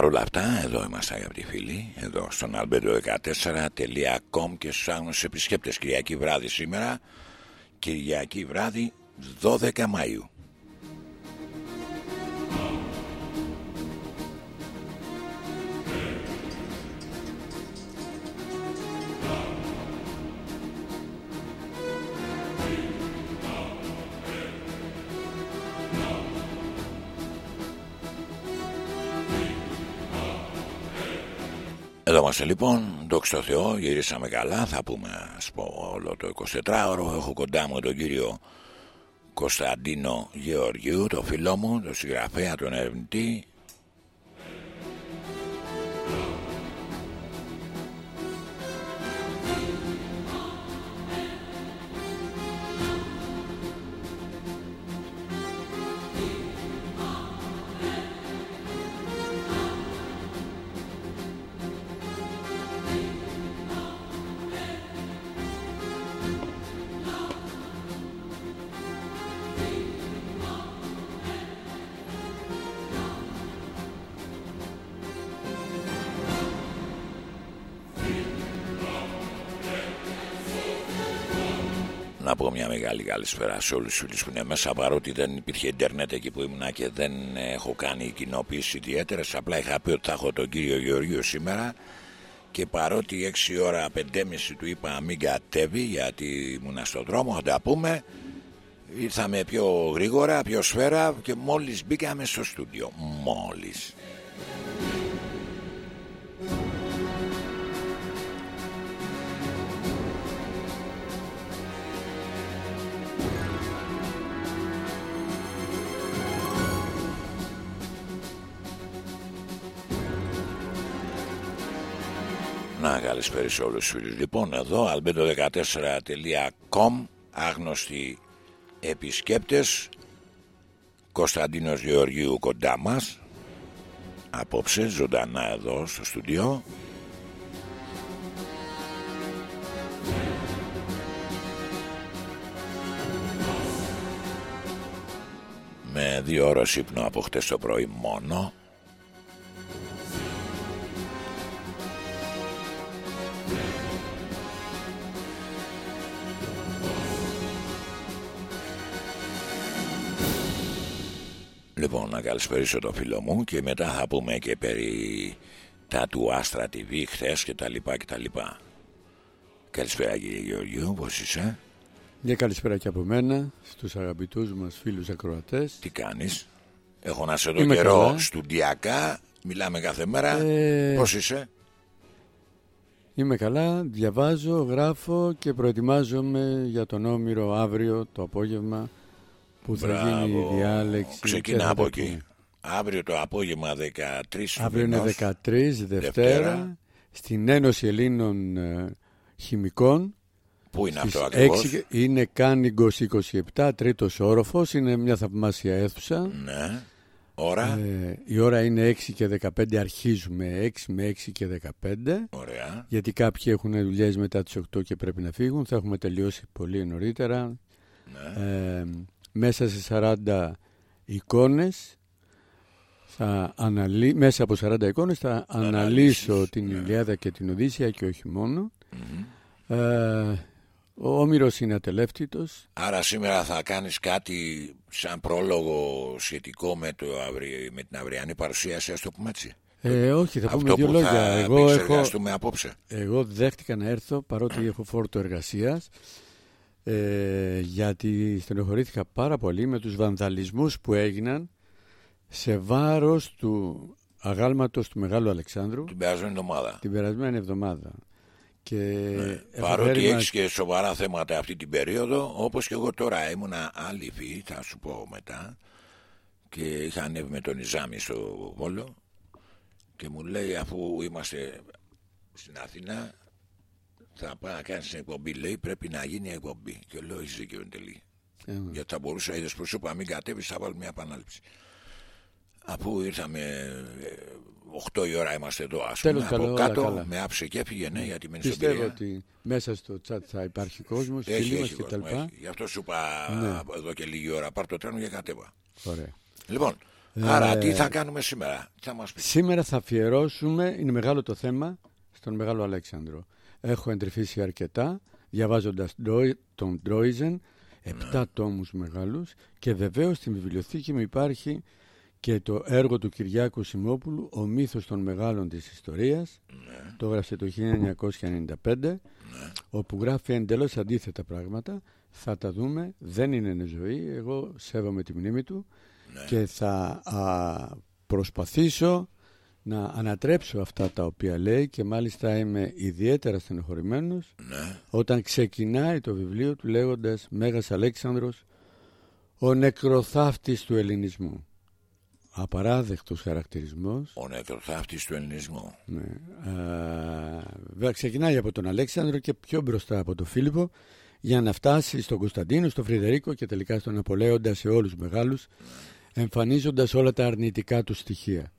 Παρ' όλα αυτά, εδώ είμαστε αγαπητοί φίλοι, εδώ στον albedo14.com και στους άγνωστους επισκέπτες Κυριακή βράδυ σήμερα, Κυριακή βράδυ 12 Μαΐου. Εδώ είμαστε λοιπόν, δόξα τω Θεώ, γυρίσαμε καλά, θα πούμε ας πω όλο το 24ωρο. Έχω κοντά μου τον κύριο Κωνσταντίνο Γεωργίου, το φίλο μου, τον συγγραφέα, τον ερευνητή, καλησπέρα σε όλους τους φίλους που είναι μέσα παρότι δεν υπήρχε ίντερνετ εκεί που ήμουνα και δεν έχω κάνει κοινοποίηση ιδιαίτερε. Απλά είχα πει ότι θα έχω τον κύριο Γεωργίου σήμερα και παρότι 6 ώρα 5.30 του είπα μην κατέβει γιατί ήμουν στον δρόμο θα τα πούμε. Ήρθαμε πιο γρήγορα, πιο σφαίρα και μόλις μπήκαμε στο στούντιο. Μόλις Να καλησπέρα σε όλους τους φίλους. Λοιπόν εδώ albedo14.com Άγνωστοι επισκέπτες Κωνσταντίνος Γεωργίου κοντά μας. Απόψε ζωντανά εδώ στο στούντιο. Με δύο ώρες ύπνο από χτες το πρωί μόνο Λοιπόν, να καλησπερίσω το φίλο μου και μετά θα πούμε και περί τα του Άστρα TV χθες και τα λοιπά και τα λοιπά. Καλησπέρα κύριε Γεωργίου, πώς είσαι; Μια καλησπέρα και από μένα στους αγαπητούς μας φίλους ακροατές. Τι κάνεις; Έχω να σε δω καιρό καλά. στουντιακά, μιλάμε κάθε μέρα. Ε... Πώς είσαι; Είμαι καλά, διαβάζω, γράφω και προετοιμάζομαι για τον Όμηρο αύριο το απόγευμα που θα Μπράβο. γίνει η διάλεξη. Ξεκινά από εκεί. Αύριο το απόγευμα 13 Αύριο είναι 13 Δευτέρα, Δευτέρα, στην Ένωση Ελλήνων ε, Χημικών. Πού είναι αυτό ακριβώς; 6, είναι Κάνιγκος 27, τρίτος όροφος, είναι μια θαυμάσια αίθουσα. Ναι. Ώρα. Ε, η ώρα είναι 6 και 15, αρχίζουμε 6 με 6 και 15. Ωραία. Γιατί κάποιοι έχουν δουλειές μετά τις 8 και πρέπει να φύγουν. Θα έχουμε τελειώσει πολύ νωρίτερα. Ναι. Ε, μέσα σε 40 εικόνες θα αναλύ... μέσα από 40 εικόνες θα αναλύσω την ναι. Ιλιάδα και την Οδύσσια και όχι μόνο ε, ο Όμηρος είναι ατελεύτητος Άρα σήμερα θα κάνεις κάτι σαν πρόλογο σχετικό με, το με την αυριανή παρουσίαση ας το πούμε έτσι ε, όχι, θα Αυτό πούμε δύο που λόγια. Θα εγώ, έχω, απόψε. εγώ δέχτηκα να έρθω παρότι έχω φόρτο εργασίας ε, γιατί στενοχωρήθηκα πάρα πολύ με τους βανδαλισμούς που έγιναν σε βάρος του αγάλματος του Μεγάλου Αλεξάνδρου την περασμένη εβδομάδα. Την περασμένη εβδομάδα. Και ναι. Παρότι έχεις και σοβαρά θέματα αυτή την περίοδο, όπως και εγώ τώρα ήμουνα άλλη θα σου πω μετά, και είχα ανέβει με τον Ιζάμι στο Βόλο και μου λέει αφού είμαστε στην Αθήνα θα πάει να κάνει την εκπομπή, λέει πρέπει να γίνει εκπομπή. Και λέω έχει δίκιο εν τελεί. Ε, Γιατί θα μπορούσα, είδες που σου είπα, μην κατέβεις, θα βάλω μια επανάληψη. Αφού ήρθαμε 8 ε, η ώρα είμαστε εδώ, ας πούμε, από κάτω, καλά. με άψε και έφυγε, ναι, γιατί μένεις στην Πιστεύω ότι μέσα στο chat θα υπάρχει κόσμος, φίλοι μα κτλ. Γι' αυτό σου είπα ναι. εδώ και λίγη ώρα, πάρ το τρένο και κατέβα. Ωραία. Λοιπόν, Άρα τι θα κάνουμε σήμερα, θα μας Σήμερα θα αφιερώσουμε, είναι μεγάλο το θέμα, στον Μεγάλο Αλέξανδρο. Έχω εντρυφήσει αρκετά, διαβάζοντας τον Ντρόιζεν, επτά ναι. τόμους μεγάλους και βεβαίως στην βιβλιοθήκη μου υπάρχει και το έργο του Κυριάκου Σιμόπουλου «Ο μύθος των μεγάλων της ιστορίας» ναι. το έγραψε το 1995 ναι. όπου γράφει εντελώς αντίθετα πράγματα θα τα δούμε, δεν είναι ζωή εγώ σέβομαι τη μνήμη του ναι. και θα προσπαθήσω να ανατρέψω αυτά τα οποία λέει και μάλιστα είμαι ιδιαίτερα στενοχωρημένος όταν ξεκινάει το βιβλίο του λέγοντας Μέγας Αλέξανδρος ο νεκροθάφτης του ελληνισμού απαράδεκτος χαρακτηρισμός. Ο νεκροθάφτης του ελληνισμού. Ναι. Α, ξεκινάει από τον Αλέξανδρο και πιο μπροστά από τον Φίλιππο για να φτάσει στον Κωνσταντίνο, στον Φρυδερίκο και τελικά στον Απολέοντα σε όλους τους μεγάλους ναι. εμφανίζοντας όλα τα αρνητικά του στοιχεία.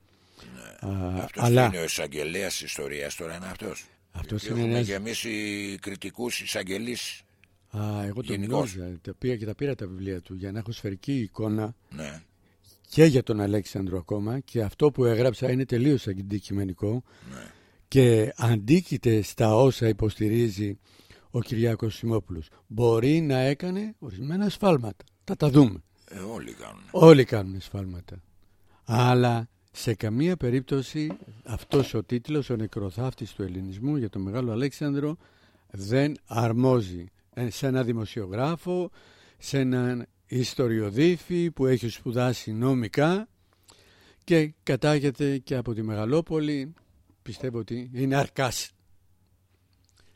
Ναι. Α, αυτός αλλά... είναι ο εισαγγελέας της ιστορίας τώρα είναι αυτός. Αυτός είναι ένας... και εμείς οι κριτικούς εισαγγελείς Α, εγώ τον γνώριζα. Τα πήγα και τα πήρα τα βιβλία του για να έχω σφαιρική εικόνα ναι και για τον Αλέξανδρο ακόμα και αυτό που έγραψα είναι τελείως αντικειμενικό ναι. και αντίκειται στα όσα υποστηρίζει ο Κυριάκος Σιμόπουλος. Μπορεί να έκανε ορισμένα σφάλματα. Θα τα δούμε. Ε, όλοι κάνουν. Όλοι κάνουν σφάλματα. Αλλά σε καμία περίπτωση αυτός ο τίτλος, ο νεκροθάφτης του ελληνισμού για τον Μεγάλο Αλέξανδρο δεν αρμόζει. Σε ένα δημοσιογράφο, σε έναν ιστοριοδίφη που έχει σπουδάσει νομικά και κατάγεται και από τη Μεγαλόπολη πιστεύω ότι είναι αρκάς.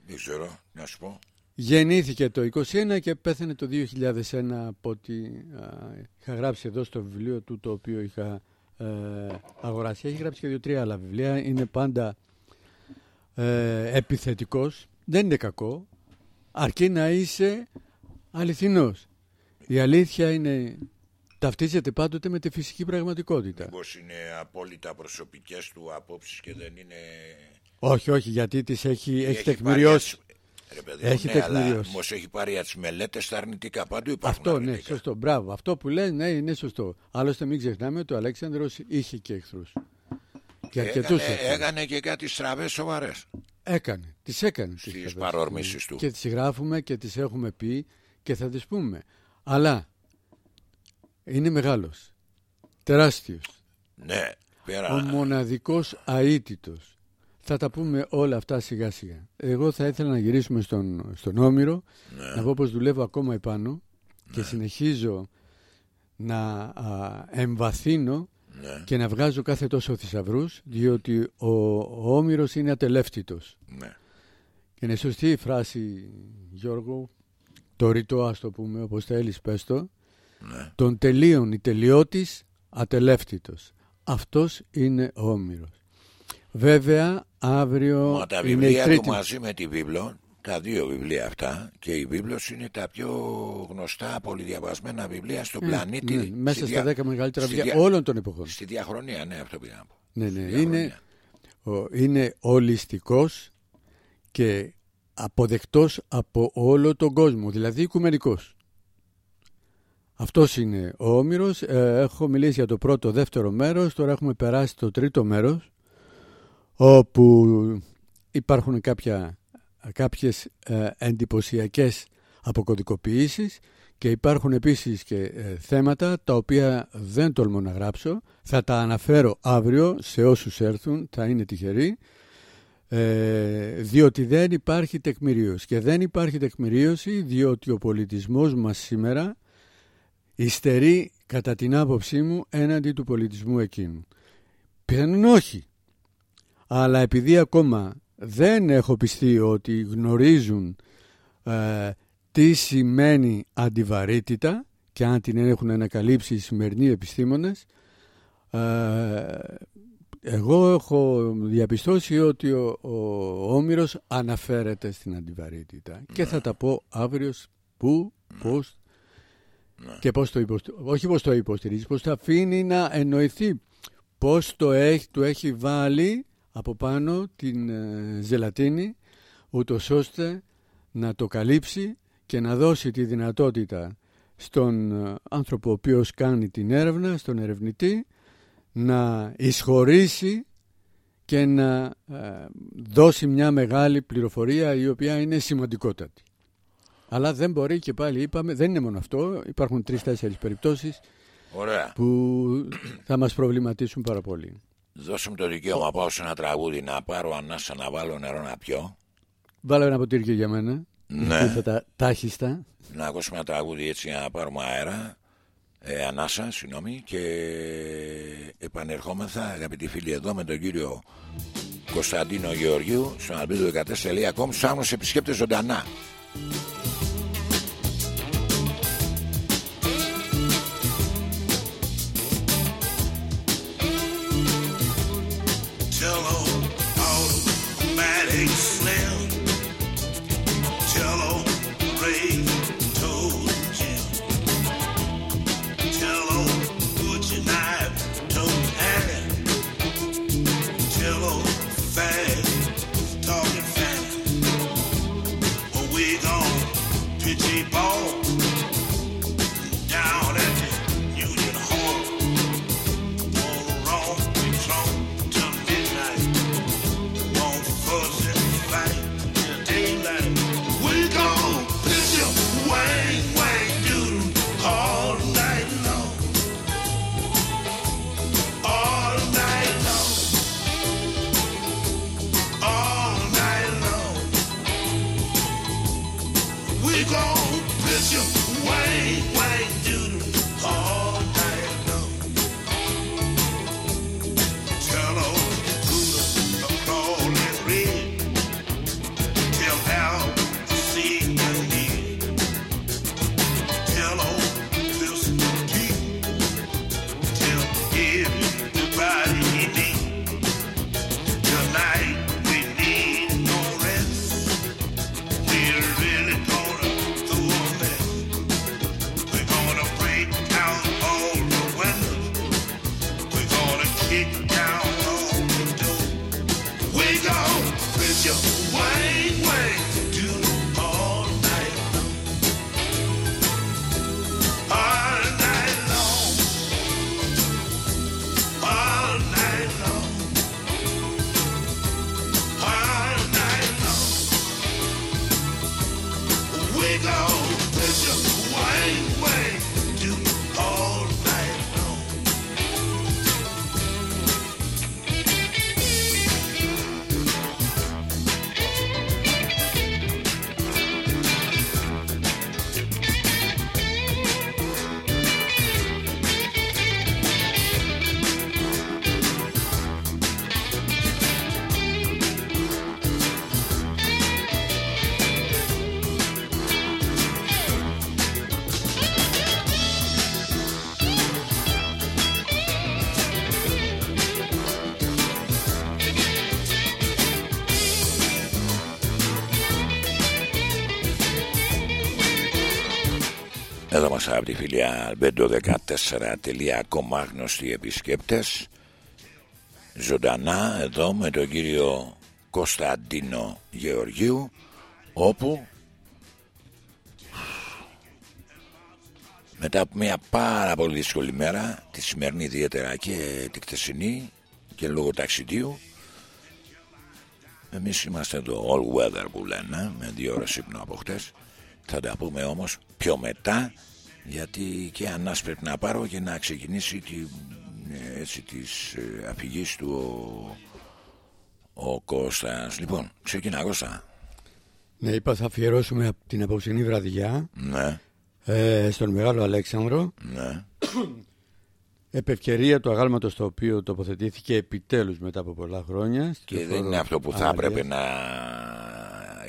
Δεν ξέρω να σου πω. Γεννήθηκε το 21 και πέθανε το 2001 από ό,τι είχα γράψει εδώ στο βιβλίο του το οποίο είχα ε, αγοράσει έχει γράψει και δύο-τρία άλλα βιβλία είναι πάντα ε, επιθετικός δεν είναι κακό αρκεί να είσαι αληθινός η αλήθεια είναι ταυτίζεται πάντοτε με τη φυσική πραγματικότητα. Μήπως είναι απόλυτα προσωπικές του απόψεις και δεν είναι... Όχι, όχι, γιατί τις έχει, έχει, έχει τεκμηριώσει. Ρε παιδί, έχει ναι, τεκμηριώσει. όμως έχει πάρει για τις μελέτες τα αρνητικά. Παντού υπάρχουν Αυτό, αρνητικά. ναι, σωστό. Μπράβο. Αυτό που λένε, ναι, είναι σωστό. Άλλωστε μην ξεχνάμε ότι ο Αλέξανδρος είχε και εχθρούς. Και έκανε, έκανε και κάτι στραβές σοβαρές. Έκανε. Τις έκανε. Στις παρορμήσεις του. Και τις γράφουμε και τις έχουμε πει και θα τις πούμε. Αλλά είναι μεγάλος, τεράστιος. Ναι, πέρα. Ο μοναδικός αίτητος. Θα τα πούμε όλα αυτά σιγά σιγά. Εγώ θα ήθελα να γυρίσουμε στον, στον Όμηρο, ναι. να πω πως δουλεύω ακόμα επάνω και ναι. συνεχίζω να α, εμβαθύνω ναι. και να βγάζω κάθε τόσο θησαυρούς, διότι ο, ο Όμηρος είναι ατελεύτητος. Ναι. Και είναι σωστή η φράση, Γιώργο, το ρητό ας το πούμε όπως θέλεις πες το ναι. τον τελείων η τελειώτης ατελεύτητος αυτός είναι ο Όμηρος βέβαια αύριο Μα τα βιβλία του μαζί με τη βίβλο τα δύο βιβλία αυτά και η βίβλος είναι τα πιο γνωστά πολυδιαβασμένα βιβλία στον ε, πλανήτη ναι, μέσα στα δέκα μεγαλύτερα βιβλία δια... όλων των εποχών. στη διαχρονία ναι αυτό πήγα να πω. Ναι, ναι, είναι, ο, είναι ολιστικός και αποδεκτός από όλο τον κόσμο, δηλαδή οικουμενικός. Αυτός είναι ο Όμηρος. Ε, έχω μιλήσει για το πρώτο, δεύτερο μέρος, τώρα έχουμε περάσει το τρίτο μέρος, όπου υπάρχουν κάποια, κάποιες ε, εντυπωσιακές αποκωδικοποιήσεις και υπάρχουν επίσης και ε, θέματα τα οποία δεν τολμώ να γράψω. Θα τα αναφέρω αύριο σε όσους έρθουν, θα είναι τυχεροί ε, διότι δεν υπάρχει τεκμηρίωση και δεν υπάρχει τεκμηρίωση διότι ο πολιτισμός μας σήμερα υστερεί κατά την άποψή μου έναντι του πολιτισμού εκείνου. Πιθανόν όχι, αλλά επειδή ακόμα δεν έχω πιστεί ότι γνωρίζουν ε, τι σημαίνει αντιβαρύτητα και αν την έχουν ανακαλύψει οι σημερινοί επιστήμονες ε, εγώ έχω διαπιστώσει ότι ο, ο Όμηρος αναφέρεται στην αντιβαρύτητα και θα τα πω αύριο που, πώς ναι. και πώς το υποστηρίζει, όχι πώς το υποστηρίζεις, πώς θα αφήνει να εννοηθεί, πώς το έχει, του έχει βάλει από πάνω την ε, ζελατίνη ούτως ώστε να το καλύψει και να δώσει τη δυνατότητα στον ε, άνθρωπο ο οποίος κάνει την έρευνα, στον ερευνητή, να εισχωρήσει και να ε, δώσει μια μεγάλη πληροφορία η οποία είναι σημαντικότατη. Αλλά δεν μπορεί και πάλι είπαμε, δεν είναι μόνο αυτό, υπάρχουν τρεις-τέσσερις περιπτώσεις Ωραία. που θα μας προβληματίσουν πάρα πολύ. Δώσε μου το δικαίωμα, πάω σε ένα τραγούδι να πάρω ανάσα να βάλω νερό να πιω. Βάλω ένα ποτήρι και για μένα. Ναι. τα τάχιστα. Να ακούσουμε ένα τραγούδι έτσι για να πάρουμε αέρα. Ε, ανάσα, συγγνώμη. Και επανερχόμεθα, αγαπητοί φίλοι, εδώ με τον κύριο Κωνσταντίνο Γεωργίου, στον αλμπίδο 14.com, στους άγνωσες επισκέπτες ζωντανά. από τη φιλία albedo14.com άγνωστοι επισκέπτες. Ζωντανά εδώ με τον κύριο Κωνσταντίνο Γεωργίου όπου μετά από μια πάρα πολύ δύσκολη μέρα τη σημερινή ιδιαίτερα και τη χτεσινή και λόγω ταξιδίου εμείς είμαστε εδώ all weather που λένε με δύο ώρες ύπνο από χτες. Θα τα πούμε όμως πιο μετά γιατί και ανάς πρέπει να πάρω και να ξεκινήσει τη, έτσι, της ε, αφηγής του ο, ο Κώστας. Λοιπόν, ξεκινά Κώστα. Ναι, είπα θα αφιερώσουμε την απόψινή βραδιά ναι. ε, στον Μεγάλο Αλέξανδρο. Ναι. Επευκαιρία του αγάλματος το οποίο τοποθετήθηκε επιτέλους μετά από πολλά χρόνια. Και δεν είναι αυτό που θα έπρεπε να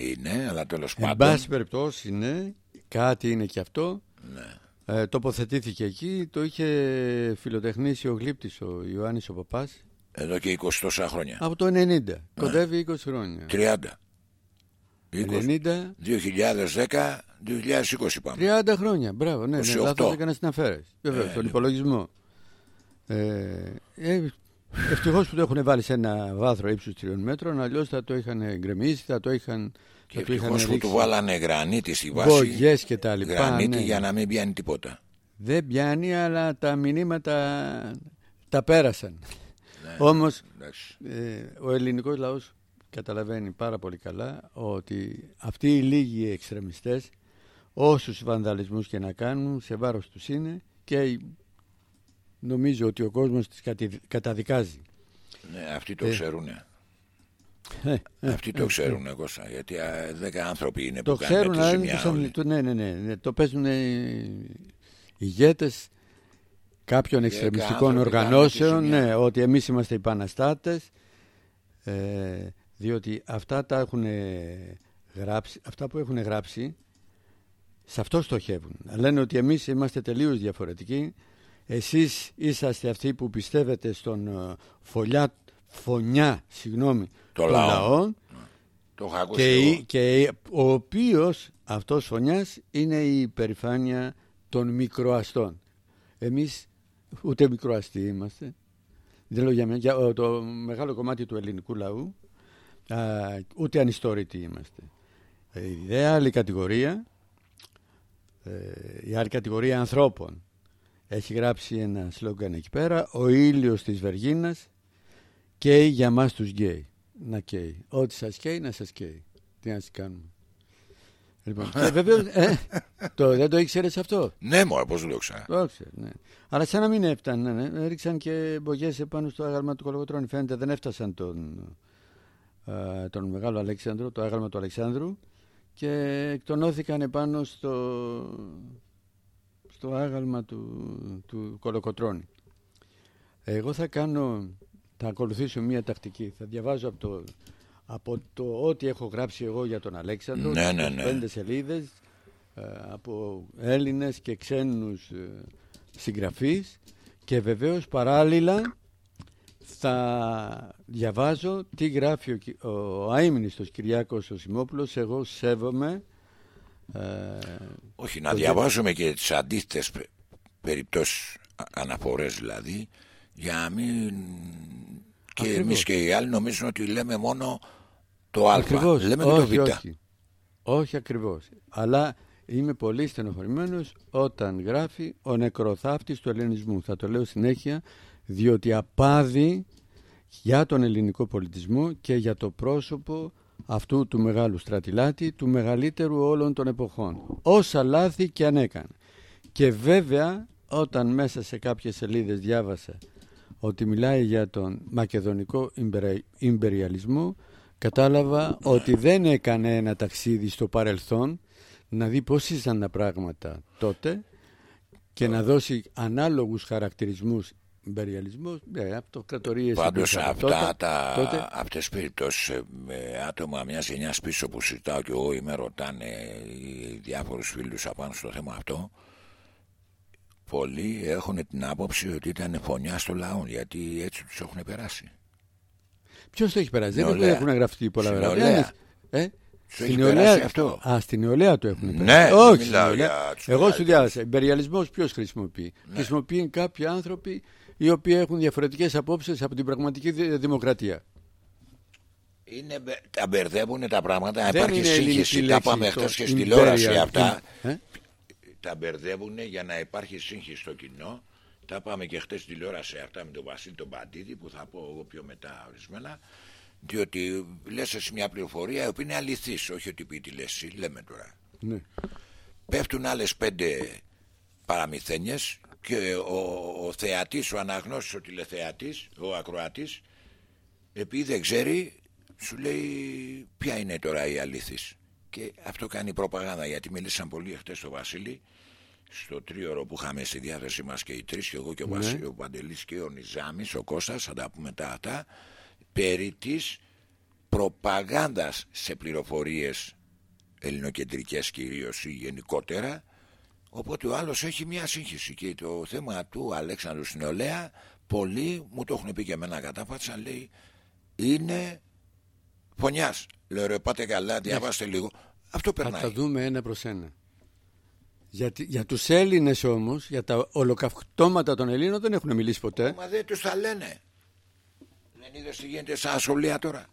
είναι, αλλά τέλος πάντων. Εν πάση περιπτώσει, ναι, κάτι είναι και αυτό. Ναι ε, τοποθετήθηκε εκεί, το είχε φιλοτεχνήσει ο γλύπτης ο Ιωάννης ο Παπάς. Εδώ και 20 τόσα χρόνια. Από το 90, ναι. κοντεύει 20 χρόνια. 30. 90. 2010, 2020 πάμε. 30 χρόνια, μπράβο, ναι, ναι λάθος έκανα στην αφαίρεση. Βέβαια, ε, στον ναι. υπολογισμό. Ε, ε, Ευτυχώς που το έχουν βάλει σε ένα βάθρο ύψους τριών μέτρων, αλλιώς θα το είχαν γκρεμίσει, θα το είχαν και ευτυχώς που του βάλανε γρανίτη στη βάση. Μπογιές και τα λοιπά. Γρανίτη ναι. για να μην πιάνει τίποτα. Δεν πιάνει, αλλά τα μηνύματα, τα τα πέρασαν. Ναι, Όμως ε, ο ελληνικός λαός καταλαβαίνει πάρα πολύ καλά ότι αυτοί οι λίγοι εξτρεμιστές όσους βανδαλισμούς και να κάνουν σε βάρος τους είναι και νομίζω ότι ο κόσμος τις καταδικάζει. Ναι, αυτοί το ε, ξέρουν. Ε, ε, αυτοί το ε, ξέρουν εγώ γιατί δέκα άνθρωποι είναι το που ξέρουν, κάνουν με το, ναι, ναι, ναι, ναι, το παίζουν οι ηγέτες κάποιων εξτρεμιστικών οργανώσεων. ναι, ότι εμείς είμαστε οι Παναστάτες ε, διότι αυτά τα έχουν γράψει αυτά που έχουν γράψει σε αυτό στοχεύουν. Λένε ότι εμείς είμαστε τελείως διαφορετικοί. Εσείς είσαστε αυτοί που πιστεύετε στον φωλιά, φωνιά συγγνώμη, το των λαών το και, και ο οποίος αυτός φωνιάς είναι η υπερηφάνεια των μικροαστών εμείς ούτε μικροαστοί είμαστε. Δεν λέω για μένα, το μεγάλο κομμάτι του ελληνικού λαού, α, ούτε ανιστόρητοι είμαστε. Ε, η άλλη κατηγορία, ε, η άλλη κατηγορία ανθρώπων, έχει γράψει ένα σλόγκαν εκεί πέρα, ο ήλιος της Βεργίνας καίει για μας τους γκέι. Να καίει. Ό,τι σας καίει να σας καίει. Τι να σας κάνουμε. Λοιπόν, ε, βεβαίως, ε, το, δεν το ήξερες αυτό; Ναι, μόνο πώς το ήξερα. Το ναι. Αλλά σαν να μην έφτανε. Ναι, ναι. Έριξαν και μπογιές επάνω στο άγαλμα του Κολοκοτρώνη. Φαίνεται δεν έφτασαν τον, α, τον μεγάλο Αλέξανδρο, το άγαλμα του Αλεξάνδρου και εκτονώθηκαν επάνω στο, στο άγαλμα του, του Κολοκοτρώνη. Εγώ θα κάνω, θα ακολουθήσω μια τακτική. Θα διαβάζω από το από το ό,τι έχω γράψει εγώ για τον Αλέξανδρο, ναι, ναι, ναι. πέντε σελίδες ε, από Έλληνες και ξένους ε, συγγραφείς και βεβαίως παράλληλα θα διαβάζω τι γράφει ο, ο αείμνηστος Κυριάκος ο Σιμόπουλος εγώ σέβομαι ε, όχι να διαβάζουμε και τις αντίθετες περιπτώσεις αναφορές δηλαδή για να μην και εμείς και οι άλλοι νομίζουν ότι λέμε μόνο το Α. Ακριβώς. Λέμε όχι, το Β. Όχι. όχι ακριβώς. Αλλά είμαι πολύ στενοχωρημένος όταν γράφει ο νεκροθάφτης του ελληνισμού. Θα το λέω συνέχεια διότι απάδει για τον ελληνικό πολιτισμό και για το πρόσωπο αυτού του μεγάλου στρατιλάτη, του μεγαλύτερου όλων των εποχών. Όσα λάθη και αν έκανε. Και βέβαια όταν μέσα σε κάποιες σελίδες διάβασα ότι μιλάει για τον μακεδονικό ιμπεριαλισμό κατάλαβα ότι δεν έκανε ένα ταξίδι στο παρελθόν να δει πώς ήταν τα πράγματα τότε και να δώσει ανάλογους χαρακτηρισμούς ιμπεριαλισμού, ναι, αυτοκρατορίες Πάντως αυτά τα, τότε... αυτές τις περιπτώσεις ε, με άτομα μιας γενιάς πίσω που συζητάω και εγώ ή με ρωτάνε οι διάφορους φίλους απάνω στο θέμα αυτό πολλοί έχουν την άποψη ότι ήταν φωνιά στο λαό γιατί έτσι τους έχουν περάσει. Ποιος το έχει περάσει, δεν έχουν γραφτεί πολλά γραφεία. Ε; Στην νεολαία αυτό. Α, στην νεολαία το έχουν περάσει. Ναι, όχι. Εγώ σου διάβασα. Εμπεριαλισμός ποιος χρησιμοποιεί; Ναι. Χρησιμοποιεί κάποιοι άνθρωποι οι οποίοι έχουν διαφορετικές απόψεις από την πραγματική δημοκρατία. Είναι, τα μπερδεύουν τα πράγματα. Δεν υπάρχει σύγχυση. Τα πάμε χθες και στη τηλεόραση αυτά. Ε; Τα μπερδεύουν για να υπάρχει σύγχυση στο κοινό τα πάμε και χτες τηλεόραση αυτά με τον Βασίλη τον Παντίδη που θα πω εγώ πιο μετά ορισμένα. Διότι λες εσύ μια πληροφορία η οποία είναι αληθής, όχι ότι πει τη λε, λέμε τώρα. Ναι. Πέφτουν άλλες πέντε παραμυθένιες και ο, ο θεατής, ο αναγνώστης, ο τηλεθεατής, ο ακροατής, επειδή δεν ξέρει, σου λέει ποια είναι τώρα η αληθής. Και αυτό κάνει προπαγάνδα γιατί μίλησαν πολύ χτες στο Βασίλη στο τρίωρο που είχαμε στη διάθεσή μας και οι τρεις και εγώ και ο, ναι. Βασίλη, ο Παντελής και ο Νιζάμης, ο Κώστας, θα τα πούμε τα αυτά, περί της προπαγάνδας σε πληροφορίες ελληνοκεντρικές κυρίως ή γενικότερα οπότε ο άλλος έχει μια σύγχυση και το θέμα του Αλέξανδρου στην νεολαία πολλοί μου το έχουν πει και εμένα κατάφατσα λέει είναι φωνιάς λέω ρε πάτε καλά διαβάστε λίγο αυτό περνάει θα τα δούμε ένα προς ένα για, για τους Έλληνες όμως, για τα ολοκαυτώματα των Ελλήνων δεν έχουν μιλήσει ποτέ. Μα δεν τους τα λένε. Δεν είδες τι γίνεται σαν ασχολία τώρα.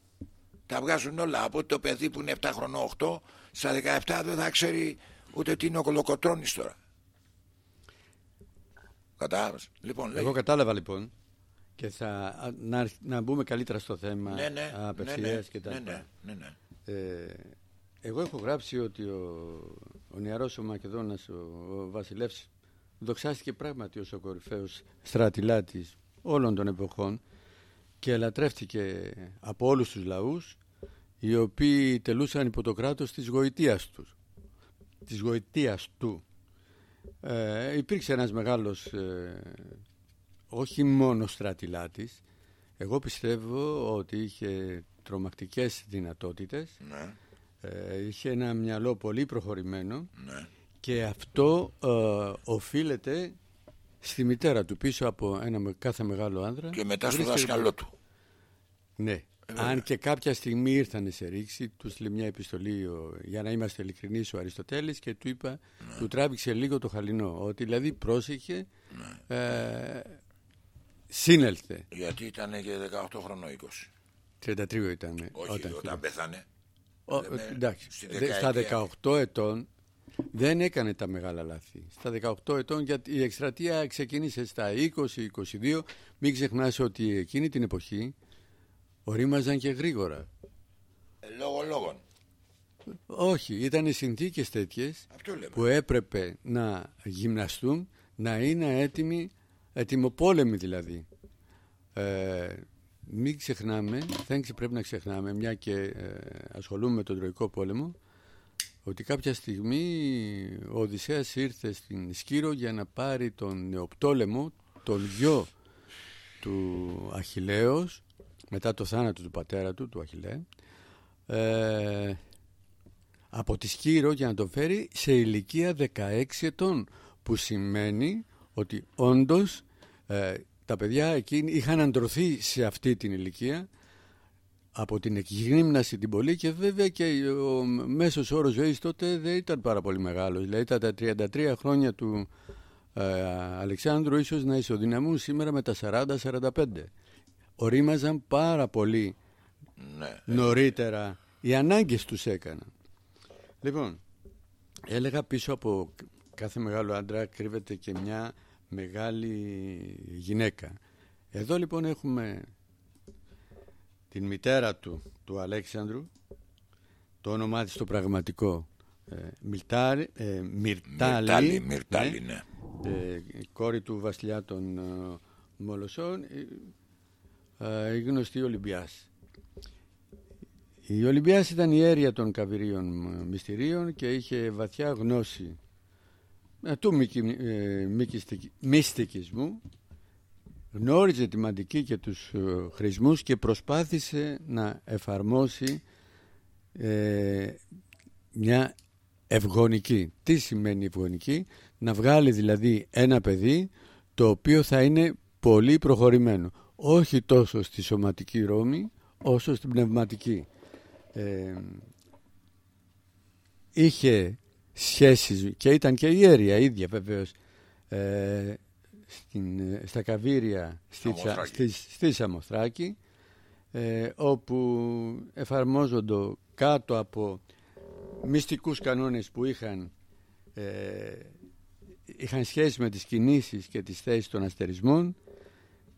Τα βγάζουν όλα. Από το παιδί που είναι 7 χρονών 8, στα 17 δεν θα ξέρει ούτε τι είναι ο κολοκοτρώνης τώρα. Κατάλαβες. Λοιπόν, Εγώ κατάλαβα λοιπόν. και θα, να, να μπούμε καλύτερα στο θέμα ναι, ναι, απευθείας ναι, και τα ναι, λοιπά. ναι, ναι, Ε, εγώ έχω γράψει ότι ο, ο νεαρός ο Μακεδόνας, ο, ο Βασιλεύς, δοξάστηκε πράγματι ως ο κορυφαίος στρατιλάτης όλων των εποχών και ελατρεύτηκε από όλους τους λαούς οι οποίοι τελούσαν υπό το κράτος της γοητείας τους της γοητείας του. Ε, υπήρξε ένας μεγάλος ε, όχι μόνος στρατιλάτης εγώ πιστεύω ότι είχε τρομακτικές δυνατότητες. Ναι, ε, είχε ένα μυαλό πολύ προχωρημένο ναι. και αυτό ε, οφείλεται στη μητέρα του πίσω από ένα με- κάθε μεγάλο άνδρα Και μετά στο βρίσκεται- δάσκαλό του. ναι. Αν και κάποια στιγμή ήρθαν σε ρήξη, τους στείλε μια επιστολή, ο- για να είμαστε ειλικρινείς, ο Αριστοτέλης και του είπα, του τράβηξε λίγο το χαλινό. Ότι δηλαδή πρόσεχε, ε, σύνελθε. Γιατί ήταν και 18 χρονών 20. 33 ήταν. Όχι, όταν όταν, πέθανε. Ο, λέμε, εντάξει, στη δε- στα δεκαετία. 18 ετών δεν έκανε τα μεγάλα λάθη. Στα 18 ετών γιατί η εκστρατεία ξεκίνησε στα 20-22. Μην ξεχνάς ότι εκείνη την εποχή ορίμαζαν και γρήγορα. Ε, Λόγω λόγων. Όχι, ήταν οι συνθήκες τέτοιες Αυτό λέμε. που έπρεπε να γυμναστούν, να είναι έτοιμοι, ετοιμοπόλεμοι δηλαδή. Ε, μην ξεχνάμε, δεν ξε- πρέπει να ξεχνάμε, μια και ε, ασχολούμαι με τον Τροϊκό Πόλεμο, ότι κάποια στιγμή ο Οδυσσέας ήρθε στην Σκύρο για να πάρει τον Νεοπτόλεμο, τον γιο του Αχιλέως, μετά το θάνατο του πατέρα του, του Αχιλέα, ε, από τη Σκύρο για να τον φέρει σε ηλικία 16 ετών που σημαίνει ότι όντως ε, τα παιδιά εκείνοι είχαν αντρωθεί σε αυτή την ηλικία από την εκγύμναση την πολύ και βέβαια και ο μέσος όρος ζωής τότε δεν ήταν πάρα πολύ μεγάλος δηλαδή τα 33 χρόνια του ε, Αλεξάνδρου ίσως να ισοδυναμούν σήμερα με τα 40-45 ορίμαζαν πάρα πολύ Ναι. νωρίτερα οι ανάγκες τους έκαναν. Λοιπόν, έλεγα πίσω από κάθε μεγάλο άντρα κρύβεται και μια μεγάλη γυναίκα. Εδώ λοιπόν έχουμε την μητέρα του, του Αλέξανδρου, το όνομά της το πραγματικό, ε, Μιλτάρη, ε, Μυρτάλη, Μυρτάλη, Μυρτάλη, ναι. ε, η κόρη του βασιλιά των ε, Μολοσσών, ε, ε, η γνωστή Ολυμπιάς. Η Ολυμπιάς ήταν η αίρια των καβυρίων ε, μυστηρίων και είχε βαθιά γνώση ε, του μικι- ε, μικιστικ- μυστικισμού γνώριζε τη μαντική και τους ε, χρησμούς και προσπάθησε να εφαρμόσει ε, μια ευγονική. Τι σημαίνει ευγονική; Να βγάλει δηλαδή ένα παιδί το οποίο θα είναι πολύ προχωρημένο. Όχι τόσο στη σωματική ρόμη όσο στην πνευματική. Ε, είχε σχέσεις και ήταν και η αίρια ίδια βεβαίως ε, στην, ε, στα Καβύρια στη, Τσα- Σαμοθράκη. στη, στη Σαμοθράκη ε, όπου εφαρμόζονται κάτω από μυστικούς κανόνες που είχαν ε, είχαν σχέση με τις κινήσεις και τις θέσεις των αστερισμών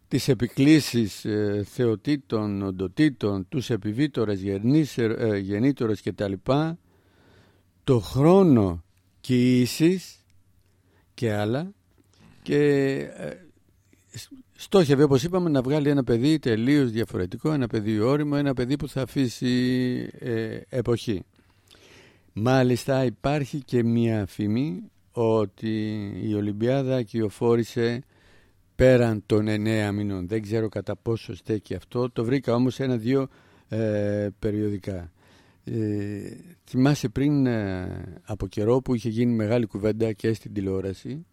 τις επικλήσεις ε, θεοτήτων, οντοτήτων, τους επιβίτορες, γεννήσερ, ε, γεννήτωρες κτλ. Το χρόνο κοιήσης και άλλα και ε, σ- στόχευε όπως είπαμε να βγάλει ένα παιδί τελείως διαφορετικό, ένα παιδί όριμο, ένα παιδί που θα αφήσει ε, εποχή. Μάλιστα υπάρχει και μια φήμη ότι η Ολυμπιάδα κυοφόρησε πέραν των εννέα μηνών. Δεν ξέρω κατά πόσο στέκει αυτό. Το βρήκα όμως σε ένα-δύο ε, περιοδικά. Ε, θυμάσαι πριν ε, από καιρό που είχε γίνει μεγάλη κουβέντα και στην τηλεόραση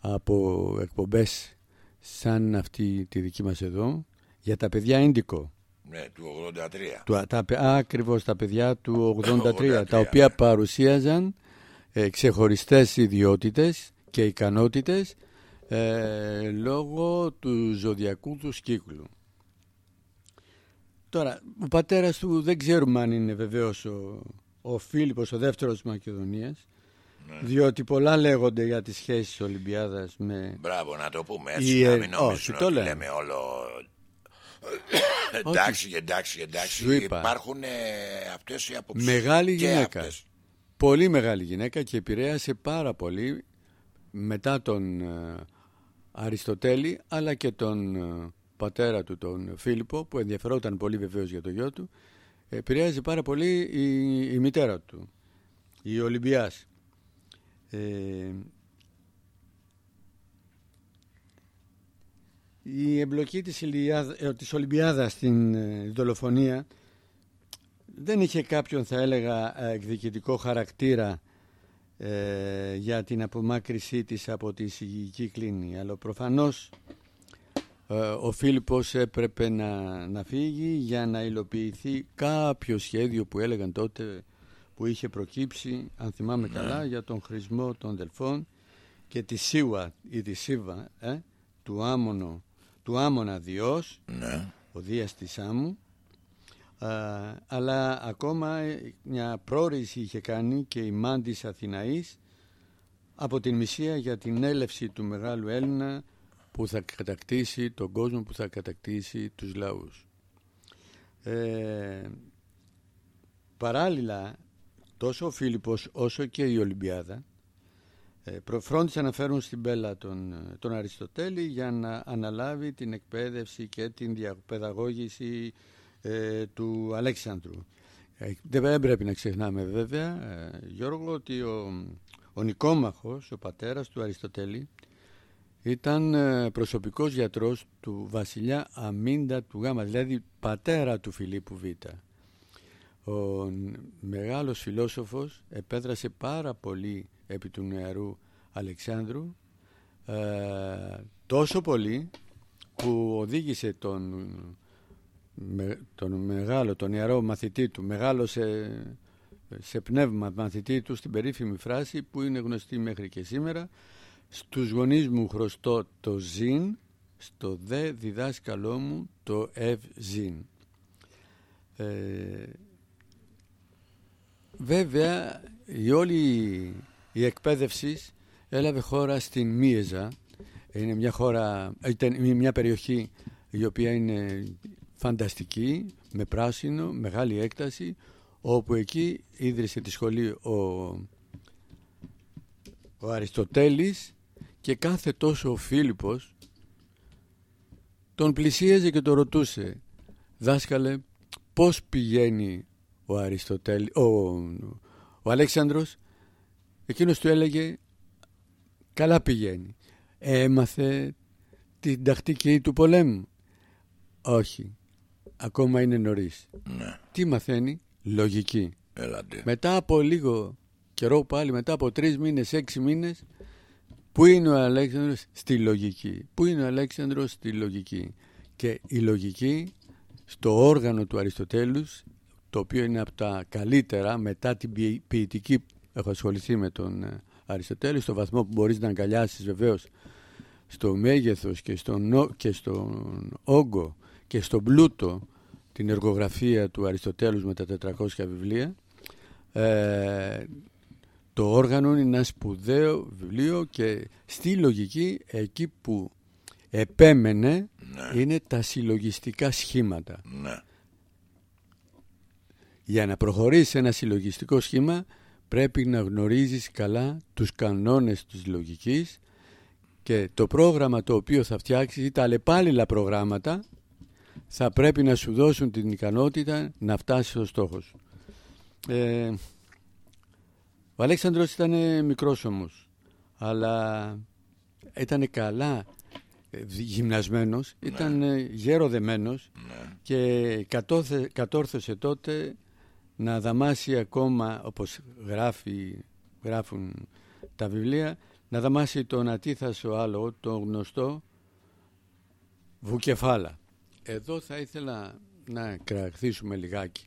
από εκπομπές σαν αυτή τη δική μας εδώ για τα παιδιά ίντικο. Ναι, του 83. Του, τα, παι- ακριβώς τα παιδιά του 83, 83, τα οποία ναι. παρουσίαζαν ε, ξεχωριστές ιδιότητες και ικανότητες ε, λόγω του ζωδιακού τους κύκλου. Τώρα, ο πατέρας του δεν ξέρουμε αν είναι βεβαίως ο, ο Φίλιππος, ο δεύτερος της Μακεδονίας. Διότι πολλά λέγονται για τις σχέσεις της Ολυμπιάδας με... Μπράβο να το πούμε έτσι, η... να μην νομίζουν ότι λέμε. λέμε όλο... εντάξει, εντάξει, εντάξει, υπάρχουν ε, αυτές οι αποψίες Μεγάλη γυναίκα, αυτές. πολύ μεγάλη γυναίκα και επηρέασε πάρα πολύ μετά τον ε, Αριστοτέλη αλλά και τον ε, πατέρα του τον Φίλιππο που ενδιαφερόταν πολύ βεβαίως για το γιο του επηρέασε πάρα πολύ η, η μητέρα του η Ολυμπιάς. Ε, η εμπλοκή της, Ηλιάδα, ε, της Ολυμπιάδας στην ε, δολοφονία δεν είχε κάποιον θα έλεγα εκδικητικό χαρακτήρα ε, για την απομάκρυσή της από τη συγγυική κλίνη αλλά προφανώς ο Φίλιππος έπρεπε να, να φύγει για να υλοποιηθεί κάποιο σχέδιο που έλεγαν τότε που είχε προκύψει, αν θυμάμαι ναι. καλά, για τον χρησμό των Δελφών και τη Σίουα ή τη Σίβα ε, του, Άμονο, του Άμονα Διός, ναι. ο Δίας της Άμμου, αλλά ακόμα μια πρόρηση είχε κάνει και η Μάντης Αθηναής από την Μυσία για την έλευση του Μεγάλου Έλληνα που θα κατακτήσει τον κόσμο, που θα κατακτήσει τους λαούς. Ε, παράλληλα τόσο ο Φίλιππος όσο και η Ολυμπιάδα ε, φρόντισαν να φέρουν στην πέλα τον, τον Αριστοτέλη για να αναλάβει την εκπαίδευση και την διαπαιδαγώγηση ε, του Αλέξανδρου. Ε, δεν πρέπει να ξεχνάμε βέβαια, ε, Γιώργο, ότι ο, ο Νικόμαχος, ο πατέρας του Αριστοτέλη, ήταν ε, προσωπικός γιατρός του βασιλιά Αμίντα του Γάμας, δηλαδή πατέρα του Φιλίππου Β. Ο μεγάλος φιλόσοφος επέδρασε πάρα πολύ επί του νεαρού Αλεξάνδρου ε, τόσο πολύ που οδήγησε τον, τον μεγάλο, τον νεαρό μαθητή του μεγάλο σε, σε πνεύμα μαθητή του στην περίφημη φράση που είναι γνωστή μέχρι και σήμερα στους γονείς μου χρωστώ το ζήν στο δε διδάσκαλό μου το ευ ζήν ε, Βέβαια η όλη η εκπαίδευση έλαβε χώρα στην Μίεζα. Είναι μια χώρα, ήταν μια περιοχή η οποία είναι φανταστική, με πράσινο, μεγάλη έκταση, όπου εκεί ίδρυσε τη σχολή ο, ο Αριστοτέλης και κάθε τόσο ο Φίλιππος τον πλησίαζε και τον ρωτούσε «Δάσκαλε, πώς πηγαίνει ο Αριστοτέλη, ο, ο Αλέξανδρος; Εκείνος του έλεγε καλά πηγαίνει έμαθε την τακτική του πολέμου όχι ακόμα είναι νωρίς ναι. τι μαθαίνει λογική Έλατε. μετά από λίγο καιρό πάλι μετά από τρεις μήνες έξι μήνες Πού είναι ο Αλέξανδρος; Στη λογική. Πού είναι ο Αλέξανδρος; Στη λογική. Και η λογική στο όργανο του Αριστοτέλους το οποίο είναι από τα καλύτερα μετά την ποιητική έχω ασχοληθεί με τον ε, Αριστοτέλη στο βαθμό που μπορείς να αγκαλιάσεις βεβαίως στο μέγεθος και στον, και στον όγκο και στον πλούτο την εργογραφία του Αριστοτέλους με τα 400 βιβλία ε, το όργανο είναι ένα σπουδαίο βιβλίο και στη λογική εκεί που επέμενε ναι. είναι τα συλλογιστικά σχήματα. Ναι. Για να προχωρήσεις ένα συλλογιστικό σχήμα πρέπει να γνωρίζεις καλά τους κανόνες της λογικής και το πρόγραμμα το οποίο θα φτιάξεις ή τα αλλεπάλληλα προγράμματα θα πρέπει να σου δώσουν την ικανότητα να φτάσεις στο στόχο σου. Ε, ο Αλέξανδρος ήταν μικρός όμως, αλλά ήταν καλά ε, γυμνασμένος, ναι. ήταν γεροδεμένος ναι. και κατόρθωσε τότε να δαμάσει ακόμα όπως γράφει, γράφουν τα βιβλία να δαμάσει τον Ατίθασο άλλο το γνωστό Βουκεφάλα εδώ θα ήθελα να κρατήσουμε λιγάκι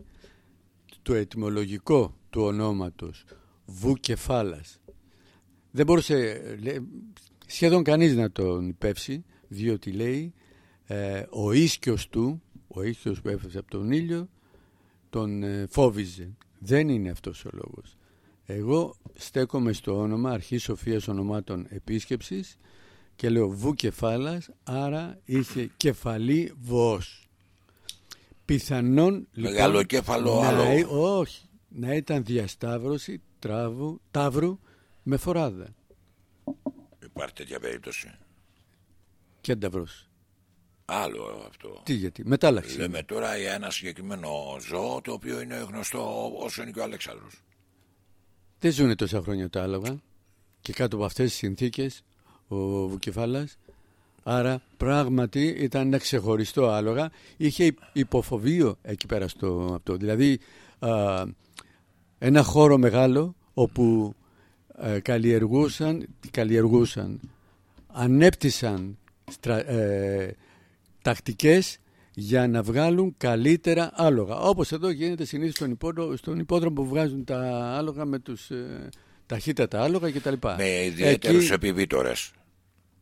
το ετυμολογικό του ονόματος Βουκεφάλας δεν μπορούσε σχεδόν κανείς να τον υπεύσει διότι λέει ε, ο ίσκιος του ο ίσκιος που έφεσε από τον ήλιο τον ε, φόβιζε. Δεν είναι αυτός ο λόγος. Εγώ στέκομαι στο όνομα αρχής Σοφίας ονομάτων επίσκεψης και λέω βου κεφάλας, άρα είχε κεφαλή βοός. Πιθανόν λοιπόν, κέφαλο να, άλλο. όχι, να ήταν διασταύρωση τράβου, τάβρου με φοράδα. Υπάρχει τέτοια περίπτωση. Και ανταυρός. Άλλο αυτό. Τι γιατί, μετάλλαξη. Λέμε τώρα για ένα συγκεκριμένο ζώο το οποίο είναι γνωστό όσο είναι και ο Αλέξανδρος. Δεν ζουν τόσα χρόνια τα άλογα και κάτω από αυτές τις συνθήκες ο Βουκεφάλας άρα πράγματι ήταν ένα ξεχωριστό άλογα είχε υποφοβείο εκεί πέρα στο αυτό δηλαδή ένα χώρο μεγάλο όπου ε, καλλιεργούσαν, καλλιεργούσαν ανέπτυσαν ε, τακτικές για να βγάλουν καλύτερα άλογα. Όπως εδώ γίνεται συνήθως στον, υπόδρομο, στον υπόδρομο που βγάζουν τα άλογα με τους ε, ταχύτατα άλογα κτλ. Με ιδιαίτερους Εκεί... επιβίτορες.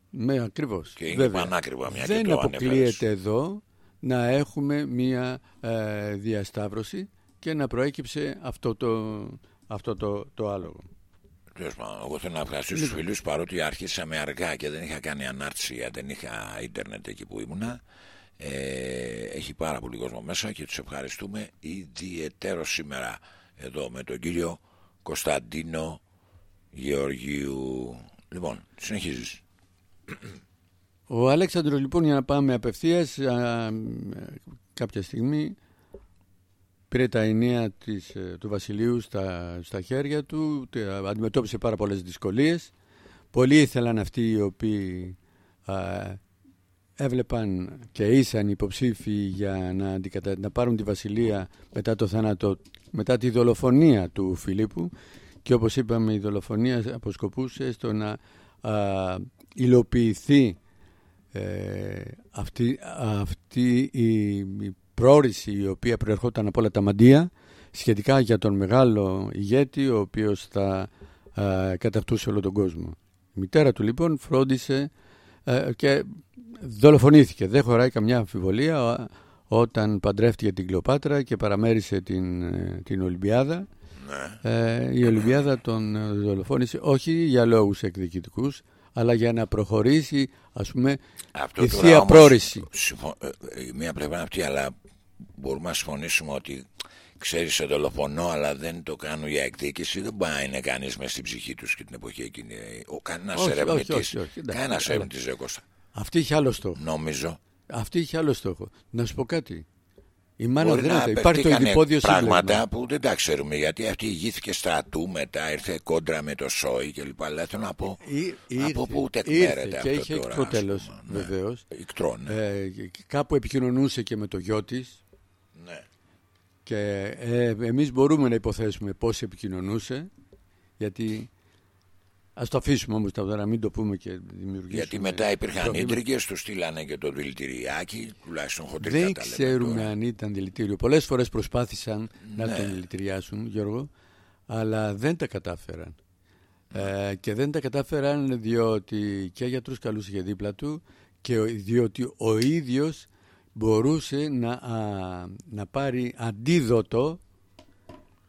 Με ακριβώς. Και είναι πανάκριβα μια Δεν αποκλείεται εδώ να έχουμε μια ε, διασταύρωση και να προέκυψε αυτό το, αυτό το, το άλογο. Εγώ θέλω να ευχαριστήσω τους φίλους παρότι άρχισαμε αργά και δεν είχα κάνει ανάρτηση, δεν είχα ίντερνετ εκεί που ήμουνα. Ε, έχει πάρα πολύ κόσμο μέσα και τους ευχαριστούμε ιδιαίτερος σήμερα εδώ με τον κύριο Κωνσταντίνο Γεωργίου. Λοιπόν, συνεχίζεις. Ο Αλέξανδρος λοιπόν για να πάμε απευθείας κάποια στιγμή πήρε τα ενία της, ε, του Βασιλείου στα, στα χέρια του, αντιμετώπισε πάρα πολλές δυσκολίες. Πολλοί ήθελαν αυτοί οι οποίοι έβλεπαν και ήσαν υποψήφοι για να, να πάρουν τη βασιλεία μετά το θάνατο, μετά τη δολοφονία του Φιλίππου και όπως είπαμε η δολοφονία αποσκοπούσε στο να α, υλοποιηθεί ε, αυτή, αυτή η, η πρόρηση η οποία προερχόταν από όλα τα μαντεία σχετικά για τον μεγάλο ηγέτη ο οποίος θα α, κατακτούσε όλο τον κόσμο. Η μητέρα του λοιπόν φρόντισε ε, και δολοφονήθηκε. Δεν χωράει καμιά αμφιβολία όταν παντρεύτηκε την Κλεοπάτρα και παραμέρισε την, ε, την Ολυμπιάδα. Ναι. Ε, η Ολυμπιάδα τον δολοφόνησε όχι για λόγους εκδικητικούς αλλά για να προχωρήσει ας πούμε Αυτό η θεία πρόρηση. Μία πλευρά αυτή αλλά μπορούμε να συμφωνήσουμε ότι ξέρεις σε δολοφονώ αλλά δεν το κάνουν για εκδίκηση δεν μπορεί να είναι κανείς μες στην ψυχή τους και την εποχή εκείνη ο κανένας ερευνητής κανένας ερευνητής δεν κόστα αυτή είχε άλλο στόχο. Νομίζω. Αυτή είχε άλλο στόχο. Να σου πω κάτι. Η μάνα δεν είναι. Υπάρχει το υπόδειο Πράγματα που δεν τα ξέρουμε γιατί αυτή ηγήθηκε στρατού μετά ήρθε κόντρα με το Σόι κλπ. Αλλά θέλω να πω ήρθε, από πού τεκμέρεται αυτό. Και είχε εκτρό τέλος ναι. βεβαίως. Ναι. Ε, κάπου επικοινωνούσε και με το γιο της. Ναι. Και ε, εμείς μπορούμε να υποθέσουμε πώς επικοινωνούσε γιατί Α το αφήσουμε όμως τώρα, να μην το πούμε και δημιουργήσουμε. Γιατί μετά υπήρχαν ίντρικες, τους στείλανε και το δηλητηριάκι, τουλάχιστον χοντρικά Δεν ξέρουμε αν ήταν δηλητήριο. Πολλές φορές προσπάθησαν να ναι. τον δηλητηριάσουν, Γιώργο, αλλά δεν τα κατάφεραν. Ε, και δεν τα κατάφεραν διότι και γιατρούς καλούς είχε δίπλα του και διότι ο ίδιος μπορούσε να, να πάρει αντίδοτο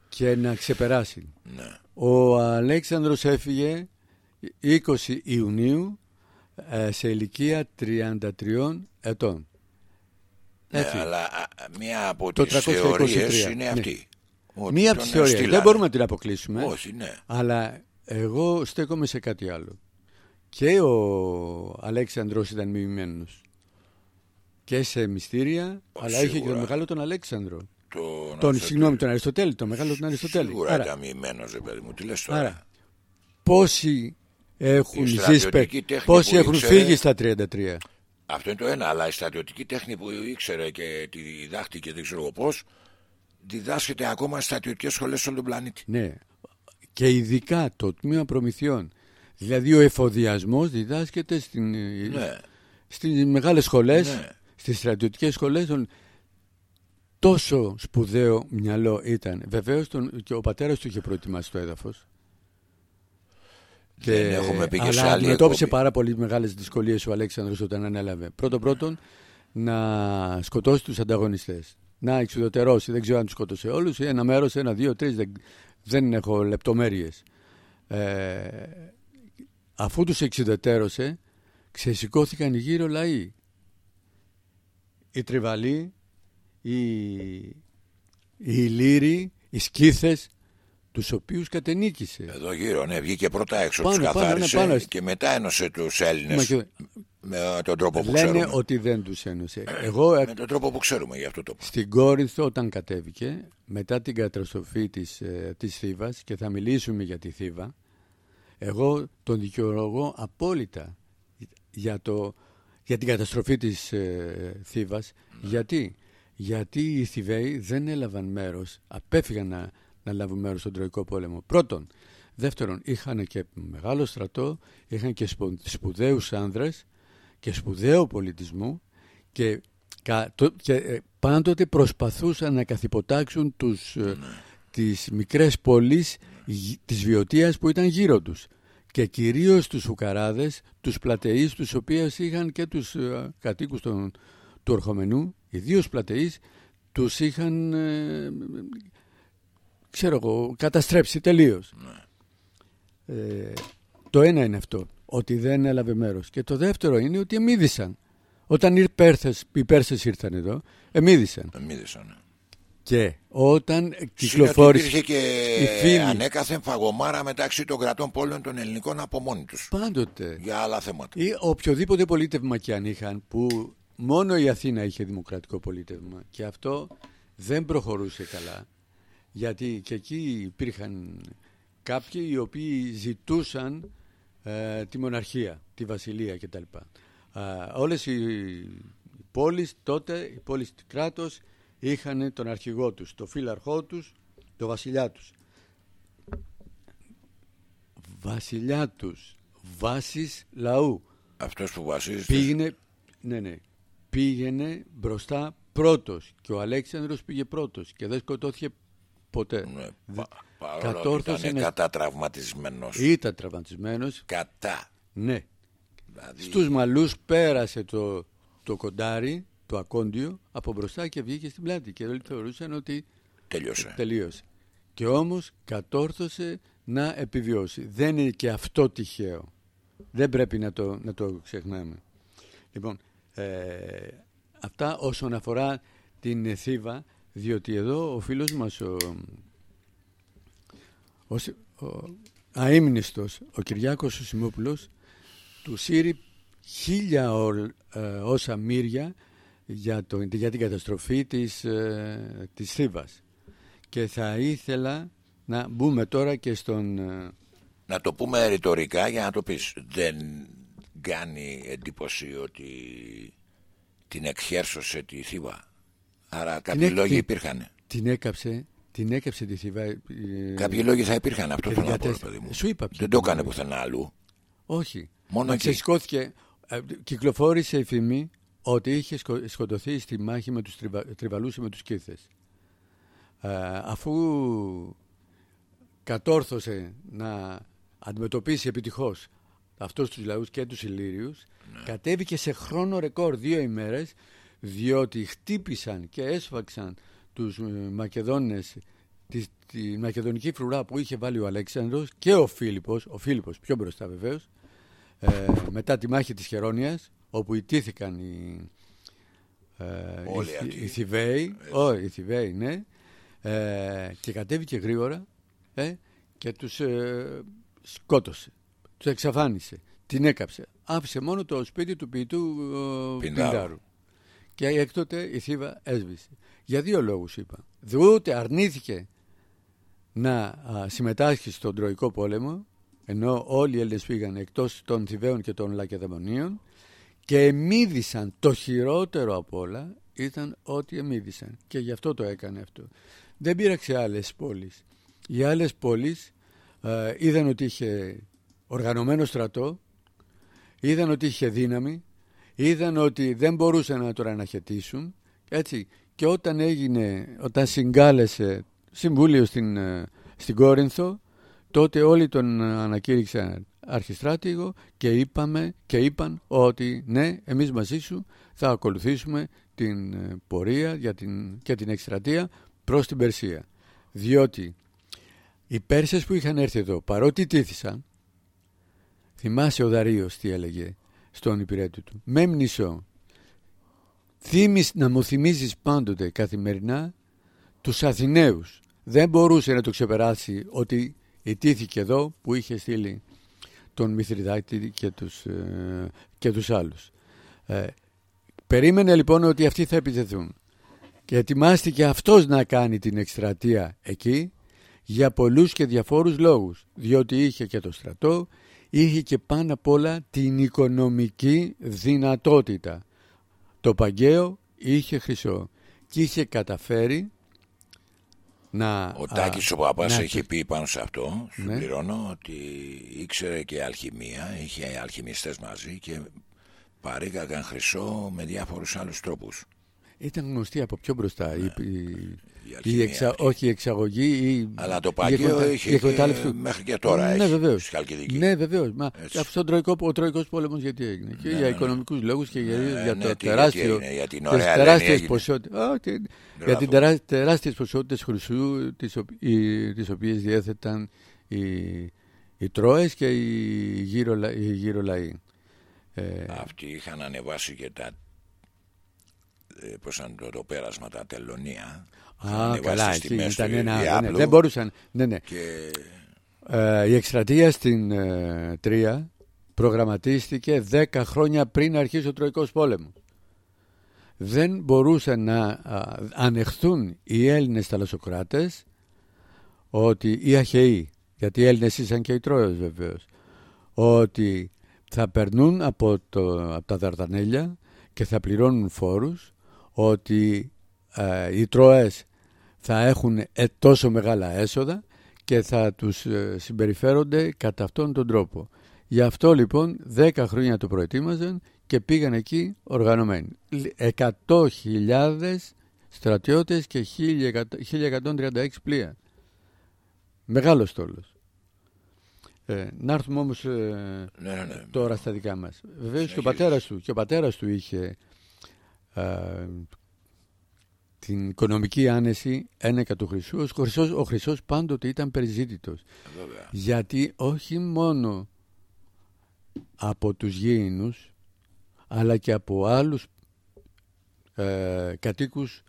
και να ξεπεράσει. Ναι. Ο Αλέξανδρος έφυγε 20 Ιουνίου ε, σε ηλικία 33 ετών. Ναι, Έτσι. αλλά μία από το τις θεωρίες είναι ναι. αυτή. Μία από τις θεωρίες. Δεν μπορούμε να την αποκλείσουμε. Όχι, ναι. Αλλά εγώ στέκομαι σε κάτι άλλο. Και ο Αλέξανδρος ήταν μιμημένος. Και σε μυστήρια, αλλά είχε και τον μεγάλο τον Αλέξανδρο. Τον, τον συγγνώμη, τον Αριστοτέλη, τον μεγάλο τον Αριστοτέλη. Σίγουρα ήταν μιμημένος, παιδί μου. Τι λες τώρα. Άρα, πόσοι έχουν ζήσει, πόσοι έχουν ήξερε... φύγει στα 33. Αυτό είναι το ένα, αλλά η στρατιωτική τέχνη που ήξερε και τη διδάχτηκε δεν ξέρω πώς, διδάσκεται ακόμα στις στρατιωτικές σχολές σε όλο τον πλανήτη. Ναι. Και ειδικά το τμήμα προμηθειών. Δηλαδή ο εφοδιασμός διδάσκεται στην, ναι. στις μεγάλες σχολές, ναι. Στις στρατιωτικές σχολές. Τόσο σπουδαίο μυαλό ήταν. Βεβαίως και ο πατέρας του είχε προετοιμάσει το έδαφος. Και... Δεν έχουμε πει και αλλά αντιμετώπισε πάρα πολύ μεγάλες δυσκολίες ο Αλέξανδρος όταν ανέλαβε. Πρώτον πρώτον να σκοτώσει τους ανταγωνιστές. Να εξουδετερώσει, δεν ξέρω αν τους σκότωσε όλους, ένα μέρος, ένα, δύο, τρεις, δεν... δεν έχω λεπτομέρειες. Ε, αφού τους εξουδετέρωσε, ξεσηκώθηκαν γύρω λαοί. Οι Τριβαλοί, οι, οι Λύροι, οι Σκύθες, τους οποίους κατενίκησε. Εδώ γύρω, ναι, βγήκε πρώτα έξω, πάνω, τους καθάρισε πάνω, ναι, και μετά ένωσε τους Έλληνες και... με τον τρόπο που Λένε ξέρουμε. ότι δεν τους ένωσε. Εγώ, με τον τρόπο που ξέρουμε για αυτό το πράγμα. Στην Κόρινθο όταν κατέβηκε, μετά την καταστροφή της, ε, της Θήβας και θα μιλήσουμε για τη Θήβα, εγώ τον δικαιολογώ απόλυτα για, το, για την καταστροφή της ε, Θήβας. Ναι. Γιατί; Γιατί οι Θηβαίοι δεν έλαβαν μέρος, απέφυγαν να να λάβουν μέρος στον Τροϊκό Πόλεμο. Πρώτον. Δεύτερον, είχαν και μεγάλο στρατό, είχαν και σπουδαίους άνδρες και σπουδαίο πολιτισμό και, και ε, πάντοτε προσπαθούσαν να καθυποτάξουν τους, ε, τις μικρές πόλεις της βιωτίας που ήταν γύρω τους και κυρίως τους Ουκαράδες, τους πλατεείς, τους οποίους είχαν και τους ε, κατοίκους του Ορχομενού, ιδίως πλατεείς, τους είχαν ξέρω εγώ, καταστρέψει τελείως. Ναι. Ε, το ένα είναι αυτό, ότι δεν έλαβε μέρος. Και το δεύτερο είναι ότι εμίδησαν. Όταν οι Πέρσες, οι Πέρσες ήρθαν εδώ, εμίδησαν. Εμίδησαν, ναι. Και όταν κυκλοφόρησε. Υπήρχε και ανέκαθεν φαγωμάρα μεταξύ των κρατών πόλεων των ελληνικών από μόνοι τους. Πάντοτε. Για άλλα θέματα. Ή οποιοδήποτε πολίτευμα και αν είχαν, που μόνο η Αθήνα είχε δημοκρατικό πολίτευμα. Και αυτό δεν προχωρούσε καλά γιατί και εκεί υπήρχαν κάποιοι οι οποίοι ζητούσαν ε, τη μοναρχία, τη βασιλεία κτλ. Ε, όλες οι, πόλεις τότε, οι πόλεις κράτος είχαν τον αρχηγό τους, τον φύλαρχό τους, τον βασιλιά τους. Βασιλιά τους, βάσης λαού. Αυτός που βασίζεται. Πήγαινε, ναι, ναι, πήγαινε μπροστά πρώτος και ο Αλέξανδρος πήγε πρώτος και δεν σκοτώθηκε ποτέ. Ναι, Κατόρθωσε ήταν κατά τραυματισμένος. Ήταν τραυματισμένος. Κατά. Ναι. Δηλαδή... Στους μαλλούς πέρασε το, το κοντάρι, το ακόντιο, από μπροστά και βγήκε στην πλάτη. Και όλοι θεωρούσαν ότι τελείωσε. τελείωσε. Και όμως κατόρθωσε να επιβιώσει. Δεν είναι και αυτό τυχαίο. Δεν πρέπει να το, να το ξεχνάμε. Λοιπόν, ε, αυτά όσον αφορά την Θήβα διότι εδώ ο φίλος μας ο, ο, ο αείμνηστος, ο Κυριάκος ο Σιμόπουλος του σύρει χίλια ε, όσα μύρια για, το, για την καταστροφή της, ε, της Θήβας και θα ήθελα να μπούμε τώρα και στον... Ε, να το πούμε ρητορικά για να το πεις. Δεν κάνει εντύπωση ότι την εκχέρσωσε τη Θήβα. Άρα κάποιοι λόγοι υπήρχαν. Την έκαψε, την έκαψε τη Θηβά. Ε, κάποιοι λόγοι θα υπήρχαν. Αυτό θέλω να πω, παιδί μου. Σου είπα. Δεν το έκανε πουθενά αλλού. Όχι. Μόνο εκεί. Ξεσηκώθηκε. Ε, κυκλοφόρησε η φημή ότι είχε σκοτωθεί στη μάχη με τους τριβα, τριβαλούσε με τους κήθες. Ε, αφού κατόρθωσε να αντιμετωπίσει επιτυχώς αυτούς τους λαούς και τους Ηλίριους, ναι. κατέβηκε σε χρόνο ρεκόρ δύο ημέρες διότι χτύπησαν και έσφαξαν τους ε, Μακεδόνες τη, τη μακεδονική φρουρά που είχε βάλει ο Αλέξανδρος και ο Φίλιππος, ο Φίλιππος πιο μπροστά βεβαίως, ε, μετά τη μάχη της Χερόνιας, όπου ιτήθηκαν οι, ε, οι, οι, Θηβαίοι, οι Θηβαίοι, ναι, ε, και κατέβηκε γρήγορα ε, και τους ε, σκότωσε, τους εξαφάνισε, την έκαψε. Άφησε μόνο το σπίτι του ποιητού Πινδάρου. Και έκτοτε η Θήβα έσβησε. Για δύο λόγους είπα. Ούτε αρνήθηκε να συμμετάσχει στον Τροϊκό πόλεμο, ενώ όλοι οι Έλληνες πήγαν εκτός των Θηβαίων και των Λακεδαιμονίων και εμίδησαν. Το χειρότερο από όλα ήταν ότι εμίδησαν. Και γι' αυτό το έκανε αυτό. Δεν πήραξε άλλες πόλεις. Οι άλλες πόλεις είδαν ότι είχε οργανωμένο στρατό, είδαν ότι είχε δύναμη, είδαν ότι δεν μπορούσαν να τον αναχαιτήσουν. Έτσι. Και όταν έγινε, όταν συγκάλεσε συμβούλιο στην, ε, στην Κόρινθο τότε όλοι τον ανακήρυξαν αρχιστράτηγο και είπαμε και είπαν ότι ναι εμείς μαζί σου θα ακολουθήσουμε την ε, πορεία για την, και την εκστρατεία προς την Περσία. Διότι οι Πέρσες που είχαν έρθει εδώ παρότι τήθησαν θυμάσαι ο Δαρίος τι έλεγε στον υπηρέτη του με μνησό Θύμις, να μου θυμίζεις πάντοτε καθημερινά τους Αθηναίους. Δεν μπορούσε να το ξεπεράσει ότι ετήθηκε εδώ που είχε στείλει τον Μηθριδάκη και τους, ε, και τους άλλους. Ε, περίμενε λοιπόν ότι αυτοί θα επιτεθούν. Και ετοιμάστηκε αυτός να κάνει την εκστρατεία εκεί για πολλούς και διαφόρους λόγους. Διότι είχε και το στρατό είχε και πάνω απ' όλα την οικονομική δυνατότητα. Το Παγκαίο είχε χρυσό και είχε καταφέρει να, ο Τάκης ο Παπάς έχει πει πάνω σε αυτό σου ναι. πληρώνω ότι ήξερε και αλχημία είχε αλχημιστές μαζί και παρήγαγαν χρυσό με διάφορους άλλους τρόπους ήταν γνωστή από πιο μπροστά ναι. η, η, εξα... όχι η εξαγωγή η... αλλά το Παγκαίο είχε και... μέχρι και τώρα ναι, βεβαίως. ναι βεβαίως. Μα αυτός ο, τροϊκό, ο Τροϊκός Πόλεμος γιατί έγινε; Και ναι, για ναι, οικονομικούς λόγους και για, ναι, για το τεράστιο για την ωραία τεράστιες ποσότητες. Για την τεράστιες ποσότητες χρυσού τις, τις οποίες διέθεταν οι, οι Τρόες και οι γύρω, οι γύρω λαοί ε, Αυτοί είχαν ανεβάσει και τα ε, πώς ήταν το, το πέρασμα τα τελωνία Α, καλά, ήταν ένα, ναι, δεν μπορούσαν ναι, ναι. Και... Ε, η εκστρατεία στην ε, Τρία προγραμματίστηκε 10 χρόνια πριν αρχίσει ο Τροϊκός Πόλεμος δεν μπορούσαν να α, ανεχθούν οι Έλληνες θαλασσοκράτες ότι οι Αχαιοί γιατί οι Έλληνες ήσαν και οι Τρόες βεβαίως ότι θα περνούν από, το, από τα Δαρδανέλια και θα πληρώνουν φόρους ότι ε, οι τρώες θα έχουν ε, τόσο μεγάλα έσοδα και θα τους ε, συμπεριφέρονται κατά αυτόν τον τρόπο. Γι' αυτό λοιπόν 10 χρόνια το προετοίμαζαν και πήγαν εκεί οργανωμένοι. 100.000 στρατιώτες και 1136 πλοία. Μεγάλος τόλος. Ε, να έρθουμε όμως ε, ναι, ναι, ναι. τώρα στα δικά μας. Βεβαίως και ο πατέρας του, και ο πατέρας του είχε ε, την οικονομική άνεση ένεκα του Χρυσού. Ο Χρυσός, ο Χρυσός πάντοτε ήταν περιζήτητος. Γιατί όχι μόνο από τους γήινους αλλά και από άλλους ε, κατοίκους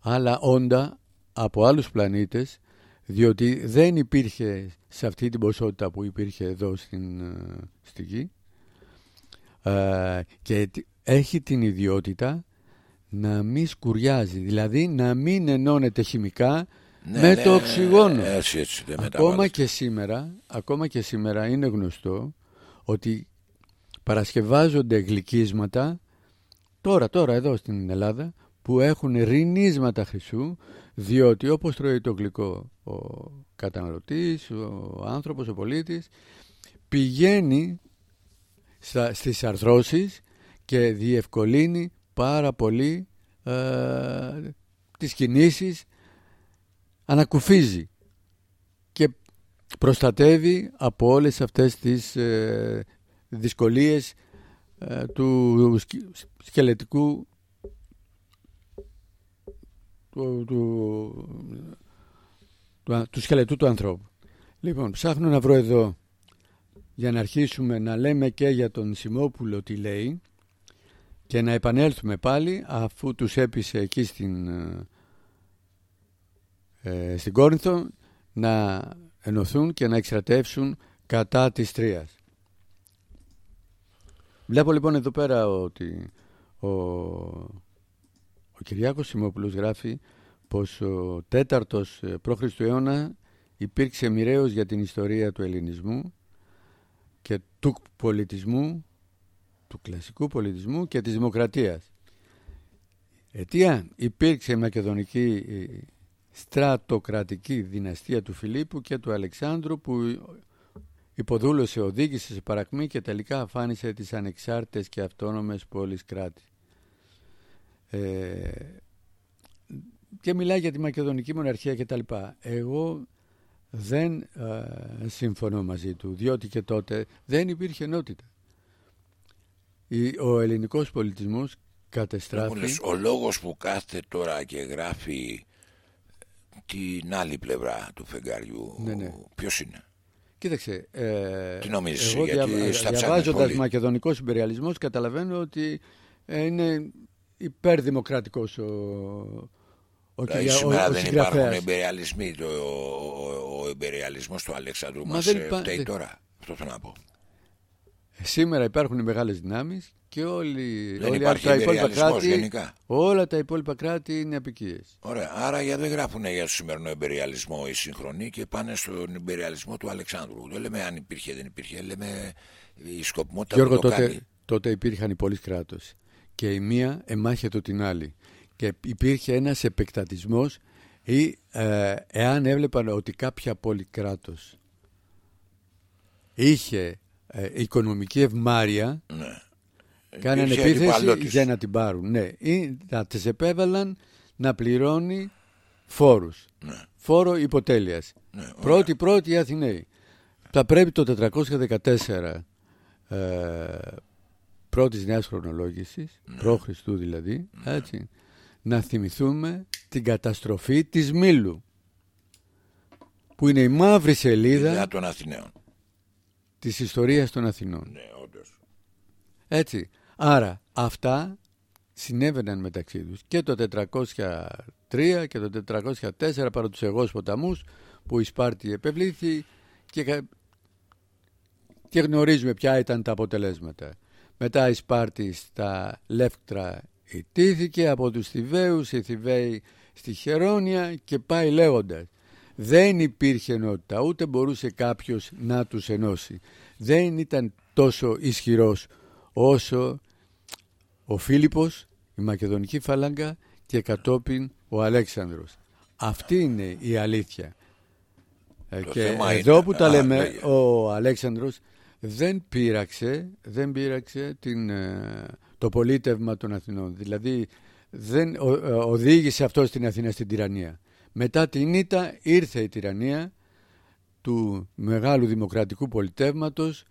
άλλα όντα από άλλους πλανήτες διότι δεν υπήρχε σε αυτή την ποσότητα που υπήρχε εδώ στην, ε, στη γη ε, και έχει την ιδιότητα να μην σκουριάζει, δηλαδή να μην ενώνεται χημικά ναι, με ναι, το οξυγόνο. Έτσι, έτσι, ακόμα, και σήμερα, ακόμα και σήμερα είναι γνωστό ότι παρασκευάζονται γλυκίσματα τώρα, τώρα εδώ στην Ελλάδα που έχουν ρινίσματα χρυσού διότι όπως τρώει το γλυκό ο καταναλωτής, ο άνθρωπος, ο πολίτης πηγαίνει στα, στις αρθρώσεις και διευκολύνει πάρα πολύ ε, τις κινήσεις ανακουφίζει και προστατεύει από όλες αυτές τις ε, δυσκολίες ε, του σκελετικού του, του, του, σκελετού του ανθρώπου. Λοιπόν, ψάχνω να βρω εδώ για να αρχίσουμε να λέμε και για τον Σιμόπουλο τι λέει και να επανέλθουμε πάλι αφού τους έπεισε εκεί στην, ε, στην Κόρινθο να ενωθούν και να εξτρατεύσουν κατά της Τρίας. Βλέπω λοιπόν εδώ πέρα ότι ο, ο Κυριάκος Σιμόπουλος γράφει πως ο τέταρτος ε, π.Χ. αιώνα υπήρξε μοιραίος για την ιστορία του ελληνισμού και του πολιτισμού του κλασικού πολιτισμού και της δημοκρατίας. Αιτία υπήρξε η μακεδονική στρατοκρατική δυναστεία του Φιλίππου και του Αλεξάνδρου που υποδούλωσε, οδήγησε σε παρακμή και τελικά αφάνισε τις ανεξάρτητες και αυτόνομες πόλεις κράτη. Ε, και μιλάει για τη μακεδονική μοναρχία κτλ. Εγώ δεν ε, συμφωνώ μαζί του, διότι και τότε δεν υπήρχε ενότητα ο ελληνικός πολιτισμός κατεστράφει. Ο λόγος που κάθεται τώρα και γράφει την άλλη πλευρά του φεγγαριού. Ναι, ναι. Ποιος είναι; Κοίταξε, ε, Τι νομίζεις, εγώ γιατί δια, στα διαβάζοντας μακεδονικός υπεριαλισμός καταλαβαίνω ότι ε, είναι υπερδημοκρατικός ο, ο, δηλαδή, ο, σήμερα ο, δεν συγγραφέας. υπάρχουν εμπεριαλισμοί. Το, ο, ο, ο εμπεριαλισμός του Αλεξάνδρου Μα μας δεν ε, υπά- φταίει δεν- τώρα. Αυτό θέλω να πω. Σήμερα υπάρχουν οι μεγάλες δυνάμεις και όλοι, Δεν όλοι υπάρχει τα υπόλοιπα εμπεριαλισμός κράτη, γενικά. όλα τα υπόλοιπα κράτη είναι απικίες. Ωραία. Άρα για δεν γράφουν για το σημερινό εμπεριαλισμό οι σύγχρονοι και πάνε στον εμπεριαλισμό του Αλεξάνδρου. Δεν λέμε αν υπήρχε δεν υπήρχε. Λέμε η σκοπιμότητα Γιώργο, που το τότε, κάνει. τότε υπήρχαν οι πόλεις κράτος και η μία εμάχεται την άλλη και υπήρχε ένας επεκτατισμός ή ε, εάν έβλεπαν ότι κάποια πόλη κράτος είχε ε, οικονομική ευμάρεια Ναι. κάνανε Υπήρχε επίθεση αντιπαλώτης. για να την πάρουν ναι, ή θα τις επέβαλαν να πληρώνει φόρους Ναι. φόρο υποτέλειας Ναι, ωραία. πρώτη πρώτη οι Αθηναίοι θα πρέπει το 414 ε, πρώτης νέας χρονολόγησης Ναι. προ Χριστού δηλαδή έτσι, να θυμηθούμε την καταστροφή της Μήλου που είναι η μαύρη σελίδα Για των Αθηναίων. Της ιστορίας των Αθηνών Ναι, όντως. έτσι άρα αυτά συνέβαιναν μεταξύ τους και το 403 και το 404 παρά τους εγώς ποταμούς που η Σπάρτη επευλήθη και, κα- και γνωρίζουμε ποια ήταν τα αποτελέσματα. Μετά η Σπάρτη στα Λεύκτρα ιτήθηκε από τους Θηβαίους, οι Θηβαίοι στη Χερόνια και πάει λέγοντας. Δεν υπήρχε ενότητα, ούτε μπορούσε κάποιος να τους ενώσει. Δεν ήταν τόσο ισχυρός όσο ο Φίλιππος, η Μακεδονική Φάλαγγα και κατόπιν ο Αλέξανδρος. Αυτή είναι η αλήθεια. Ε, Το και θέμα εδώ είναι- που τα Α, λέμε, λέγε. ο Αλέξανδρος δεν πείραξε, δεν πείραξε την, ε, το πολίτευμα των Αθηνών. Δηλαδή δεν ο- ε, οδήγησε αυτό στην Αθήνα στην τυραννία. Μετά την ήττα ήρθε η τυραννία του μεγάλου δημοκρατικού πολιτεύματος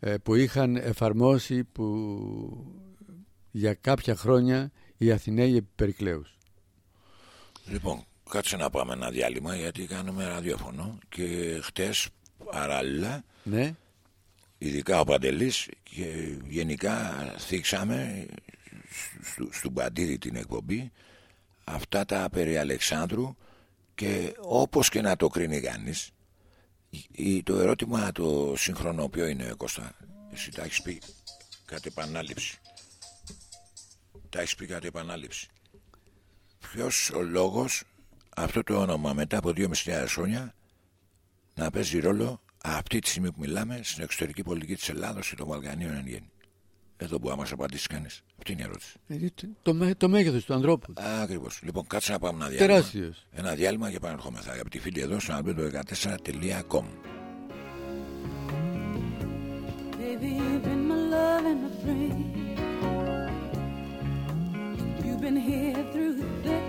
ε, που είχαν εφαρμόσει που για κάποια χρόνια οι Αθηναίοι επί Περικλέους. Λοιπόν, κάτσε να πάμε ένα διάλειμμα γιατί κάνουμε ραδιόφωνο και χτες παράλληλα Ναι, ειδικά ο Παντελής και γενικά θίξαμε στου, στον Παντήρη την εκπομπή αυτά τα περί Αλεξάνδρου και όπως και να το κρίνει κανείς η- το ερώτημα το σύγχρονο ποιο είναι Κώστα εσύ τα έχεις πει κατ' επανάληψη τα έχεις πει κατ' επανάληψη ποιος ο λόγος αυτό το όνομα μετά από 2.500 χρόνια να παίζει ρόλο αυτή τη στιγμή που μιλάμε στην εξωτερική πολιτική της Ελλάδος και των Βαλκανίων εν γέννη; Εδώ μπορεί να μας απαντήσει κανείς. Αυτή είναι η ερώτηση. Ε, το, το, μέ- το μέγεθος του ανθρώπου. Ακριβώς. Λοιπόν, κάτσε να πάμε ένα διάλειμμα. Τεράστιος. Ένα διάλειμμα και επανερχόμεθα. Αγαπητοί φίλοι εδώ στο albedo14.com Baby, you've been my love and my friend. You've been here through the thick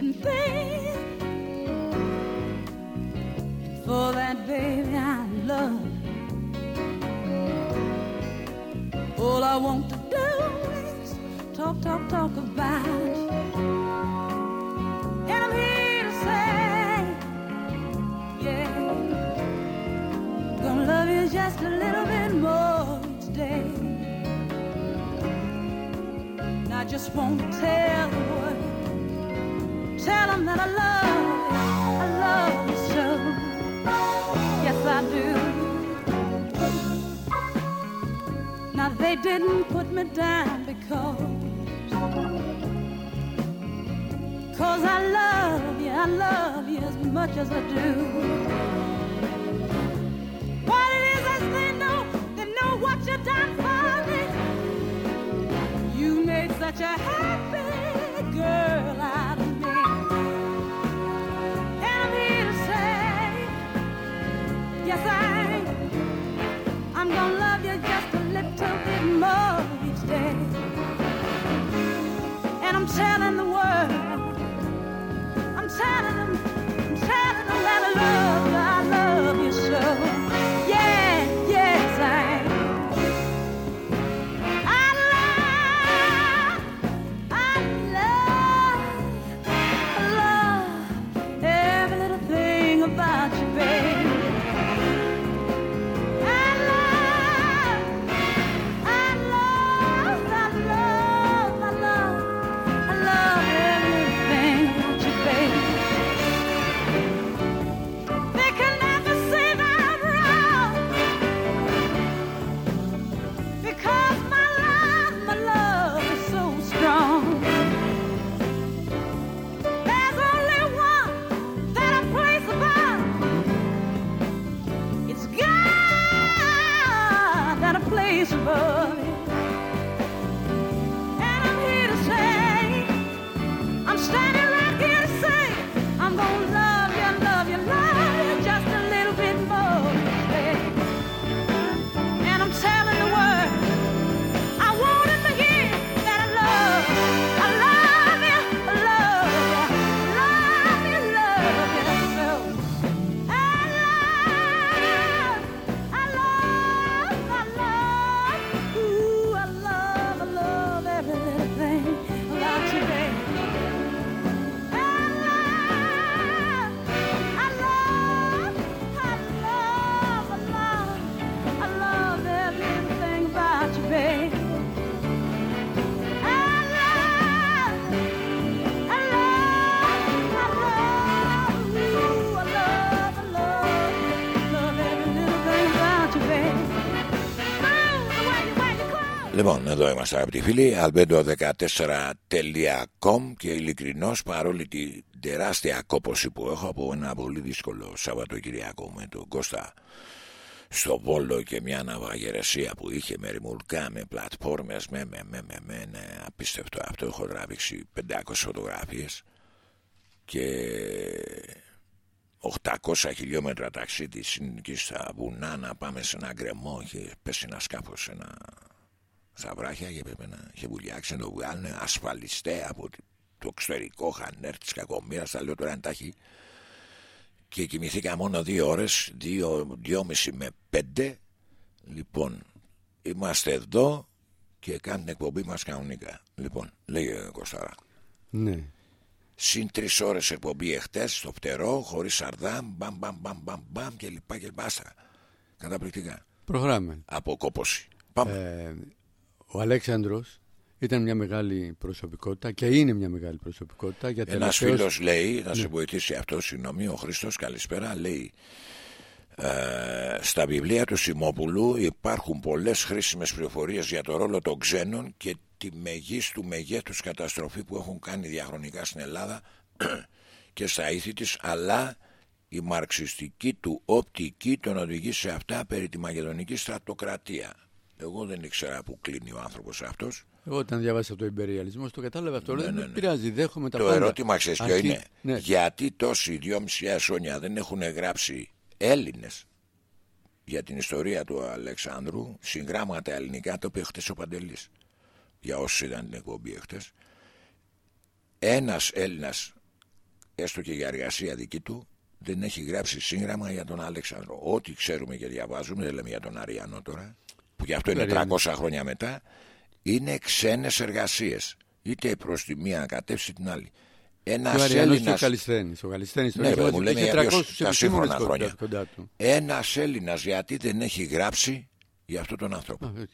and thin. For that, baby, I love. All I want to do is talk, talk, talk about. And I'm here to say, yeah. Gonna love you just a little bit more today. And I just want to tell the world, tell them that I love I love you so. Yes, I do. They didn't put me down because, cause I love you, I love you as much as I do. What it is as they know, they know what you done for me. You made such a happy Λοιπόν, εδώ είμαστε αγαπητοί φίλοι, albedo14.com και ειλικρινώς παρόλη τη τεράστια κόπωση που έχω από ένα πολύ δύσκολο Σαββατοκυριακό με τον Κώστα στο Βόλο και μια ναυαγερεσία που είχε με ρημουλκά, με πλατφόρμες, με, με, με, με, με, ναι, απίστευτο αυτό. Έχω τραβήξει 500 φωτογραφίες και 800 χιλιόμετρα ταξίδι εκεί στα βουνά να πάμε σε ένα γκρεμό και πέσει ένα σκάφος σε ένα στα βράχια και πρέπει να είχε βουλιάξει να το βγάλουν ασφαλιστέ από το εξωτερικό χανέρ της κακομήρας θα λέω τώρα αν τα έχει και κοιμηθήκα μόνο δύο ώρες δύο, δυόμιση με πέντε λοιπόν είμαστε εδώ και κάνουμε την εκπομπή μας κανονικά λοιπόν λέγε Κωστάρα Ναι. Συν τρεις ώρες εκπομπή εχθές στο φτερό, χωρίς σαρδάμ, μπαμ, μπαμ, μπαμ, μπαμ, μπαμ και λοιπά και λοιπά. Άστα. Καταπληκτικά. Προχωράμε. Από κόποση. Πάμε. Ε, ο Αλέξανδρος ήταν μια μεγάλη προσωπικότητα και είναι μια μεγάλη προσωπικότητα. Για Ένας τελευταίος- φίλος λέει, θα σε βοηθήσει αυτό, συγγνώμη, ο Χριστός, καλησπέρα, λέει. Ε, στα βιβλία του Σιμόπουλου υπάρχουν πολλές χρήσιμες πληροφορίες για το ρόλο των ξένων και τη μεγίστου μεγέθους καταστροφή που έχουν κάνει διαχρονικά στην Ελλάδα και στα ήθη της αλλά η μαρξιστική του οπτική τον οδηγεί σε αυτά περί τη Μακεδονική στρατοκρατία. Εγώ δεν ήξερα που κλείνει ο άνθρωπος αυτός. Εγώ όταν διάβασα το υπεριαλισμό το κατάλαβα αυτό. Ναι, δεν ναι, με ναι. πειράζει, δέχομαι τα Το πάντα. ερώτημα ξέρεις ποιο Αρκεί- είναι; Ναι. Γιατί τόσοι δυόμισι αιώνια δεν έχουν γράψει Έλληνες για την ιστορία του Αλεξάνδρου συγγράμματα ελληνικά το οποίο χτες ο Παντελής για όσους είδαν την εκπομπή χτες ένας Έλληνας έστω και για εργασία δική του δεν έχει γράψει σύγγραμμα για τον Αλεξάνδρο ό,τι ξέρουμε και διαβάζουμε δεν λέμε για τον Αριανό τώρα που γι' αυτό είναι Αριανό. 300 χρόνια μετά είναι ξένες εργασίες είτε προς τη μία κατεύθυνση την άλλη Και ο ένας Αριανός και ο Έλληνας Καλισθένης. Ο Καλισθένης το Ναι, είχε ρε, μου λένε είχε για ποιος- 300 τα επιστήμονες σύγχρονα κοντά- χρόνια. κοντά του. ένας Έλληνας γιατί δεν έχει γράψει για αυτόν τον άνθρωπο Α, όχι.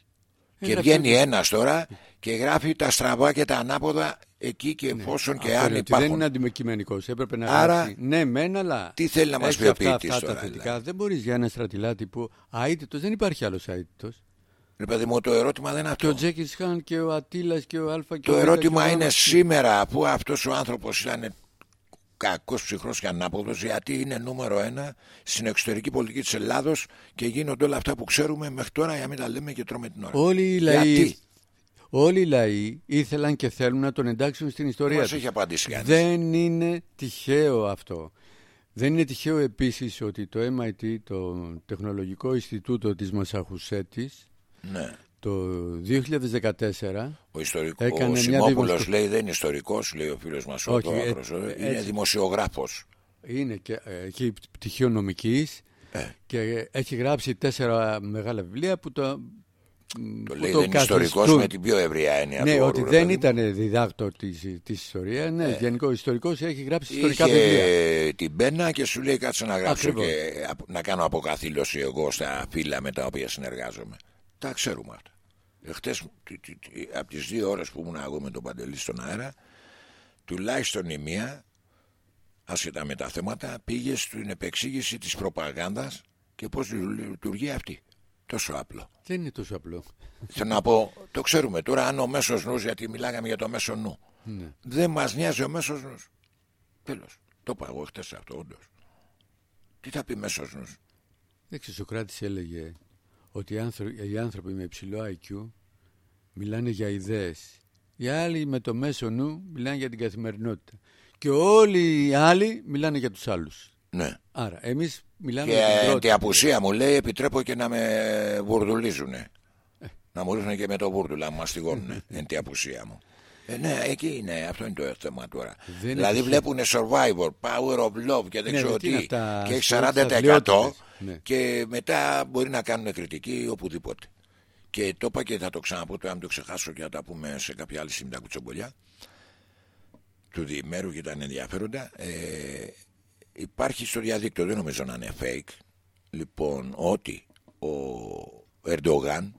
και Έγραψε- βγαίνει ένας τώρα και γράφει τα στραβά και τα ανάποδα εκεί και εφόσον και Αυτό άλλοι είναι ότι δεν υπάρχουν. είναι αντιμεκειμενικός. Έπρεπε να Άρα, γράψει. Ναι, μεν, αλλά. τι θέλει να μας έχει πει ο αυτά, ποιητής αυτά τώρα, τα θετικά. δηλαδή; Δεν μπορείς για ένα στρατηλάτη που αίτητος δεν υπάρχει άλλος αίτητος. Ρε παιδί μου, το ερώτημα δεν είναι Και ο αυτό. Τζέκι Χάν και ο Ατήλα και ο Αλφα και Το ο Β ερώτημα και ο είναι Ω. σήμερα αφού αυτός ο άνθρωπος ήταν κακός ψυχρός και ανάποδος γιατί είναι νούμερο ένα στην εξωτερική πολιτική της Ελλάδος και γίνονται όλα αυτά που ξέρουμε μέχρι τώρα για να μην τα λέμε και τρώμε την ώρα. Όλοι οι λαοί, Γιατί; όλοι οι λαοί ήθελαν και θέλουν να τον εντάξουν στην ιστορία μας τους. έχει απαντήσει κανείς. Δεν είναι τυχαίο αυτό. Δεν είναι τυχαίο επίσης ότι το MIT, το Τεχνολογικό Ινστιτούτο της Μασαχουσέτης, Ναι. το 2014 Ο, ιστορικό, Έκανε ο μια Σιμόπουλος δημοσκο- λέει δεν είναι ιστορικός, λέει ο φίλος μας ο Όχι, ε, Δόακρος, ε, είναι έτσι. δημοσιογράφος. είναι και, ε, έχει πτυχίο νομικής Ε. και έχει γράψει τέσσερα μεγάλα βιβλία που το, Το που λέει το δεν είναι ιστορικός καθιστούν. με την πιο ευρεία έννοια Ναι, του ότι όρου, ρε δεν παιδί μου. ήταν διδάκτορ της, της ιστορίας. Ναι, Ε. γενικό ιστορικός έχει γράψει ιστορικά βιβλία. Είχε την πένα και σου λέει κάτσε να γράψω Ακριβώς. και απ- να κάνω αποκαθήλωση εγώ στα φύλλα με τα οποία συνεργάζομαι. Τα ξέρουμε αυτά. Εχθές, τι- τι- τι- από τις δύο ώρες που ήμουν εγώ με τον Παντελή στον αέρα, τουλάχιστον η μία, άσχετα με τα θέματα, πήγε στην επεξήγηση της προπαγάνδας και πώς λειτουργεί αυτή. Τόσο απλό. Δεν είναι τόσο απλό. Θέλω να πω, το ξέρουμε τώρα αν ο μέσος νους, γιατί μιλάγαμε για το μέσο νου. Ναι. Δεν μας νοιάζει ο μέσος νους. Τέλος. Το είπα εγώ χτες αυτό όντως. Τι θα πει μέσος νους; Εντάξει, ο Σοκράτης έλεγε ότι οι άνθρω- οι άνθρωποι με υψηλό IQ μιλάνε για ιδέες. Οι άλλοι με το μέσο νου μιλάνε για την καθημερινότητα. Και όλοι οι άλλοι μιλάνε για τους άλλους. Ναι. Άρα, εμείς μιλάμε για την Και πρώτη. την απουσία μου λέει επιτρέπω και να με βουρδουλίζουνε. Να μου ρίχνουν και με το βούρδουλα, να μου μαστιγώνουνε. εν τη απουσία μου. Ε, ναι, εκεί είναι, αυτό είναι το θέμα τώρα. Δεν είναι δηλαδή τυχαίο. βλέπουν survivor, power of love και δεν Ναι, ξέρω τι είναι τι. αυτά, Και έχει στα 40% αθλειότητες. Ναι. και μετά μπορεί να κάνουν κριτική οπουδήποτε. Και το είπα και θα το ξαναπώ τώρα, αν το ξεχάσω και θα τα πούμε σε κάποια άλλη στιγμή τα κουτσομπολιά του διημέρου και ήταν ενδιαφέροντα. Ε, υπάρχει στο διαδίκτυο, δεν νομίζω να είναι fake, λοιπόν, ότι ο Ερντογάν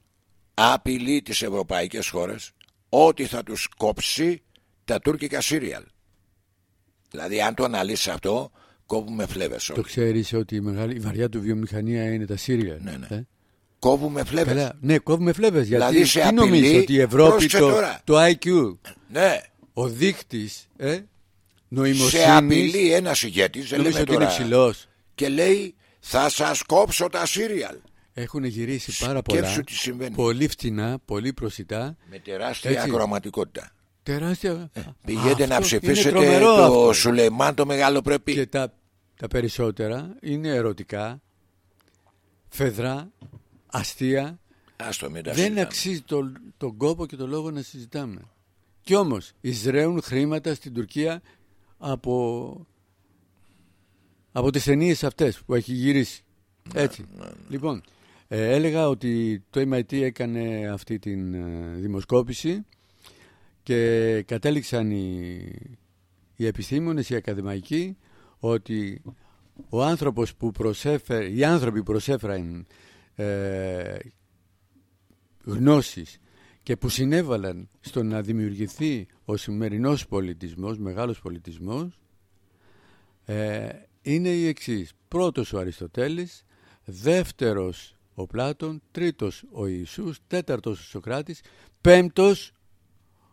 απειλεί τις ευρωπαϊκές χώρες ότι θα τους κόψει τα τουρκικά σύριαλ. Δηλαδή αν το αναλύσεις αυτό κόβουμε φλέβες Το όλοι. ξέρεις ότι η, μεγάλη, η βαριά του βιομηχανία είναι τα Σύρια. Ναι, ναι. Ε; κόβουμε φλέβες. Καλά, ναι, κόβουμε φλέβες. Γιατί Δηλαδή, σε τι απειλεί, νομίζεις ότι η Ευρώπη πρόσεξε το, τώρα. το IQ, Ναι, ο δείκτης ε, σε νοημοσύνης, απειλεί ένας ηγέτης, δεν νομίζω λέμε ότι είναι τώρα, ψηλός. και λέει θα σας κόψω τα σύριαλ. Έχουν γυρίσει πάρα Σκέψου πολλά. τι συμβαίνει. Πολύ φτηνά, πολύ προσιτά. Με τεράστια Έτσι. ακροματικότητα. Τεράστια. Πηγαίνετε Αυτό να είναι ψηφίσετε τρομερό το αυτό. Σουλεϊμάν το μεγάλο πρέπει. Και τα, τα περισσότερα είναι ερωτικά, φεδρά, αστεία. Άστο μην τα Δεν συζητάμε. αξίζει το, τον κόπο και το λόγο να συζητάμε. Κι όμως εισραίουν χρήματα στην Τουρκία από, από τις ταινίες αυτές που έχει γυρίσει. Έτσι. Λοιπόν, ε, έλεγα ότι το MIT έκανε αυτή την ε, δημοσκόπηση και κατέληξαν οι, οι επιστήμονες, οι ακαδημαϊκοί ότι ο άνθρωπος που προσέφερε, οι άνθρωποι που προσέφεραν ε, γνώσεις και που συνέβαλαν στο να δημιουργηθεί ο σημερινός πολιτισμός, μεγάλος πολιτισμός, ε, είναι οι εξής. Πρώτος ο Αριστοτέλης, δεύτερος ο Πλάτων, τρίτος ο Ιησούς, τέταρτος ο Σοκράτης, πέμπτος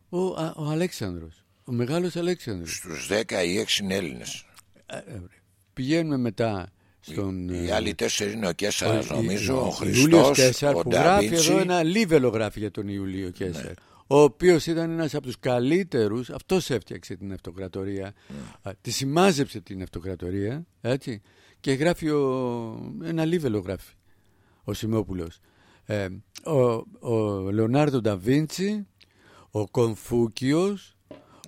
ο, Α- ο Αλέξανδρος, ο μεγάλος Αλέξανδρος. Στους 10 ή 6 είναι Έλληνες. Ε, ε, Πηγαίνουμε μετά στον... Οι ε, άλλοι τέσσερις είναι ο Κέσσαρας ο- νομίζω, ο Ιούλιος Χριστός, Κέσσαρ ο που γράφει Νταβίντσι. εδώ ένα λίβελο γράφει για τον Ιουλίο Κέσσαρ ο οποίος ήταν ένας από τους καλύτερους αυτός έφτιαξε την αυτοκρατορία α, τη σημάζεψε την αυτοκρατορία έτσι, και γράφει ο, ένα λίβελο γράφει ο Σιμόπουλος ε, ο, ο Λεωνάρδο Νταβίντσι ο Κομφούκιος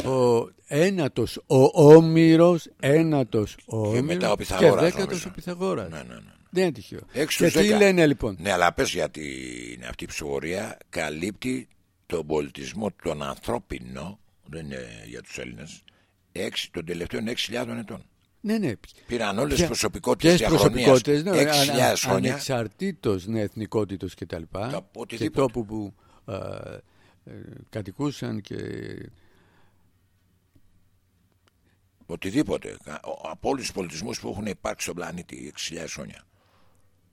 ο ένατος ο Όμηρος ένατος ο Και Όμηρος μετά ο Πυθαγόρας, και δέκατος νομίζω. ο Πυθαγόρας Ναι, ναι, ναι. δεν είναι τυχαίο. Έξι Και στους τι δέκα. λένε λοιπόν; Ναι, αλλά πες γιατί είναι αυτή η ψηφορία καλύπτει τον πολιτισμό τον ανθρώπινο, δεν είναι για τους Έλληνες, έξι, των τελευταίων 6.000 ετών. Ναι, ναι. Πήραν όλες τις Ποια- προσωπικότητες ποιες διαχρονίας προσωπικότητες, ναι, 6.000 ανα- χρόνια. Ανεξαρτήτως ναι, εθνικότητος και τα λοιπά. Το και οτιδήποτε. τόπου που ε, ε, κατοικούσαν και Οτιδήποτε. Κα- ο- Από όλους τους πολιτισμούς που έχουν υπάρξει στον πλανήτη 6.000 χρόνια.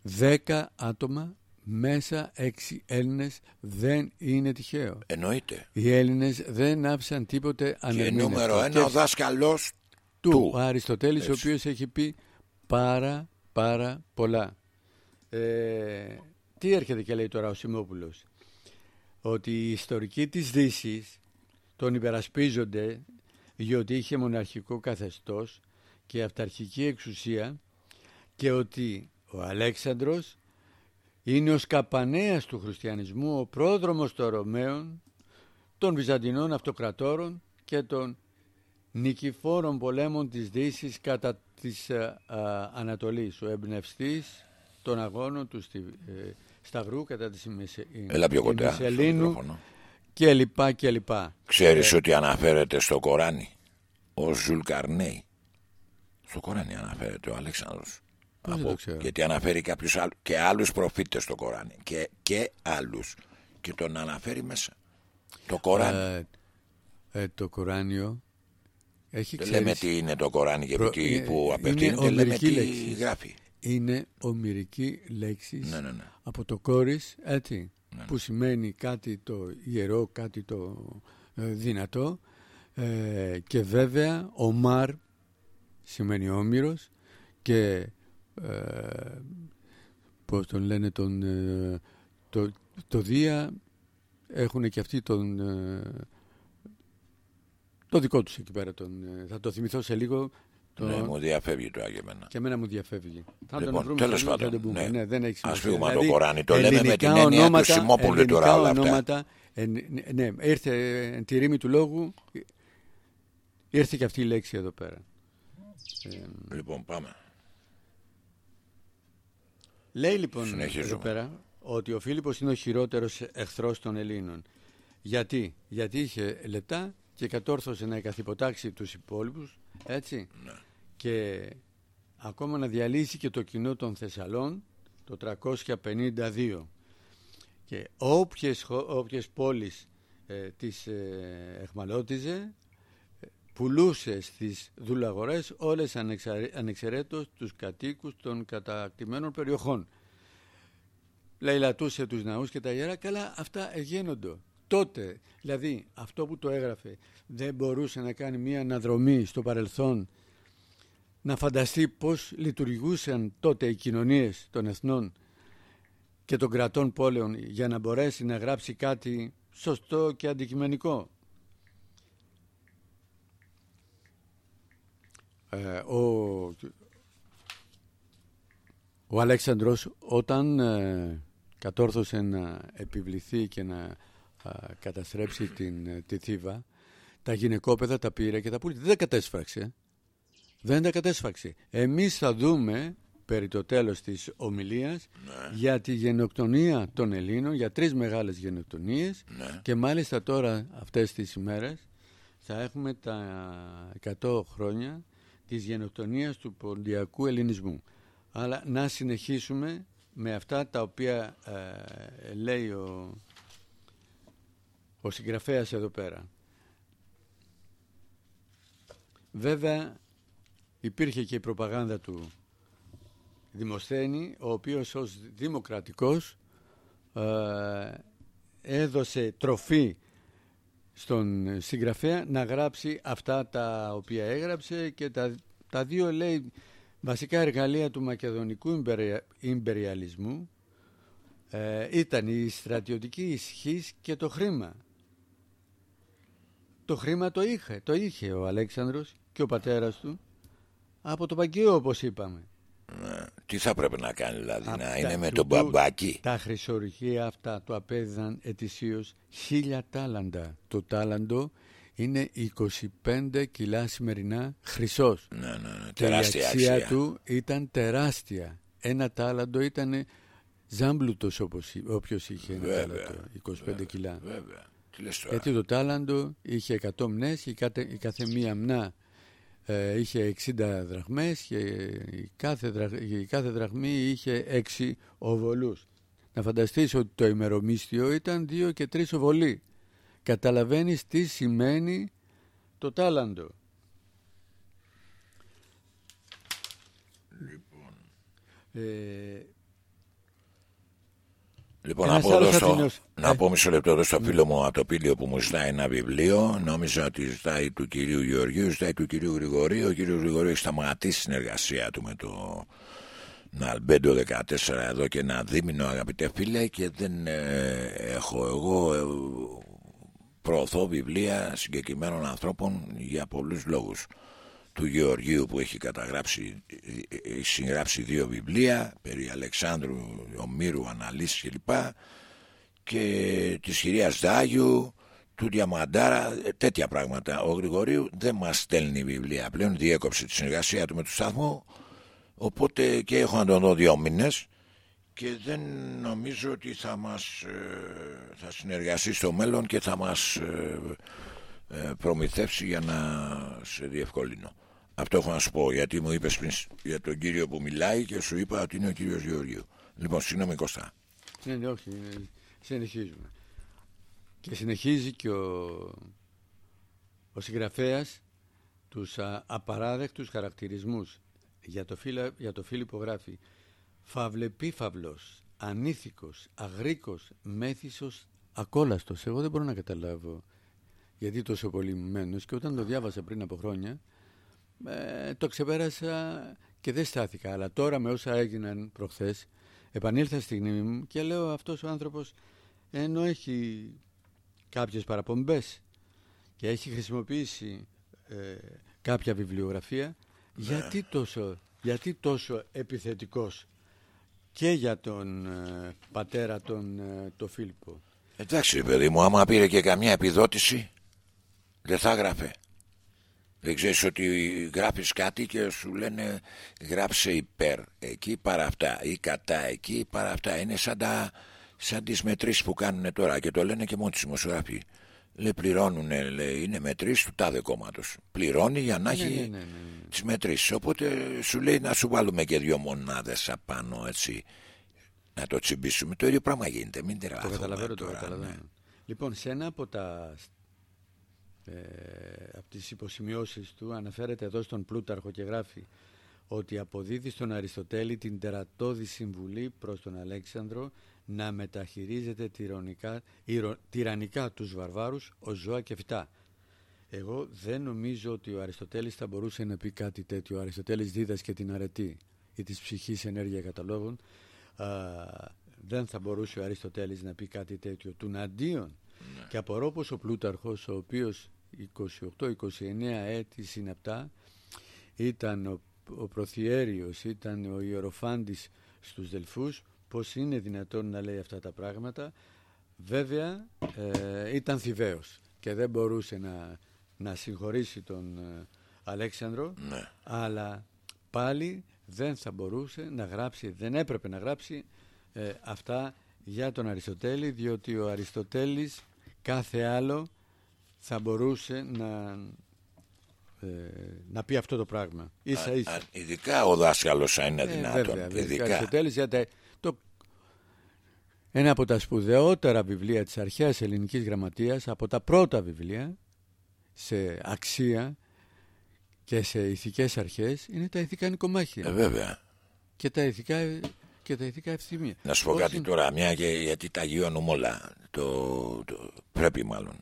δέκα άτομα μέσα έξι Έλληνες δεν είναι τυχαίο. Εννοείται. Οι Έλληνες δεν άφησαν τίποτε Και ανερμήνευτο. νούμερο ένα Και ο δάσκαλος του, του. ο Αριστοτέλης ο Έτσι. οποίος έχει πει πάρα πάρα πολλά. Ε, τι έρχεται και λέει τώρα ο Σιμόπουλος; Ότι οι ιστορικοί της Δύσης τον υπερασπίζονται διότι είχε μοναρχικό καθεστώς και αυταρχική εξουσία και ότι ο Αλέξανδρος είναι ο σκαπανέας του χριστιανισμού, ο πρόδρομος των Ρωμαίων, των Βυζαντινών αυτοκρατόρων και των νικηφόρων πολέμων της Δύσης κατά της ε, α, Ανατολής, ο εμπνευστής των αγώνων του στη, ε, Σταυρού κατά της Μεσαι- Έλα πιο κοντά. στο Μεσελήνου μικρόφωνο. και λοιπά και λοιπά. Ξέρεις ότι αναφέρεται στο Κοράνι ο Ζουλκαρνέη. Στο Κοράνι αναφέρεται ο Αλέξανδρος. Πώς δεν το ξέρω. γιατί αναφέρει κάποιους άλλους και άλλους προφήτες στο Κοράνι. Και, και άλλους. Και τον αναφέρει μέσα. Το Κοράνι. Ε, ε, το Κοράνιο έχει Δεν ξέρεις, λέμε τι είναι το Κοράνι και προ- τι, είναι- που είναι απευθύνεται, λέμε ομερική τι λέξη. γράφει. είναι ομυρική λέξης Ναι, ναι, ναι. από το κόρης, έτσι, που σημαίνει κάτι το ιερό, κάτι το ε, δυνατό ε, και βέβαια ο Μαρ σημαίνει όμηρος και ε, πώς τον λένε τον, ε, το, το Δία έχουν και αυτοί τον ε, το δικό τους εκεί πέρα τον, ε, θα το θυμηθώ σε λίγο το, Ναι, μου διαφεύγει το άγεμενα. και εμένα μου διαφεύγει. Θα Λοιπόν, τον βρούμε τέλος σε λίγο, θα πάντων, τον πούμε. ναι. Ναι, δεν έχει Ας σημασία. φύγουμε από το Δηλαδή, Κοράνι. Το λέμε με ελληνικά την έννοια του ονόματα- Σιμόπουλου τώρα ελληνικά όλα αυτά. ονόματα, ε, ναι, ναι, ήρθε ε, τη ρήμη του λόγου, ε, ήρθε και αυτή η λέξη εδώ πέρα. Ε, Λοιπόν, πάμε. λέει λοιπόν Συνεχίζουμε. εδώ πέρα ότι ο Φίλιππος είναι ο χειρότερος εχθρός των Ελλήνων. Γιατί, Γιατί είχε λεπτά και κατόρθωσε να καθυποτάξει τους υπόλοιπους, έτσι, Ναι. και ακόμα να διαλύσει και το κοινό των Θεσσαλών το 352 και όποιες, χω- όποιες πόλεις ε, τις ε, εχμαλώτιζε ε, πουλούσε στις δουλαγορές όλες ανεξα... ανεξαιρέτως τους κατοίκους των κατακτημένων περιοχών λαϊλατούσε τους ναούς και τα ιερά, καλά αυτά γίνονται. Τότε, δηλαδή αυτό που το έγραφε δεν μπορούσε να κάνει μια αναδρομή στο παρελθόν να φανταστεί πώς λειτουργούσαν τότε οι κοινωνίες των εθνών και των κρατών πόλεων για να μπορέσει να γράψει κάτι σωστό και αντικειμενικό. Ε, ο, ο Αλέξανδρος όταν ε, κατόρθωσε να επιβληθεί και να καταστρέψει την, ε, τη Θήβα τα γυναικόπαιδα τα πήρε και τα πούλησε. Δεν τα κατέσφαξε. Δεν τα κατέσφαξε. Εμείς θα δούμε περί το τέλος της ομιλίας ναι. για τη γενοκτονία των Ελλήνων, για τρεις μεγάλες γενοκτονίες ναι. και μάλιστα τώρα αυτές τις ημέρες θα έχουμε τα 100 χρόνια της γενοκτονίας του ποντιακού ελληνισμού. Αλλά να συνεχίσουμε με αυτά τα οποία ε, λέει ο, ο συγγραφέας εδώ πέρα. Βέβαια υπήρχε και η προπαγάνδα του Δημοσθένη, ο οποίος ως δημοκρατικός ε, έδωσε τροφή στον συγγραφέα να γράψει αυτά τα οποία έγραψε και τα, τα δύο λέει βασικά εργαλεία του μακεδονικού ιμπεριαλισμού ε, ήταν η στρατιωτική ισχύς και το χρήμα. Το χρήμα το είχε, το είχε ο Αλέξανδρος και ο πατέρας του από το Παγκαίο όπως είπαμε. Ναι. Τι θα πρέπει να κάνει δηλαδή, να είναι με τον μπαμπάκι; Τα χρυσορυχεία αυτά το απέδιδαν ετησίως χίλια τάλαντα. Το τάλαντο είναι 25 κιλά σημερινά χρυσός. Ναι, ναι, ναι. Τεράστια η αξία, του ήταν τεράστια. Ένα τάλαντο ήταν ζάμπλουτος όπως όποιος είχε ένα τάλαντο, 25 βέβαια, κιλά. Βέβαια. Τι λες τώρα; Γιατί το τάλαντο είχε 100 μνές και η κάθε, η κάθε μία μνά ε, είχε 60 δραχμές και η κάθε, η κάθε δραχμή είχε 6 οβολούς. Να φανταστείς ότι το ημερομίσθιο ήταν 2 και 3 οβολοί. Καταλαβαίνεις τι σημαίνει το τάλαντο. Λοιπόν, Ε, λοιπόν Ένας να, πω, άλλος εδώ στο, Αθηναίος. να Ε. πω μισό λεπτό εδώ στο φίλο μου από το πήλιο που μου ζητάει ένα βιβλίο. Νόμιζα ότι ζητάει του κυρίου Γεωργίου, ζητάει του κυρίου Γρηγορίου. Ο κύριος Γρηγορίου έχει σταματήσει τη συνεργασία του με το Ναλμπέντο 14 εδώ και ένα δίμηνο αγαπητέ φίλε και δεν ε, έχω εγώ ε, προωθώ βιβλία συγκεκριμένων ανθρώπων για πολλούς λόγους του Γεωργίου που έχει καταγράψει έχει συγγράψει δύο βιβλία περί Αλεξάνδρου Ομήρου αναλύσεις κλπ. Και της κυρίας Δάγιου του Διαμαντάρα ε, τέτοια πράγματα. Ο Γρηγορίου δεν μας στέλνει βιβλία πλέον διέκοψε τη συνεργασία του με του σταθμού οπότε και έχω να τον δω δύο μήνες και δεν νομίζω ότι θα μας ε, θα συνεργαστεί στο μέλλον και θα μας ε, ε, προμηθεύσει για να σε διευκολύνω. Αυτό έχω να σου πω γιατί μου είπες πριν για τον κύριο που μιλάει και σου είπα ότι είναι ο κύριος Γεωργίου. Λοιπόν, συγγνώμη Κώστα. ναι, ναι, όχι, ναι, συνεχίζουμε. Και συνεχίζει και ο, ο συγγραφέας τους α, απαράδεκτους χαρακτηρισμούς για το, φίλο, για το Φίλιππο γράφει «Φαυλεπίφαυλος, ανήθικος, αγρίκος, μέθησος, ακόλαστος». Εγώ δεν μπορώ να καταλάβω γιατί τόσο πολύ μένος και όταν το διάβασα πριν από χρόνια ε, το ξεπέρασα και δεν στάθηκα. Αλλά τώρα με όσα έγιναν προχθές επανήλθα στη γνήμη μου και λέω αυτός ο άνθρωπος ενώ έχει κάποιες παραπομπές και έχει χρησιμοποιήσει ε, κάποια βιβλιογραφία γιατί, τόσο, γιατί τόσο επιθετικός και για τον ε, πατέρα τον ε, το Φίλιππο. Εντάξει ρε παιδί μου, άμα πήρε και καμιά επιδότηση δεν θα γράφε. Δεν ξέρεις ότι γράφεις κάτι και σου λένε γράψε υπέρ εκεί παρά αυτά ή κατά εκεί παρά αυτά. Είναι σαν, τα, σαν τις μετρήσεις που κάνουν τώρα και το λένε και μόνοι τους δημοσιογράφοι. Λέει πληρώνουν, λέει, είναι μετρήσεις του τάδε κόμματος. Πληρώνει για να έχει ναι, ναι, ναι, ναι. τις μετρήσεις. Οπότε σου λέει να σου βάλουμε και δύο μονάδες απάνω έτσι. Να το τσιμπήσουμε. Το ίδιο πράγμα γίνεται. Μην Το τρελαθούμε καταλαβαίνω, το τώρα, καταλαβαίνω. ναι. Λοιπόν, σε ένα από τα ε, από τις υποσημειώσεις του αναφέρεται εδώ στον Πλούταρχο και γράφει ότι αποδίδει στον Αριστοτέλη την τερατώδη συμβουλή προς τον Αλέξανδρο να μεταχειρίζεται τυραννικά, τυραννικά τους βαρβάρους ως ζώα και φυτά. Εγώ δεν νομίζω ότι ο Αριστοτέλης θα μπορούσε να πει κάτι τέτοιο. Ο Αριστοτέλης δίδασκε την αρετή ή της ψυχής ενέργεια καταλόγων. δεν θα μπορούσε ο Αριστοτέλης να πει κάτι τέτοιο. Του αντίον ναι. και απορώ πως ο Πλούταρχος, ο οποίος 28-29 έτη συναπτά ήταν ο, ο Προθιέριος, ήταν ο Ιεροφάντης στους Δελφούς, πως είναι δυνατόν να λέει αυτά τα πράγματα. Βέβαια ε, ήταν θηβαίος και δεν μπορούσε να, να συγχωρήσει τον ε, Αλέξανδρο, ναι. αλλά πάλι δεν θα μπορούσε να γράψει, δεν έπρεπε να γράψει ε, αυτά για τον Αριστοτέλη, διότι ο Αριστοτέλης κάθε άλλο θα μπορούσε να, ε, να πει αυτό το πράγμα. Ίσα ίσα. Α, ειδικά ο δάσκαλος είναι ε, δυνατόν. Βέβαια, ειδικά. γιατί το, ένα από τα σπουδαιότερα βιβλία της αρχαίας ελληνικής γραμματείας, από τα πρώτα βιβλία σε αξία και σε ηθικές αρχές, είναι τα ηθικά νοικομάχια. Ε, βέβαια. Και τα ηθικά και τα ηθικά ευθυμία. Να σου πω κάτι τώρα, μια και γιατί τα γιώνουμε όλα. Το, το, πρέπει μάλλον.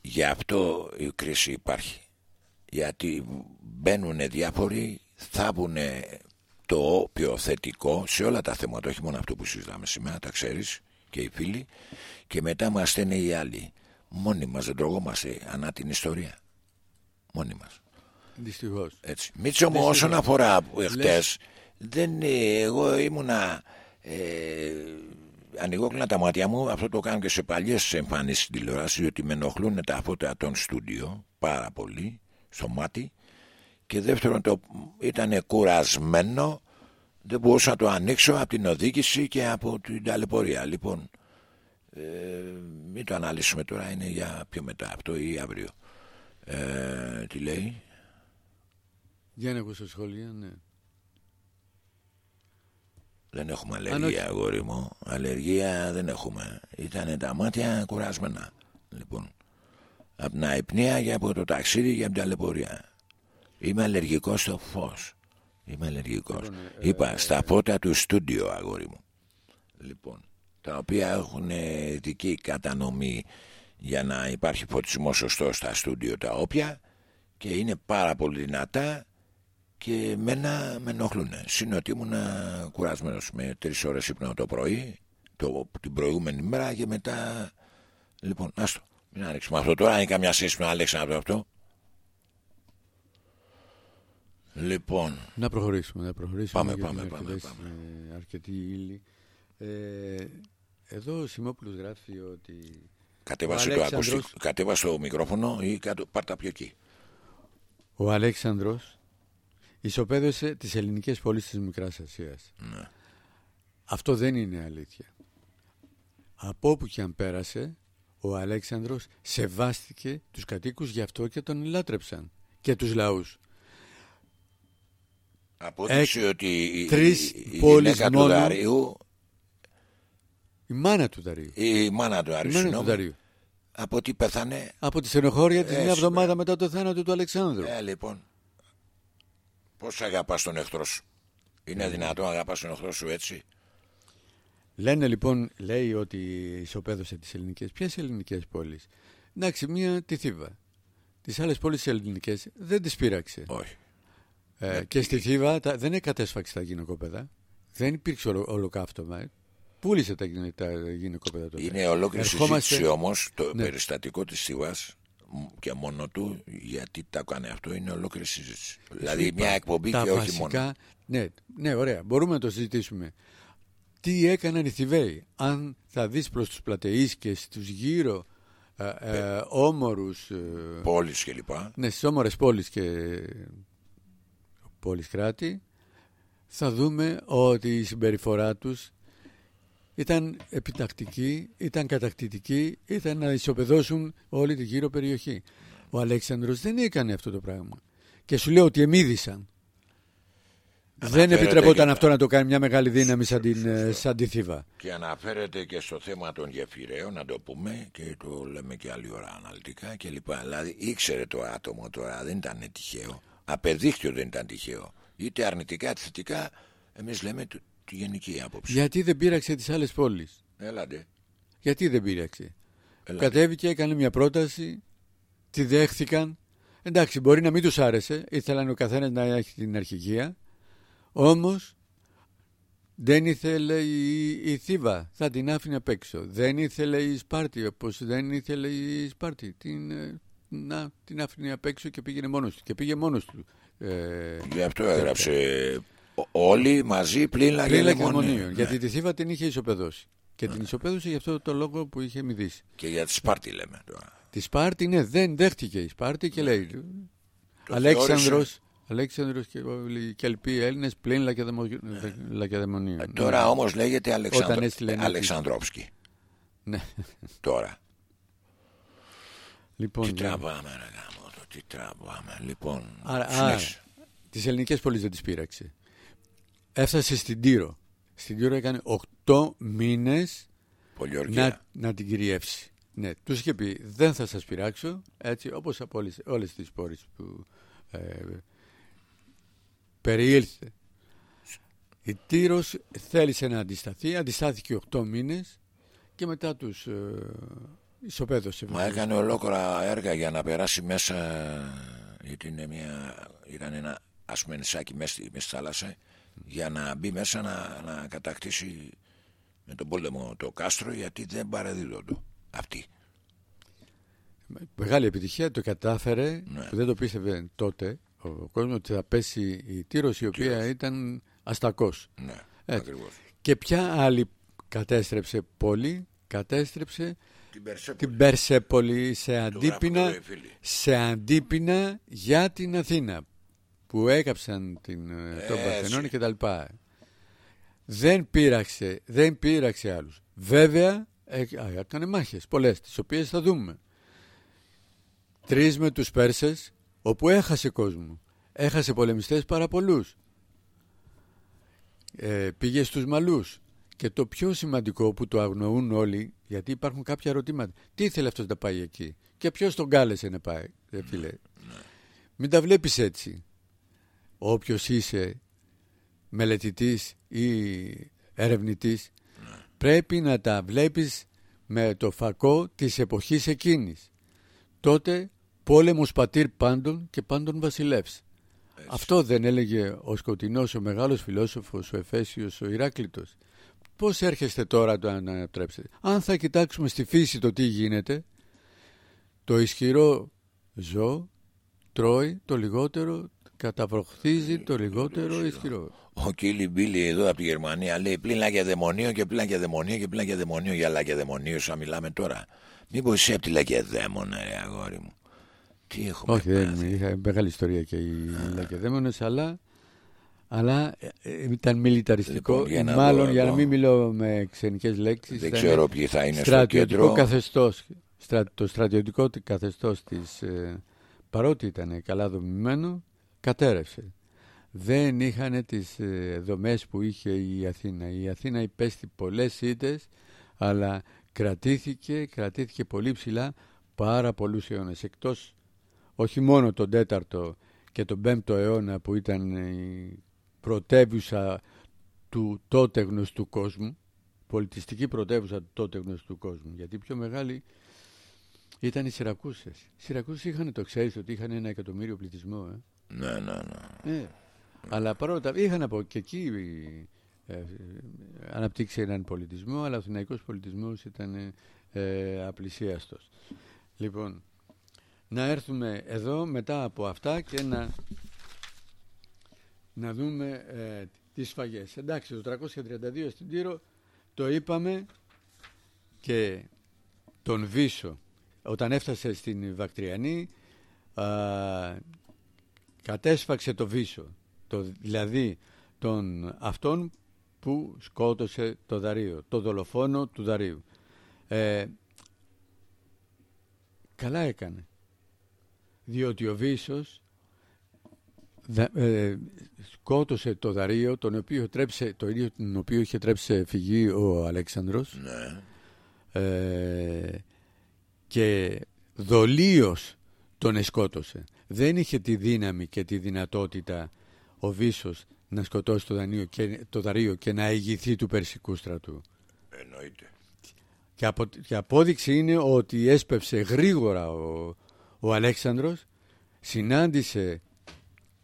Γι' αυτό η κρίση υπάρχει. Γιατί μπαίνουν διάφοροι, θάβουν το πιο θετικό σε όλα τα θέματα, όχι μόνο αυτό που συζητάμε σήμερα, τα ξέρεις και οι φίλοι, και μετά μας στέλνει οι άλλοι. Μόνοι μας δεν τρογόμαστε ανά την ιστορία. Μόνοι μας. Δυστυχώς. Έτσι. Μίτσο μου όσον αφορά εχθές, δεν, εγώ ήμουνα ε, ανοιγόκλεινα τα μάτια μου. Αυτό το κάνω και σε παλιές εμφανίσεις στην τηλεόραση διότι με ενοχλούν τα φώτα των στούντιο πάρα πολύ στο μάτι. Και δεύτερον το ήταν κουρασμένο. Δεν μπορούσα να το ανοίξω από την οδήγηση και από την ταλαιπωρία. Λοιπόν ε, μην το αναλύσουμε τώρα είναι για πιο μετά αυτό ή αύριο. Ε, τι λέει; Για να ακούσω σχόλια ναι δεν έχουμε αλλεργία, αγόρι μου. Αλλεργία δεν έχουμε. Ήταν τα μάτια κουρασμένα. Λοιπόν, από την αϊπνία για από το ταξίδι για την ταλαιπωρία. Είμαι αλλεργικός στο φως. Είμαι αλλεργικός. Λοιπόν, ε, Είπα ε, στα φώτα του στούντιο, αγόρι μου. Λοιπόν, τα οποία έχουν δική κατανομή για να υπάρχει φωτισμός σωστός στα στούντιο τα όποια και είναι πάρα πολύ δυνατά και μένα με ενοχλούν. Συν ότι ήμουν κουρασμένος με τρεις ώρες ύπνο το πρωί, το, την προηγούμενη μέρα και μετά. Λοιπόν, άστο. Μην ανοίξουμε αυτό τώρα. Είναι καμιά σχέση με Αλέξανδρο αυτό. Λοιπόν. Να προχωρήσουμε. Να προχωρήσουμε πάμε, πάμε, πάμε, πάμε. αρκετή ύλη. Ε, εδώ ο Σιμόπουλος γράφει ότι. Κατέβασε, το ακουστικό, κατέβασε το μικρόφωνο ή κάτω, πάρτα πιο εκεί. Ο Αλέξανδρος ισοπαίδωσε τις ελληνικές πόλεις της Μικράς Ασίας. Ναι. Αυτό δεν είναι αλήθεια. Από όπου και αν πέρασε, ο Αλέξανδρος σεβάστηκε τους κατοίκους γι' αυτό και τον λάτρεψαν και τους λαούς. Απόδειξε ότι η, τρεις η, η γυναίκα του Δαρίου η μάνα του Δαρίου η μάνα του Δαρίου, η μάνα του Δαρίου. από τι πέθανε από τη στενοχώρια της μια εβδομάδα μετά το θάνατο του Αλεξάνδρου ε, λοιπόν Πώς αγαπάς τον εχθρό σου; Είναι δυνατόν να αγαπάς τον εχθρό σου έτσι; Λένε λοιπόν, λέει ότι ισοπαίδωσε τις ελληνικές. Ποιες ελληνικές πόλεις; Εντάξει, μία τη Θήβα. Τις άλλες πόλεις ελληνικές δεν τις πείραξε. Όχι. Ε, ναι. και στη Θήβα τα, δεν εκατέσφαξε τα γυναικόπαιδα. Δεν υπήρξε ολο, ολοκαύτωμα. Πούλησε τα, τα γυναικόπαιδα τότε. Είναι ολόκληρη συζήτηση όμως το ναι. περιστατικό της Θήβας και μόνο του γιατί τα κάνει αυτό είναι ολόκληρη συζήτηση. Δηλαδή μια εκπομπή και όχι βασικά, μόνο. Ναι, ναι, ωραία. Μπορούμε να το συζητήσουμε. Τι έκαναν οι Θηβαίοι; Αν θα δεις προς τους πλατεείς και στους γύρω ε, ε, όμορους... Ε, πόλεις και λοιπά. Ναι, στις όμορες πόλεις και πόλεις κράτη θα δούμε ότι η συμπεριφορά τους ήταν επιτακτική, ήταν κατακτητική, ήταν να ισοπεδώσουν όλη τη γύρω περιοχή. Ο Αλέξανδρος δεν έκανε αυτό το πράγμα. Και σου λέω ότι εμίδησαν. Δεν επιτρεπόταν αυτό να το κάνει μια μεγάλη δύναμη σαν, την, ε, σαν τη Θήβα. Και αναφέρεται και στο θέμα των γεφυραίων, να το πούμε, και το λέμε και άλλη ώρα αναλυτικά κλπ. Δηλαδή ήξερε το άτομο τώρα, δεν ήταν τυχαίο. Απεδείχτηκε ότι δεν ήταν τυχαίο. είτε αρνητικά είτε θετικά εμείς λέμε τη, τη γενική άποψη Γιατί δεν πείραξε τις άλλες πόλεις. Έλατε Γιατί δεν πείραξε. Έλατε. Κατέβηκε, έκανε μια πρόταση, τη δέχθηκαν. Εντάξει, μπορεί να μην τους άρεσε, ήθελαν ο καθένας να έχει την αρχηγία. Όμως δεν ήθελε η, η Θήβα, θα την άφηνε απ' έξω. Δεν ήθελε η Σπάρτη, όπως δεν ήθελε η Σπάρτη. Την, ε, να, την άφηνε απ' έξω και πήγαινε μόνος του. Και πήγε μόνος του. Ε, Γι' αυτό έγραψε ο- όλοι μαζί πλήλα και Πλήλα και λεμονίων. Λεμονίων, Ναι. Γιατί τη Θήβα την είχε ισοπεδώσει. Και την ισοπαίδωσε γι' αυτό το λόγο που είχε μηδήσει. Και για τη Σπάρτη λέμε τώρα Τη Σπάρτη, ναι, δεν δέχτηκε η Σπάρτη και λέει. Το Αλέξανδρος, θεώρησε- Αλέξανδρος και οι Κελποί Έλληνες πλην λακεδαιμο- λακεδαιμονίων. Ε, Τώρα όμως λέγεται Αλεξανδρο... Όταν έστειλε ένα Αλεξανδρόφσκι Ναι. Τώρα Λοιπόν, Τι για- τραβάμε ρε γάμο το, τι τραβάμε Λοιπόν, Άρα, α, συνέχισε. τις ελληνικές πόλεις δεν τις πείραξε. Έφτασε στην Τύρο. Στην Τύρο έκανε 8 μήνες Πολιορκία να, να την κυριεύσει. Ναι, τους είχε πει δεν θα σας πειράξω, έτσι όπως από όλες, όλες τις πόλεις που ε, περιήλθε. Η Τύρος θέλησε να αντισταθεί, αντιστάθηκε 8 μήνες και μετά τους ε, ισοπαίδωσε. Μα έκανε ολόκληρα έργα για να περάσει μέσα γιατί είναι μια, ήταν ένα ας πούμε νησάκι μέσα στη, μέσα στη θάλασσα για να μπει μέσα να, να κατακτήσει με τον πόλεμο το κάστρο γιατί δεν παραδίδονται αυτοί. Μεγάλη επιτυχία, το κατάφερε, Ναι. που δεν το πίστευε τότε ο κόσμος ότι θα πέσει η Τύρος η οποία Τύρος. ήταν αστακός. Ναι, Έτσι. ακριβώς. Και ποια άλλη κατέστρεψε πόλη, κατέστρεψε Την Περσέπολη. την Περσέπολη σε Το γράφω αντίπεινα, εδώ οι φίλοι. σε αντίπεινα για την Αθήνα που έκαψαν την, ε, τον Έτσι. Παρθενώνα και τα λοιπά. Δεν πείραξε, δεν πείραξε άλλους. Βέβαια έ- α, έκανε μάχες πολλές τις οποίες θα δούμε. Τρεις με τους Πέρσες όπου έχασε κόσμο. Έχασε πολεμιστές πάρα πολλούς. Ε, πήγε στους Μαλούς. Και το πιο σημαντικό που το αγνοούν όλοι, γιατί υπάρχουν κάποια ερωτήματα. Τι ήθελε αυτός να πάει εκεί; Και ποιος τον κάλεσε να πάει, ρε φίλε; Μην τα βλέπεις έτσι. Όποιος είσαι μελετητής ή ερευνητής, πρέπει να τα βλέπεις με το φακό της εποχής εκείνης. Τότε πόλεμος πατήρ πάντων και πάντων βασιλεύς. Αυτό δεν έλεγε ο Σκοτεινός, ο μεγάλος φιλόσοφος, ο Εφέσιος, ο Ηράκλητος. Πώς έρχεστε τώρα το να ανατρέψετε. Αν θα κοιτάξουμε στη φύση το τι γίνεται, το ισχυρό ζώο τρώει το λιγότερο, καταβροχθίζει το λιγότερο ισχυρό. Ο Κίλι Μπίλι εδώ από τη Γερμανία λέει πλήν λακεδαιμονίο και πλήν λακεδαιμονίο και πλήν λακεδαιμονίο για λακεδαιμονίο σαν μιλάμε τώρα. Μήπως είσαι από τη λακεδαίμονα ρε αγόρι μου. Τι έχουμε Όχι, δεν πάθει. είχα μεγάλη ιστορία και οι Λακεδαίμονες, αλλά, αλλά ε, ε, ήταν μιλιταριστικό. Λοιπόν, για να μάλλον δω για να εγώ. μην μιλώ με ξενικές λέξεις. Δεν ήταν ξέρω ποιοι θα είναι στο στρατιωτικό κέντρο. καθεστώς. Στρα, το στρατιωτικό τε- καθεστώς της, ε, παρότι ήταν καλά δομημένο, κατέρευσε. Δεν είχαν τις ε, δομές που είχε η Αθήνα. Η Αθήνα υπέστη πολλές ήττες, αλλά κρατήθηκε, κρατήθηκε πολύ ψηλά πάρα πολλούς αιώνες. Εκτός όχι μόνο τον 4ο και τον 5ο αιώνα που ήταν η πρωτεύουσα του τότε γνωστού κόσμου, πολιτιστική πρωτεύουσα του τότε γνωστού κόσμου, γιατί η πιο μεγάλη ήταν οι Σιρακούσες. Οι Σιρακούσες είχαν, το ξέρεις, ότι είχαν ένα εκατομμύριο πληθυσμό. Ε. Ναι, ναι, ναι. Ε, αλλά παρόλα τα είχαν από και εκεί ε, ε, αναπτύξει έναν πολιτισμό, αλλά ο Αθηναϊκός πολιτισμός ήταν ε, απλησίαστος. Λοιπόν, να έρθουμε εδώ μετά από αυτά και να, να δούμε ε, τις σφαγές. Εντάξει, το 332 στην Τύρο το είπαμε και τον Βίσο όταν έφτασε στην Βακτριανή α, κατέσφαξε το Βίσο το, δηλαδή τον αυτόν που σκότωσε το Δαρίο το δολοφόνο του Δαρίου ε, καλά έκανε διότι ο Βίσος δα- ε, σκότωσε το Δαρίο τον οποίο τρέψε, το ίδιο τον οποίο είχε τρέψει σε φυγή ο Αλέξανδρος ναι. ε, και δολίως τον εσκότωσε. Δεν είχε τη δύναμη και τη δυνατότητα ο Βίσος να σκοτώσει το, δανείο και, το Δαρείο και να ηγηθεί του Περσικού στρατού. Εννοείται. Και, απο, και απόδειξη είναι ότι έσπευσε γρήγορα ο, ο Αλέξανδρος, συνάντησε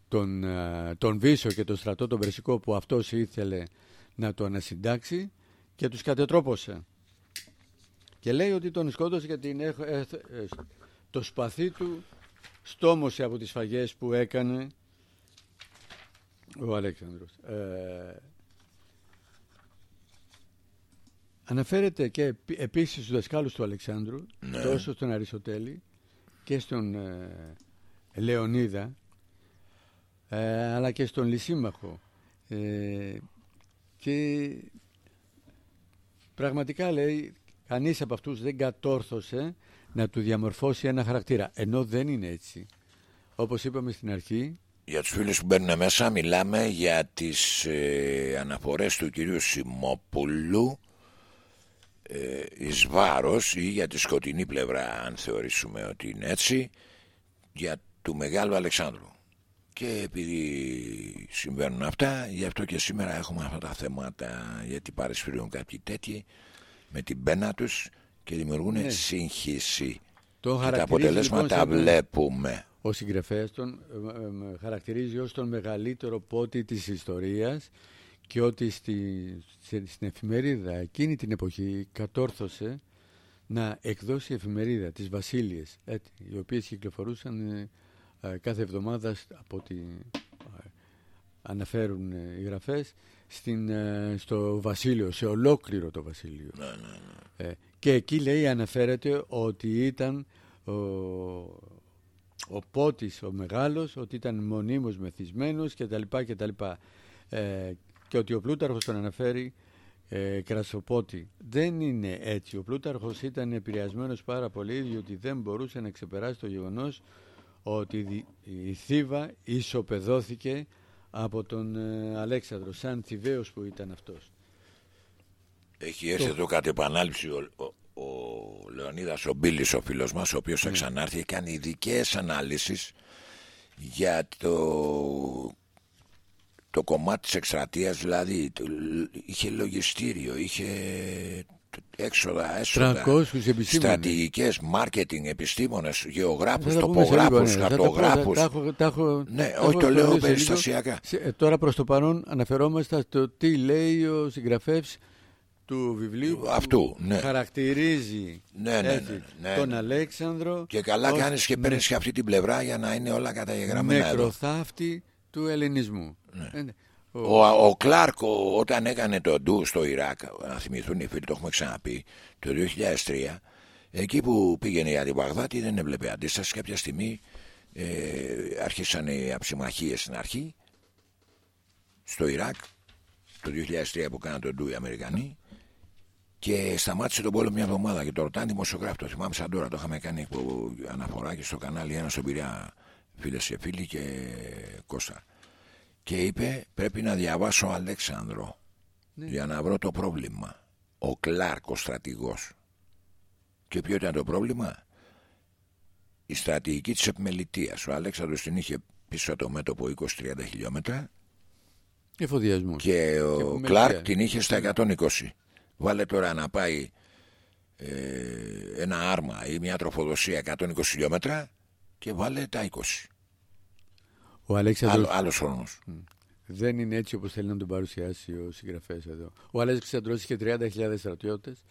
τον, ε, τον Βίσο και τον στρατό τον Περσικό που αυτός ήθελε να το ανασυντάξει και τους κατετρόπωσε. Και λέει ότι τον σκότωσε γιατί ε, ε, το σπαθί του στόμωσε από τις φαγές που έκανε ο Αλέξανδρος. Ε, αναφέρεται και επίσης στους δασκάλους του Αλεξάνδρου, Ναι. τόσο στον Αριστοτέλη και στον Λεωνίδα, αλλά και στον Λυσίμαχο. και πραγματικά λέει κανείς από αυτούς δεν κατόρθωσε να του διαμορφώσει ένα χαρακτήρα. Ενώ δεν είναι έτσι. Όπως είπαμε στην αρχή. Για τους φίλους που μπαίνουν μέσα μιλάμε για τις ε, αναφορές του κυρίου Σιμόπουλου ε, εις βάρος ή για τη σκοτεινή πλευρά αν θεωρήσουμε ότι είναι έτσι για του Μεγάλου Αλεξάνδρου. Και επειδή συμβαίνουν αυτά, γι' αυτό και σήμερα έχουμε αυτά τα θέματα γιατί παρεσφυρούν κάποιοι τέτοιοι με την πένα τους και δημιουργούν ναι. σύγχυση. Το και τα αποτελέσματα λοιπόν, βλέπουμε. Ο συγγραφέας τον ε, ε, χαρακτηρίζει ως τον μεγαλύτερο πότη της ιστορίας και ότι στη, στην εφημερίδα εκείνη την εποχή κατόρθωσε να εκδώσει εφημερίδα τις Βασίλειες έτσι, οι οποίες κυκλοφορούσαν ε, ε, κάθε εβδομάδα από ό,τι ε, αναφέρουν οι γραφές στην, στο Βασίλειο, σε ολόκληρο το Βασίλειο. Ναι, ναι, ναι. Και εκεί λέει αναφέρεται ότι ήταν ο, ο Πότης ο μεγάλος, ότι ήταν μονίμως μεθυσμένος κτλ. κτλ. Ε, και ότι ο Πλούταρχος τον αναφέρει ε, κρασοπότη. Δεν είναι έτσι. Ο Πλούταρχος ήταν επηρεασμένος πάρα πολύ διότι δεν μπορούσε να ξεπεράσει το γεγονός ότι η Θήβα ισοπεδώθηκε από τον ε, Αλέξανδρο σαν θηβαίος που ήταν αυτός. Έχει έρθει εδώ κάτι επανάληψη ο, ο, ο Λεωνίδας ο Μπίλης ο φίλος μας ο οποίος θα ξανάρθει και κάνει ειδικές αναλύσεις για το το κομμάτι της εκστρατείας δηλαδή είχε λογιστήριο, είχε έξοδα, έσοδα, στρατηγικές, μάρκετινγκ, επιστήμονες, γεωγράφους, τοπογράφους, ναι. χαρτογράφους. Ναι, όχι το λέω περιστασιακά. Τώρα προς το παρόν αναφερόμαστε στο τι λέει ο συγγραφεύς του βιβλίου Αυτού, που ναι. χαρακτηρίζει ναι, ναι, ναι, ναι, τον Αλέξανδρο και καλά κάνεις και παίρνεις και αυτή την πλευρά για να είναι όλα καταγεγραμμένα νεκροθάφτη του ελληνισμού. Ναι. Ο, ο, ο Κλάρκο όταν έκανε το ντου στο Ιράκ, να θυμηθούν οι φίλοι, το έχουμε ξαναπεί, το 2003, εκεί που πήγαινε για την Βαγδάτη δεν έβλεπε αντίσταση. Κάποια στιγμή ε, άρχισαν οι αψημαχίες στην αρχή, στο Ιράκ, το 2003 που κάναν το ντου οι Αμερικανοί, και σταμάτησε τον πόλεμο μια εβδομάδα και το ρωτάνε δημοσιογράφο. Το θυμάμαι σαν τώρα, το είχαμε κάνει αναφορά και στο κανάλι ένα στον Πειραιά, φίλες και φίλοι και Κώστα και είπε πρέπει να διαβάσω Αλέξανδρο ναι. για να βρω το πρόβλημα. Ο Κλάρκ, ο στρατηγός. Και ποιο ήταν το πρόβλημα; Η στρατηγική της επιμελητίας. Ο Αλέξανδρος την είχε πίσω το μέτωπο 20-30 χιλιόμετρα Εφοδιασμός. και ο Κλάρκ την είχε στα 120. Βάλε τώρα να πάει ε, ένα άρμα ή μια τροφοδοσία 120 χιλιόμετρα και βάλε τα 20. Ο Αλέξανδρος... Άλλο, άλλος χρόνος. Δεν είναι έτσι όπως θέλει να τον παρουσιάσει ο συγγραφέας εδώ. Ο Αλέξανδρος είχε 30.000 στρατιώτες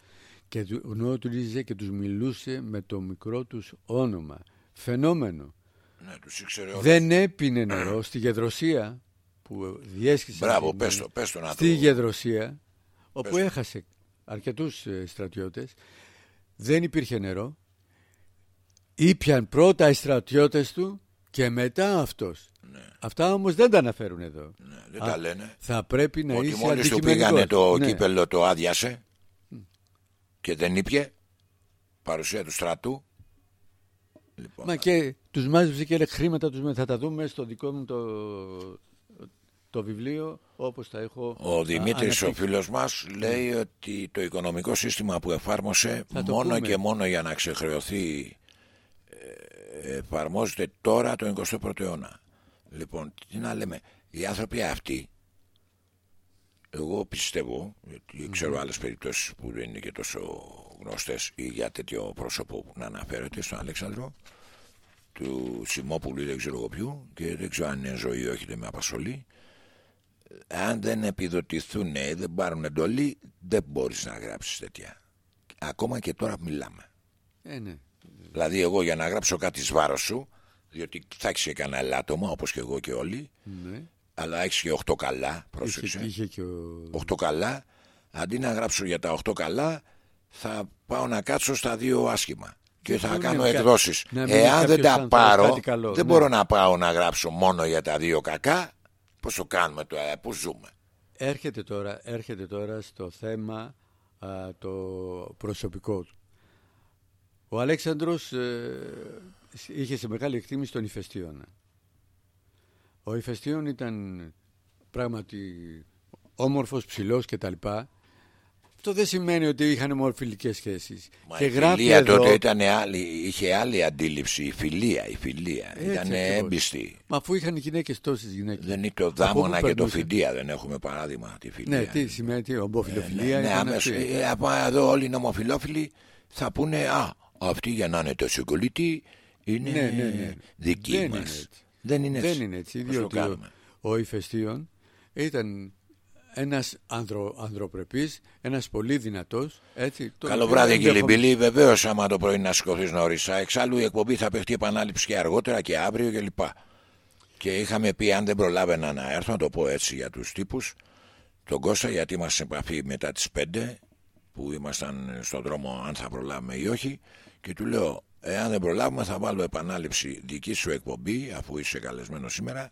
και γνώριζε και τους μιλούσε με το μικρό τους όνομα. Φαινόμενο. Ναι, τους ήξερε όλους. Δεν έπινε νερό στη Γεδροσία που διέσχισε Μπράβο, πες το, πες το να στη το... Γεδροσία όπου έχασε αρκετούς στρατιώτες δεν υπήρχε νερό ήπιαν πρώτα οι στρατιώτες του και μετά αυτός. Ναι. Αυτά όμως δεν τα αναφέρουν εδώ. Ναι, δεν τα λένε. Θα πρέπει να Ότι είσαι μόλις του αντικειμενικός. πήγανε το Ναι. κύπελο το άδειασε και δεν ήπια παρουσία του στρατού. Λοιπόν, Μα και τους μάζεψε και έλεγε χρήματα τους θα τα δούμε στο δικό μου το, το βιβλίο όπως τα έχω ο Δημήτρης ο αναπτύξει. φίλος μας λέει ότι το οικονομικό σύστημα που εφάρμοσε Θα το μόνο πούμε. και μόνο για να ξεχρεωθεί ε, εφαρμόζεται τώρα το 21ο αιώνα. Λοιπόν, τι να λέμε, οι άνθρωποι αυτοί εγώ πιστεύω γιατί ξέρω άλλες περιπτώσεις που δεν είναι και τόσο γνωστές ή για τέτοιο πρόσωπο που να αναφέρεται στον Αλέξανδρο του Σιμόπουλου ή δεν ξέρω εγώ ποιου και δεν ξέρω αν είναι ζωή ή όχι δεν με απασχολεί αν δεν επιδοτηθούν δεν πάρουν εντολή δεν μπορείς να γράψεις τέτοια ακόμα και τώρα που μιλάμε Ε, ναι. δηλαδή εγώ για να γράψω κάτι σβάρος σου διότι θα έχεις και κανένα ελάττωμα όπως και εγώ και όλοι ναι. αλλά έχεις και 8 καλά Είχε, πρόσεξε είχε και ο... 8 καλά αντί να γράψω για τα 8 καλά θα πάω να κάτσω στα δύο άσχημα και θα μην κάνω είναι κα- εκδόσεις να μην είναι εάν δεν κάποιος τα άνθρωπος πάρω κάτι καλό, δεν ναι. μπορώ να πάω να γράψω μόνο για τα δύο κακά πως το κάνουμε τώρα που ζούμε Έρχεται τώρα, έρχεται τώρα στο θέμα α, το προσωπικό του. Ο Αλέξανδρος ε, είχε σε μεγάλη εκτίμηση τον Ηφαιστίωνα. Ο Ηφαιστίων ήταν πράγματι όμορφος, ψηλός κτλ. Αυτό δεν σημαίνει ότι είχαν ομοφιλικές σχέσεις. Μα και η γράφει φιλία εδώ, τότε ήταν άλλη, είχε άλλη αντίληψη η φιλία, η φιλία Έτσι ήταν ακριβώς. έμπιστη Μα αφού είχαν οι γυναίκες τόσες γυναίκες. δεν είναι το Από δάμονα πού και το περνούσε; φιντία δεν έχουμε παράδειγμα τη φιλία Ναι, τι σημαίνει, τι, ομποφιλοφιλία ναι, ναι, ήταν άμεσα. αυτή. Ε, από εδώ όλοι οι νομοφιλόφιλοι θα πούνε Α, αυτοί για να είναι τόσο κολλητοί είναι Ναι, ναι, ναι. δικοί Δεν μας. είναι έτσι. Δεν είναι έτσι. Δεν είναι έτσι, Πώς το διότι ο, κάνουμε; ο Ηφαιστίων ήταν ένας ανδρο, ανδροπρεπής, ένας πολύ δυνατός. Έτσι, το Καλό οποίο βράδυ ενδεχο- κύριε Μπιλή. Βεβαίως, άμα το πρωί να σηκωθείς νωρίς. Εξάλλου η εκπομπή θα παιχτεί επανάληψη και αργότερα και αύριο κλπ. Και είχαμε πει, αν δεν προλάβαινα να έρθω, να το πω έτσι για τους τύπους, τον Κώστα, γιατί είμαστε σε επαφή μετά τις 5 που ήμασταν στον δρόμο, αν θα προλάβουμε ή όχι. Και του λέω, εάν δεν προλάβουμε, θα βάλω επανάληψη δική σου εκπομπή, αφού είσαι καλεσμένος σήμερα,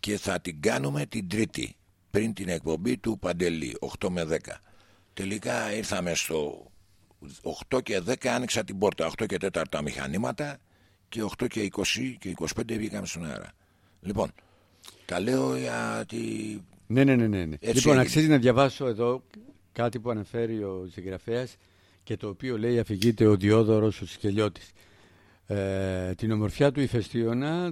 και θα την κάνουμε την Τρίτη, πριν την εκπομπή του Παντελή, 8 με 10. Τελικά ήρθαμε στο 8 και 10 άνοιξα την πόρτα, 8 και 4 τα μηχανήματα και 8 και 20 και 25 βγήκαμε στον αέρα. Λοιπόν, τα λέω γιατί Ναι, ναι, ναι. ναι, ναι. Έτσι Λοιπόν, έγινε. αξίζει να διαβάσω εδώ κάτι που αναφέρει ο συγγραφέας και το οποίο λέει αφηγείται ο Διόδωρος ο Σικελιώτης. Ε, την ομορφιά του Ηφαιστίωνα α,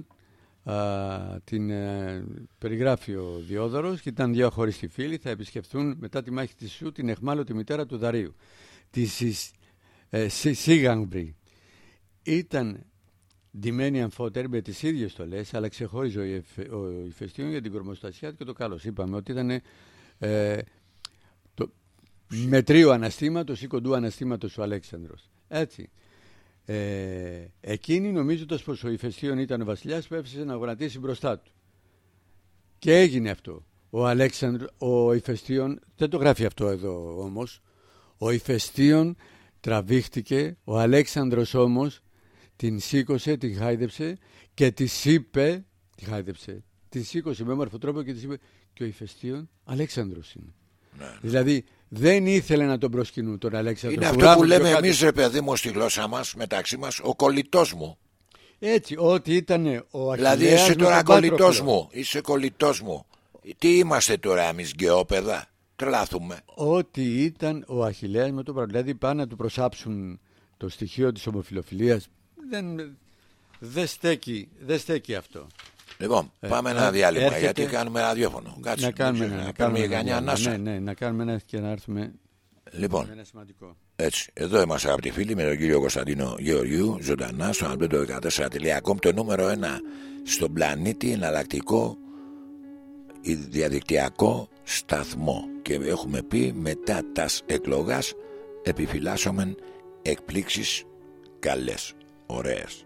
την ε, περιγράφει ο Διόδωρος και ήταν δύο αχωριστοί φίλοι θα επισκεφθούν μετά τη μάχη της Σου την εχμάλωτη μητέρα του Δαρίου. Τη Σις- ε, Σι- Σίγαγμπρη ήταν ντυμένη αμφότερη με τις ίδιες στολές αλλά ξεχώριζε ο, Ιεφ- ο Ηφαιστίων για την κορμοστασιά του και το κάλος είπαμε ότι ήταν ε, το μετρίου αναστήματος ή κοντού αναστήματος ο Αλέξανδρος. Έτσι ε, εκείνη νομίζοντας πως ο Ηφαιστίων ήταν ο βασιλιάς που έφεσε να γονατίσει μπροστά του. Και έγινε αυτό. Ο Αλέξανδρος ο Ηφαιστίων δεν το γράφει αυτό εδώ όμως ο Ηφαιστίων τραβήχτηκε ο Αλέξανδρος όμως την σήκωσε, την χάιδεψε και της είπε, τη χάιδεψε, την σήκωσε με όμορφο τρόπο και της είπε και ο Ηφαιστίων Αλέξανδρος είναι. Δηλαδή δεν ήθελε να τον προσκυνούν τον Αλέξανδρο. είναι αυτό Φουράμε που πιο λέμε κάτω. εμείς ρε παιδί μου στη γλώσσα μας, μεταξύ μας, ο κολλητός μου. Έτσι, ότι ήταν ο Αχιλέας Δηλαδή είσαι με τώρα τον κολλητός Πάτροκλο. μου. Είσαι κολλητός μου. Τι είμαστε τώρα εμείς γκαιόπεδα. Τρελάθουμε. Ότι ήταν ο Αχιλέας με τον Πάτροκλο. Δηλαδή πάνε να του προσάψουν το στοιχείο της ομοφιλοφιλίας. Δεν, δεν, στέκει, δεν στέκει αυτό. Λοιπόν, Ε, πάμε ε, ένα διάλειμμα έρχεται- γιατί κάνουμε ραδιόφωνο. Κάτσε, να κάνουμε δεν ένα, ξέρω, να να κάνουμε κάνουμε ένα κανιά διάλειμμα. ανάσα. Ναι, ναι, να κάνουμε ένα και να έρθουμε Λοιπόν, με ένα σημαντικό. έτσι, εδώ είμαστε αγαπητοί φίλοι με τον κύριο Κωνσταντίνο Γεωργιού, ζωντανά στο albedo14.com, το νούμερο ένα στον πλανήτη εναλλακτικό ε, διαδικτυακό σταθμό. Και έχουμε πει μετά τας εκλογάς επιφυλάσσομεν εκπλήξεις καλές, ωραίες.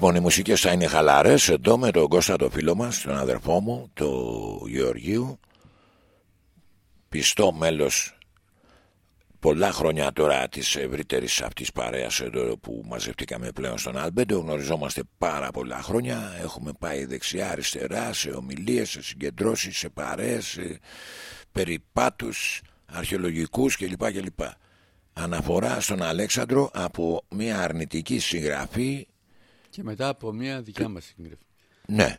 Λοιπόν, οι μουσικές θα είναι χαλαρές εδώ με τον Κώστα το φίλο μας, τον αδερφό μου, τον Γεωργίου. Πιστό μέλος πολλά χρόνια τώρα της ευρύτερης αυτής παρέας εδώ που μαζευτήκαμε πλέον στον Άλμπεντο. Γνωριζόμαστε πάρα πολλά χρόνια. Έχουμε πάει δεξιά, αριστερά, σε ομιλίες, σε συγκεντρώσεις, σε παρέες, σε περιπάτους αρχαιολογικούς κλπ. κλπ. Αναφορά στον Αλέξανδρο από μια αρνητική συγγραφή Και μετά από μια δικιά μας σύγκριση. ναι,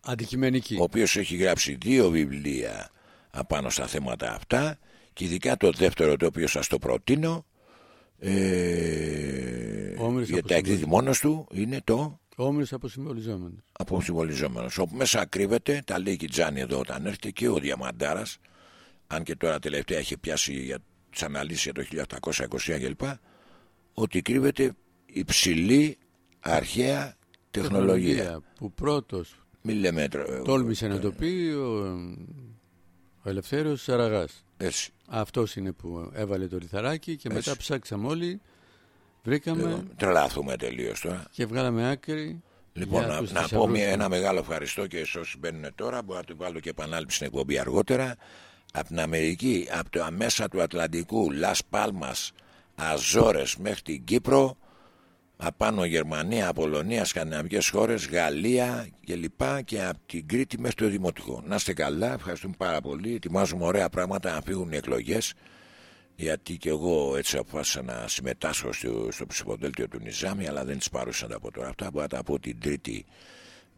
Αντικειμενική. ο οποίος έχει γράψει δύο βιβλία απάνω στα θέματα αυτά και ειδικά το δεύτερο το οποίο σας το προτείνω ε, Όμηρος γιατί τα αποσυμβολισμένος. εκδίδει μόνος του είναι το Όμηρος αποσυμβολιζόμενος. αποσυμβολιζόμενος όπου μέσα κρύβεται, τα λέει και η Τζάνη εδώ όταν έρχεται και ο Διαμαντάρας αν και τώρα τελευταία έχει πιάσει για τις αναλύσεις για το 1820 κλπ ότι κρύβεται υψηλή αρχαία τεχνολογία. Που πρώτος Μη λέμε τρο- τόλμησε να το πει ο, ο Ελευθέριος Σαραγάς. έτσι. Αυτός είναι που έβαλε το λιθαράκι και μετά Έτσι. ψάξαμε όλοι, βρήκαμε Ε, Τρελαθούμε τελείως τώρα. και βγάλαμε άκρη. Λοιπόν, για να, τους να πω θησαυρούς μια, του. ένα μεγάλο ευχαριστώ και σε όσοι μπαίνουν τώρα. Μπορώ να του βάλω και επανάληψη στην εκπομπή αργότερα. Από την Αμερική, από το αμέσα του Ατλαντικού, Λας Πάλμας, Αζόρες μέχρι την Κύπρο, απάνω Γερμανία, Πολωνία, Σκανδιναβικές χώρες, Γαλλία κλπ. Και από την Κρήτη μέχρι το Δημοτικό. Να είστε καλά, ευχαριστούμε πάρα πολύ. Ετοιμάζουμε ωραία πράγματα να φύγουν οι εκλογές γιατί και εγώ έτσι αποφάσισα να συμμετάσχω στο, στο ψηφοδέλτιο του Νιζάμι αλλά δεν τις παρούσα να τα πω τώρα αυτά μπορώ να τα πω την τρίτη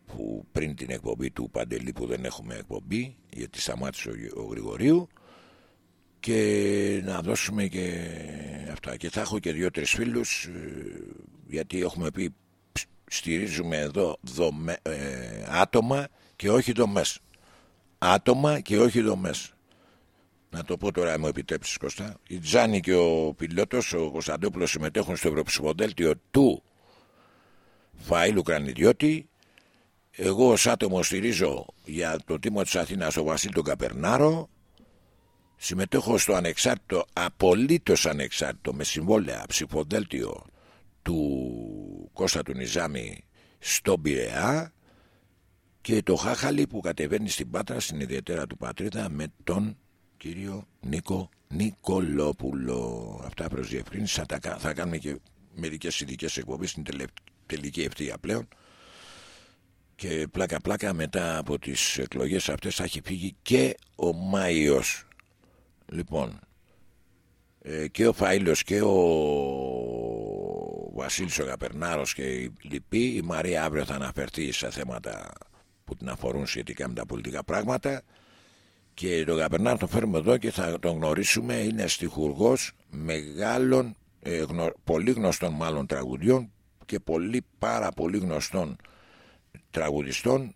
που πριν την εκπομπή του Παντελή που δεν έχουμε εκπομπή γιατί σταμάτησε ο, Γε- ο Γρηγορίου και να δώσουμε και αυτά και θα έχω και δύο-τρεις φίλους ε, γιατί έχουμε πει ψ, στηρίζουμε εδώ δομε, ε, άτομα και όχι δομές άτομα και όχι δομές να το πω τώρα, μου επιτρέψεις Κώστα. Η Τζάνη και ο πιλότος, ο Κωνσταντόπουλος, συμμετέχουν στο Ευρωψηφοδέλτιο του Φαΐλου Κρανιδιώτη. Εγώ ως άτομο στηρίζω για το τίμο της Αθήνας ο Βασίλη τον Καπερνάρο. Συμμετέχω στο ανεξάρτητο, απολύτως ανεξάρτητο με συμβόλαια ψηφοδέλτιο του Κώστα του Νιζάμι στον Πειραιά και το Χάχαλι που κατεβαίνει στην Πάτρα στην ιδιαίτερα του Πατρίδα με τον κύριο Νίκο Νικολόπουλο. Αυτά προς διευκρίνηση. Θα, τα κα- θα κάνουμε και μερικές ειδικές εκπομπές στην τελε- τελική ευθεία πλέον. Και πλάκα πλάκα μετά από τις εκλογές αυτές θα έχει φύγει και ο Μάιος λοιπόν ε, και ο Φαΐλος και ο Βασίλης ο Καπερνάρος και η λοιποί. Η Μαρία αύριο θα αναφερθεί σε θέματα που την αφορούν σχετικά με τα πολιτικά πράγματα. Και τον Καπερνάρο τον φέρουμε εδώ και θα τον γνωρίσουμε. Είναι στιχουργός μεγάλων, ε, γνω- πολύ γνωστών μάλλον τραγουδιών και πολύ πάρα πολύ γνωστών τραγουδιστών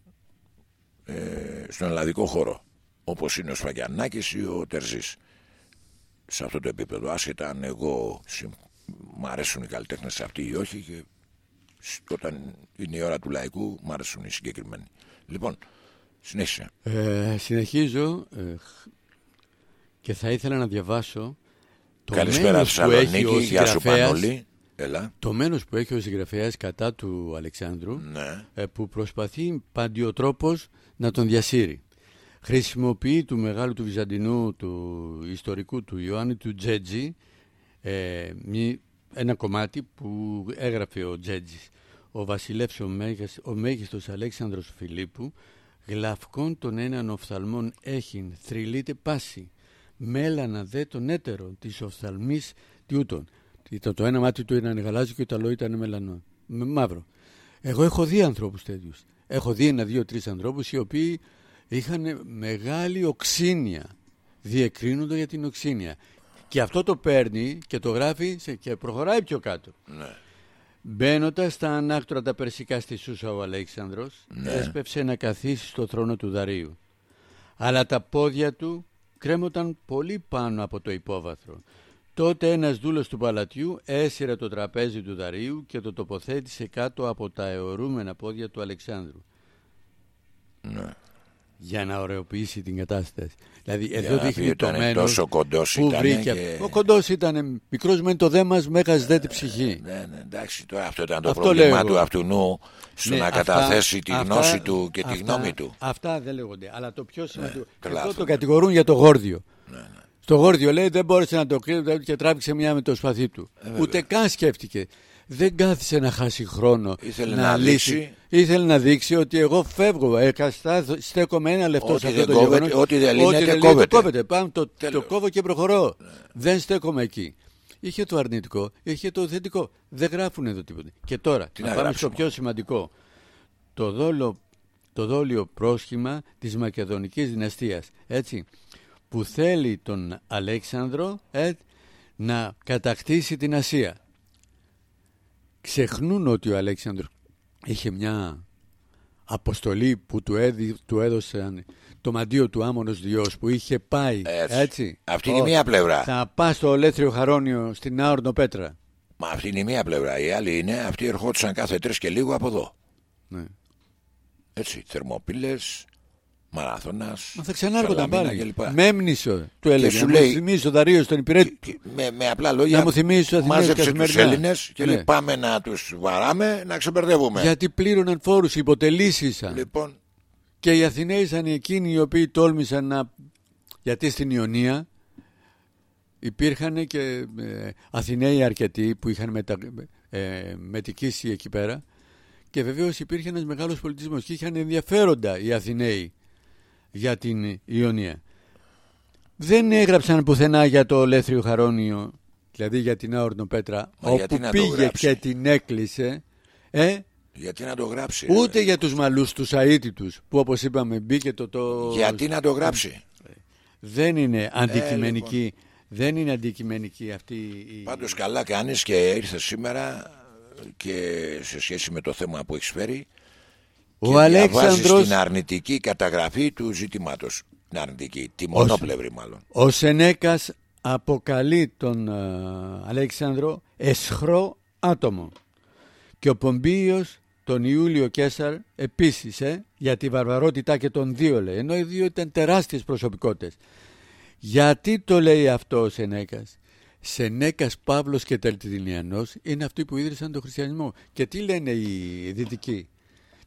ε, στον ελλαδικό χώρο. Όπως είναι ο Σφαγιανάκης ή ο Τερζής σε αυτό το επίπεδο. Άσχετα αν εγώ συμ- μ' αρέσουν οι καλλιτέχνες αυτοί ή όχι, και σ- όταν είναι η ώρα του λαϊκού, μ' αρέσουν οι συγκεκριμένοι. Λοιπόν, συνέχισε. Ε, συνεχίζω ε, χ- και θα ήθελα να διαβάσω το Καλησπέρα μένος που έχει ο Θεσσαλονίκη, γεια σου συγγραφέας, Πανολή. Έλα. το μένος που έχει ο συγγραφέας κατά του Αλεξάνδρου Ναι. ε, που προσπαθεί παντιοτρόπος να τον διασύρει. Χρησιμοποιεί του μεγάλου του Βυζαντινού, του ιστορικού του Ιωάννη του Τζέτζη ε, μη- ένα κομμάτι που έγραφε ο Τζέτζης. Ο βασιλεύς ο, μέγας, ο μέγιστος Αλέξανδρος Φιλίππου γλαυκόν τον έναν οφθαλμόν έχειν θρυλείται πάση μέλανα δε τον έτερο της οφθαλμής τιούτων. Το, το ένα μάτι του ήταν γαλάζιο και το άλλο ήταν μελανό, με μαύρο. Εγώ έχω δει ανθρώπους τέτοιους. Έχω δει ένα, δύο, τρεις ανθρώπους οι οποίοι είχαν μεγάλη οξύνια. Διεκρίνονται για την οξύνια. Και αυτό το παίρνει και το γράφει σε- και προχωράει πιο κάτω. Ναι. Μπαίνοντας στα ανάκτορα τα περσικά στη Σούσα ο Αλέξανδρος έσπευσε να καθίσει στο θρόνο του Δαρίου. Αλλά τα πόδια του κρέμονταν πολύ πάνω από το υπόβαθρο. Τότε ένας δούλος του παλατιού έσυρε το τραπέζι του Δαρίου και το τοποθέτησε κάτω από τα αιωρούμενα πόδια του Αλεξάνδρου. Ναι. Για να ωρεοποιήσει την κατάσταση. Δηλαδή Για εδώ να δείχνει πει το ήταν μένος τόσο κοντός που ήτανε βρήκε. και- Ο κοντός ήταν μικρός μεν το δέμας, μέγας δε τη ψυχή. Ναι, ναι, εντάξει, τώρα αυτό ήταν το Αυτό πρόβλημα λέω εγώ. του αυτού νου στο Ναι, να αυτά- καταθέσει τη αυτά- γνώση του και τη αυτά- γνώμη του. Αυτά δεν λέγονται. Αλλά το πιο σημαντικό. Ναι, Εδώ λάθος. το κατηγορούν για το γόρδιο. Στο γόρδιο λέει δεν μπόρεσε να το κρύβει και τράβηξε μια με το σπαθί του. Ε, Ούτε καν σκέφτηκε. Δεν κάθισε να χάσει χρόνο. Ήθελε να δείξει. Ήθελε να δείξει ότι εγώ φεύγω. Εκαστά, στέκομαι ένα λεπτό Ό,τι σε αυτό δεν το κόβεται- γεγονός. ό,τι δεν λύνεται, λύνεται, κόβεται. το κόβεται. Πάμε, το, το Τέλος. κόβω και προχωρώ. Δεν στέκομαι εκεί. Είχε το αρνητικό, είχε το θετικό. Δεν γράφουν εδώ τίποτα. Και τώρα, Τι να να πάμε γράψουμε; στο πιο σημαντικό. Το, δόλο, το δόλιο πρόσχημα της Μακεδονικής δυναστείας. Έτσι, που θέλει τον Αλέξανδρο ε, να κατακτήσει την Ασία. Ξεχνούν ότι ο Αλέξανδρος είχε μια αποστολή που του, έδι, του έδωσαν το μαντίο του Άμονος Διός που είχε πάει Έτσι. έτσι. Αυτή είναι η Ω, μία πλευρά. Θα πά στο Ολέθριο Χαρόνιο στην Άορνο Πέτρα. Μα αυτή είναι η μία πλευρά. Η άλλη είναι αυτοί ερχόντουσαν κάθε τρεις και λίγο από εδώ. Ναι. Έτσι, θερμοπύλε, μαράθωνα. Μα θα ξανάρχονταν πάλι. κλπ. Μέμνησο, του έλεγε. σου να λέει- μου θυμίσει ο Δαρίο τον υπηρέτη. Και Με, με απλά λόγια, Να μου θυμίσεις τους Αθηναίους μάζεψε τους καθημερινά. Έλληνες και Ναι. λέει πάμε να τους βαράμε να ξεμπερδεύουμε. Γιατί πλήρωναν φόρους, υποτελήσισαν. Λοιπόν, Και οι Αθηναίοι ήταν εκείνοι οι οποίοι τόλμησαν να. Γιατί στην Ιωνία υπήρχαν και ε, Αθηναίοι αρκετοί που είχαν μετα... ε, μετικήσει εκεί πέρα και βεβαίως υπήρχε ένας μεγάλος πολιτισμός και είχαν ενδιαφέροντα οι Αθηναίοι για την Ιωνία. Δεν έγραψαν πουθενά για το Λέθριο Χαρόνιο, δηλαδή για την Άορνο Πέτρα, Μα γιατί όπου να το πήγε γράψει; και την έκλεισε. Ε, γιατί να το γράψει. Ούτε ρε. για τους μαλλούς τους αίτητους που όπως είπαμε μπήκε το... το... Γιατί να το γράψει; Δεν είναι αντικειμενική, λοιπόν. δεν είναι αντικειμενική αυτή η... Πάντως καλά κάνεις και ήρθες σήμερα και σε σχέση με το θέμα που έχεις φέρει Ο και διαβάζεις Αλέξανδρος, την αρνητική καταγραφή του ζητήματος. Την αρνητική, τη μονόπλευρη μάλλον. ο Σενέκας αποκαλεί τον ε, Αλέξανδρο εσχρό άτομο. Και ο Πομπίος τον Ιούλιο Κέσαρ επίσης ε, για τη βαρβαρότητά και των δύο λέει. Ενώ οι δύο ήταν τεράστιες προσωπικότητες. Γιατί το λέει αυτό ο Σενέκας; Σενέκας Παύλος και Τελτιδινιανός είναι αυτοί που ίδρυσαν τον χριστιανισμό. Και τι λένε οι δυτικοί;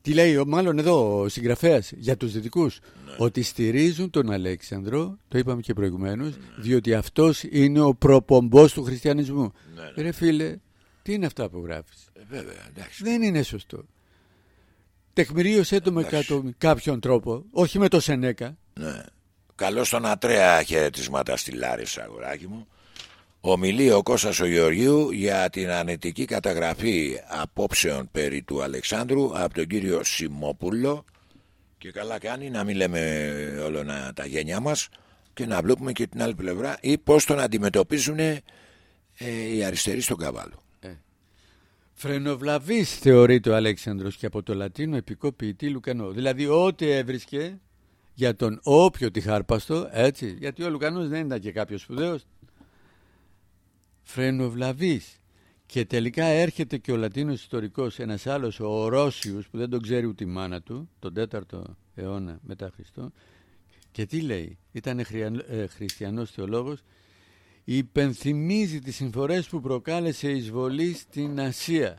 Τι λέει, ο- μάλλον εδώ ο συγγραφέας για τους δυτικούς, ότι στηρίζουν τον Αλέξανδρο, το είπαμε και προηγουμένως, διότι αυτός είναι ο προπομπός του χριστιανισμού. Ρε φίλε, τι είναι αυτά που γράφεις; Ε, βέβαια, εντάξει. Δεν είναι σωστό. Τεκμηρίωσέ το με Εντάξει. κάτω- κάποιον τρόπο, όχι με το Σενέκα. Ναι. Καλώ τον Ατρέα χαιρετισμάτα στη Λάρισα, αγοράκι μου. Ομιλεί ο Κώστας ο Γεωργίου για την ανετική καταγραφή απόψεων περί του Αλεξάνδρου από τον κύριο Σιμόπουλο και καλά κάνει να μην λέμε όλο να, τα γένια μας και να βλέπουμε και την άλλη πλευρά ή πώς τον αντιμετωπίζουν ε, οι αριστεροί στον καβάλο. Φρενοβλαβής θεωρείται ο Αλέξανδρος και από το λατίνο επικό ποιητή Λουκανό. Δηλαδή ό,τι έβρισκε για τον όποιο τη χάρπαστο, έτσι, γιατί ο Λουκανός δεν ήταν και κάποιος σπουδαίος, φρενοβλαβής. Και τελικά έρχεται και ο Λατίνος ιστορικός, ένας άλλος, ο Ορόσιους, που δεν τον ξέρει ούτε η μάνα του, τον 4ο αιώνα μετά Χριστό, και τι λέει, ήταν ε, χριστιανός θεολόγος, υπενθυμίζει τις συμφορές που προκάλεσε η εισβολή στην Ασία.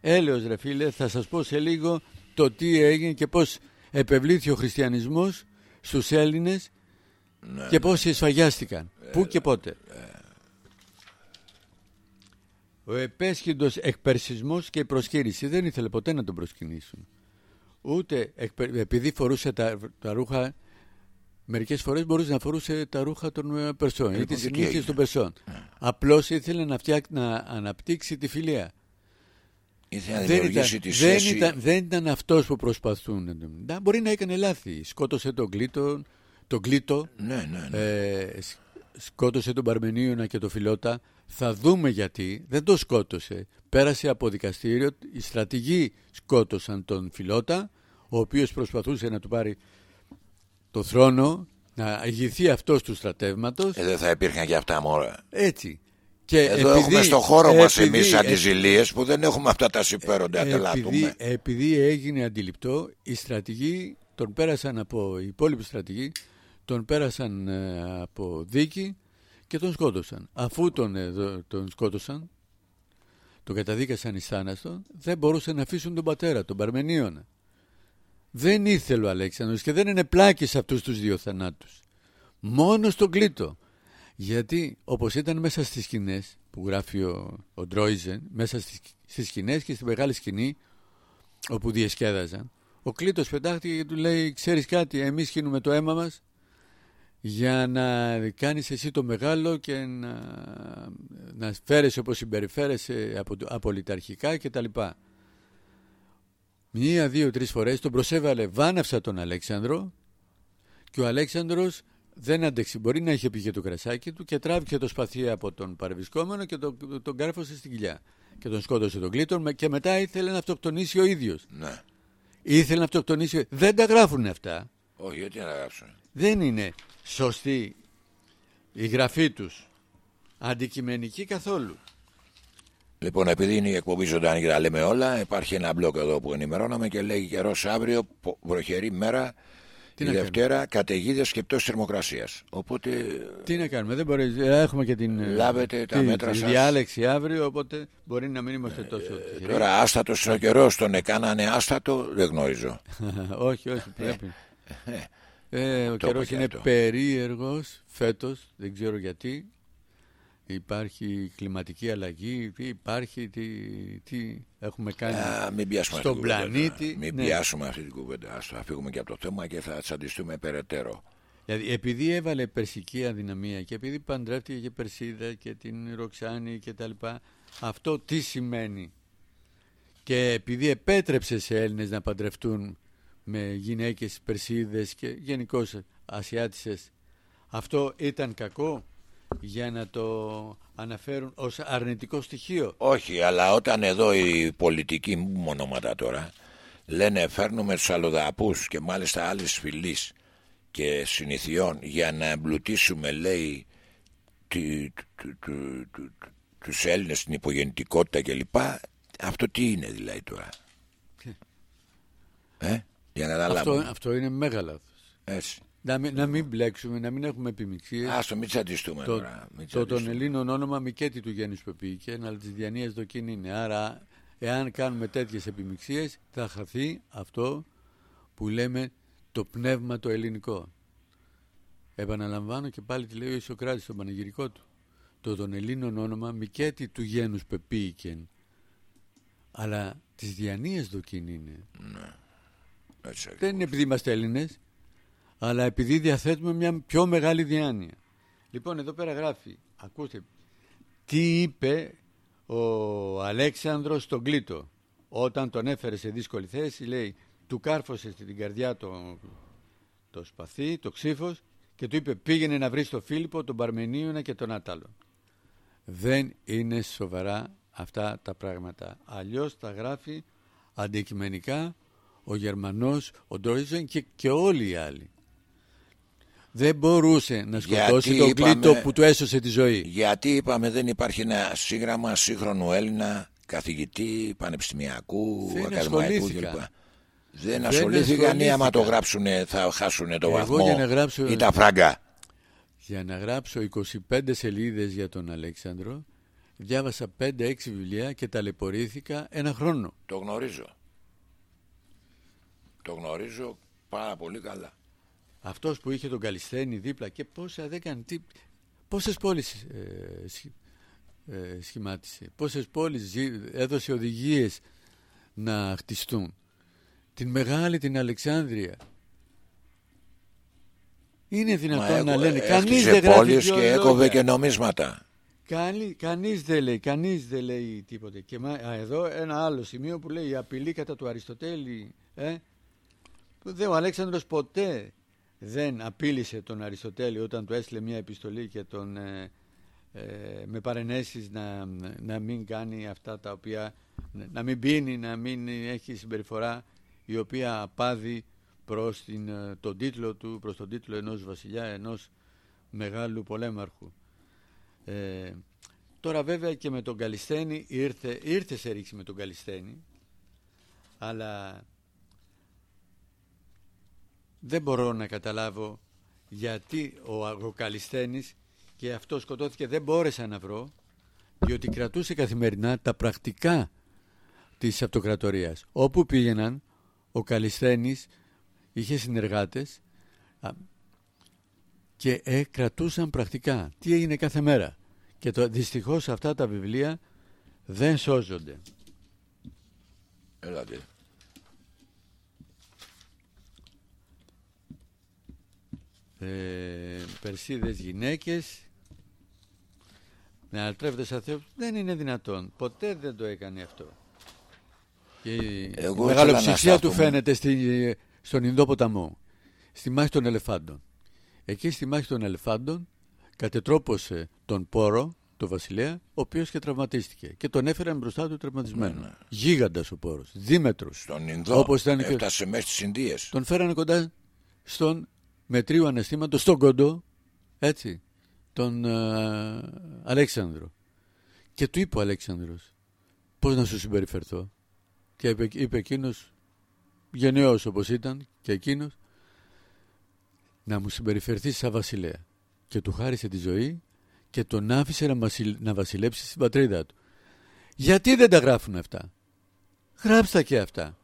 Έλεος ρε φίλε, θα σας πω σε λίγο το τι έγινε και πώς επευλήθη ο χριστιανισμός στους Έλληνες Ναι, και πώς εισφαγιάστηκαν. Πού και πότε. Ο επέσχυντος εκπερσισμός και η προσχήρηση δεν ήθελε ποτέ να τον προσκυνήσουν. Ούτε εκπε- επειδή φορούσε τα, τα ρούχα Μερικές φορές μπορούσε να φορούσε τα ρούχα των ε, Περσών ή Λοιπόν, τις και τι συνήθειες έγινε; των Περσών. Απλώς ήθελε να, φτιάξει, να αναπτύξει τη φιλία. Ήθελε να Δεν ήταν, δημιουργήσει τη δεν, σχέση. ήταν, δεν ήταν αυτός που προσπαθούν. Να, μπορεί να έκανε λάθη. Σκότωσε τον Κλήτο, τον Κλήτο Ναι, ναι, ναι. ε, σ- σκότωσε τον Παρμενίωνα και τον Φιλότα. Θα δούμε γιατί. Δεν το σκότωσε. Πέρασε από δικαστήριο. Οι στρατηγοί σκότωσαν τον Φιλότα, ο οποίος προσπαθούσε να του πάρει το θρόνο, να ηγηθεί αυτός του στρατεύματος. Ε, δεν θα υπήρχαν και αυτά μόρα. Έτσι. Και Εδώ επειδή- έχουμε στο χώρο μας επειδή- εμείς αντιζηλίες που δεν έχουμε αυτά τα συμφέροντα. επειδή, Τελάτουμε. επειδή έγινε αντιληπτό, οι στρατηγοί τον πέρασαν από, οι υπόλοιποι στρατηγοί τον πέρασαν ε, από δίκη και τον σκότωσαν. Αφού τον, ε, δο- τον σκότωσαν, τον καταδίκασαν εις θάναστο, δεν μπορούσαν να αφήσουν τον πατέρα, τον Παρμενίωνα. Δεν ήθελε ο Αλέξανδρος και δεν είναι πλάκη σε αυτούς τους δύο θανάτους. Μόνος στον Κλήτο. Γιατί όπως ήταν μέσα στις σκηνές που γράφει ο, ο Ντρόιζεν, μέσα στις, στις σκηνές και στη μεγάλη σκηνή όπου διασκέδαζαν, ο Κλήτος πετάχτηκε και του λέει ξέρεις κάτι, εμείς χύνουμε το αίμα μας για να κάνεις εσύ το μεγάλο και να, να φέρεσαι όπως συμπεριφέρεσαι απο, απολυταρχικά κτλ. Μία, δύο, τρεις φορές τον προσέβαλε βάναυσα τον Αλέξανδρο και ο Αλέξανδρος δεν άντεξε. Μπορεί να είχε πει και το κρασάκι του και τράβηκε το σπαθί από τον παρευρισκόμενο και τον, τον κάρφωσε στην κοιλιά. Και τον σκότωσε τον κλήτον και μετά ήθελε να αυτοκτονήσει ο ίδιος. Ναι. Ήθελε να αυτοκτονήσει. Δεν τα γράφουν αυτά. Όχι, γιατί να γράψουν. Δεν είναι σωστή η γραφή τους. Αντικειμενική καθόλου. Λοιπόν, επειδή είναι η εκπομπή ζωντανή και τα λέμε όλα, υπάρχει ένα μπλοκ εδώ που ενημερώναμε και λέει καιρός αύριο, πο- βροχερή μέρα, Τι τη να Δευτέρα, καταιγίδες και πτώση θερμοκρασίας. Οπότε Τι να κάνουμε, δεν μπορεί. Έχουμε και την, ε, Λάβετε τα τη- μέτρα τη σας. διάλεξη αύριο, οπότε μπορεί να μην είμαστε τόσο τυχεροί. τώρα άστατος ο καιρός τον έκανανε άστατο, δεν γνωρίζω. όχι, όχι, πρέπει. Ε, ο Το καιρός είπα και είναι αυτό. περίεργος φέτος, δεν ξέρω γιατί. Υπάρχει κλιματική αλλαγή, τι υπάρχει, τι, τι έχουμε κάνει. Α, μην πιάσουμε Στον αυτή την κουβέντα πλανήτη, τώρα. Μην ναι. πιάσουμε αυτή την κουβέντα. Ας το φύγουμε και από το θέμα και θα τσαντιστούμε περαιτέρω. Δηλαδή, επειδή έβαλε περσική αδυναμία και επειδή παντρεύτηκε και Περσίδα και την Ροξάνη και τα λοιπά, αυτό τι σημαίνει; Και επειδή επέτρεψε σε Έλληνες να παντρευτούν με γυναίκες Περσίδες και γενικώς Ασιάτισες, αυτό ήταν κακό για να το αναφέρουν ως αρνητικό στοιχείο. Όχι, αλλά όταν εδώ οι πολιτικοί μου μονόματα τώρα λένε φέρνουμε τους αλλοδαπούς και μάλιστα άλλες φυλής και συνηθιών για να εμπλουτίσουμε λέει τη, του, του, του, του, τους Έλληνες στην υπογεννητικότητα κλπ. Αυτό τι είναι δηλαδή τώρα; Ε, για να Αυτό, καταλάβουμε. αυτό είναι μέγα λάθος. Έτσι. Να μην, να μην μπλέξουμε, να μην έχουμε επιμηξίες. Άστο, μην τσαντιστούμε το, τώρα. Μην το των τσαντιστούμε. Ελλήνων όνομα Μικέτη του γέννους που πήγε, αλλά της διανοίας δοκίν είναι. Άρα, εάν κάνουμε τέτοιες επιμηξίες, θα χαθεί αυτό που λέμε το πνεύμα το ελληνικό. Επαναλαμβάνω και πάλι τη λέει ο Ισοκράτης στον πανηγυρικό του. Το των Ελλήνων όνομα Μικέτη του γένους πεποίηκεν. Αλλά της διανοίας δοκίν είναι. Έτσι, Δεν είναι επειδή είμαστε Έλληνες, αλλά επειδή διαθέτουμε μια πιο μεγάλη διάνοια. Λοιπόν, εδώ πέρα γράφει, ακούστε, τι είπε ο Αλέξανδρος στον Κλήτο όταν τον έφερε σε δύσκολη θέση λέει του κάρφωσε στην καρδιά το, το σπαθί, το ξύφος και του είπε πήγαινε να βρεις τον Φίλιππο, τον Παρμενίωνα και τον Άταλο. Δεν είναι σοβαρά αυτά τα πράγματα. Αλλιώς τα γράφει αντικειμενικά ο Γερμανός, ο Ντόριζεν και, και όλοι οι άλλοι. Δεν μπορούσε να σκοτώσει τον είπαμε- Κλήτο που του έσωσε τη ζωή. Γιατί είπαμε δεν υπάρχει ένα σύγγραμμα σύγχρονου Έλληνα καθηγητή πανεπιστημιακού, Δεν ακαδημαϊκού ασχολήθηκα. κλπ. Δεν Δεν ασχολήθηκαν ή ασχολήθηκα. άμα το γράψουν θα χάσουν το Εγώ βαθμό για να γράψω- ή τα φράγκα. Για να γράψω 25 σελίδες για τον Αλέξανδρο διάβασα 5-6 βιβλία και ταλαιπωρήθηκα ένα χρόνο. Το γνωρίζω. Το γνωρίζω πάρα πολύ καλά. Αυτός που είχε τον Καλισθένη δίπλα και πόσα δεν κάνει τι... Πόσες πόλεις ε, σχη- ε, σχημάτισε, πόσες πόλεις ζή- έδωσε οδηγίες να χτιστούν. Την μεγάλη την Αλεξάνδρεια. Είναι δυνατόν να λένε κανείς έχτιζε δεν γράφει πόλεις δυο και έκοβε λόγια. και νομίσματα. Κανεί, κανείς δεν λέει, κανείς δεν λέει τίποτε. Και μα, α, εδώ ένα άλλο σημείο που λέει η απειλή κατά του Αριστοτέλη. Ε, που δε, ο Αλέξανδρος ποτέ δεν απείλησε τον Αριστοτέλη όταν του έστειλε μια επιστολή και τον ε, ε, με παρενέσεις να, να μην κάνει αυτά τα οποία να μην πίνει, να μην έχει συμπεριφορά η οποία απάδει προς την, ε, τον τίτλο του, προς τον τίτλο ενός βασιλιά, ενός μεγάλου πολέμαρχου. Ε, τώρα βέβαια και με τον Καλισθένη ήρθε, ήρθε σε ρήξη με τον Καλισθένη αλλά δεν μπορώ να καταλάβω γιατί ο, ο Καλισθένης και αυτό σκοτώθηκε δεν μπόρεσα να βρω διότι κρατούσε καθημερινά τα πρακτικά της αυτοκρατορίας. Όπου πήγαιναν ο Καλισθένης είχε συνεργάτες α, και ε, κρατούσαν πρακτικά. Τι έγινε κάθε μέρα; Και το, δυστυχώς αυτά τα βιβλία δεν σώζονται. Έλατε. Ε, περσίδες γυναίκες. Να ανατρέφονται σαν Θεός. Δεν είναι δυνατόν. Ποτέ δεν το έκανε αυτό. Και η Εγώ η ήθελα μεγαλοψυχία να του σταθούμε. φαίνεται στη, στον Ινδό ποταμό. Στη μάχη των ελεφάντων. Εκεί στη μάχη των ελεφάντων κατετρόπωσε τον Πόρο το βασιλέα ο οποίος και τραυματίστηκε και τον έφεραν μπροστά του τραυματισμένο Ναι, ναι. γίγαντας ο Πόρος. Δίμετρος. Στον Ινδό. Όπως ήταν και- έφτασε μέσα στις Ινδίες. τον φέρανε κοντά στον μετρίου αναισθήματος, στον κοντό, έτσι, τον ε, Αλέξανδρο. Και του είπε ο Αλέξανδρος, πώς να σου συμπεριφερθώ; Και είπε, είπε εκείνος, γενναιός όπως ήταν και εκείνος, να μου συμπεριφερθείς σαν βασιλέα. Και του χάρισε τη ζωή και τον άφησε να, βασιλ- να βασιλέψει στην πατρίδα του. Γιατί δεν τα γράφουν αυτά; Γράψτε και αυτά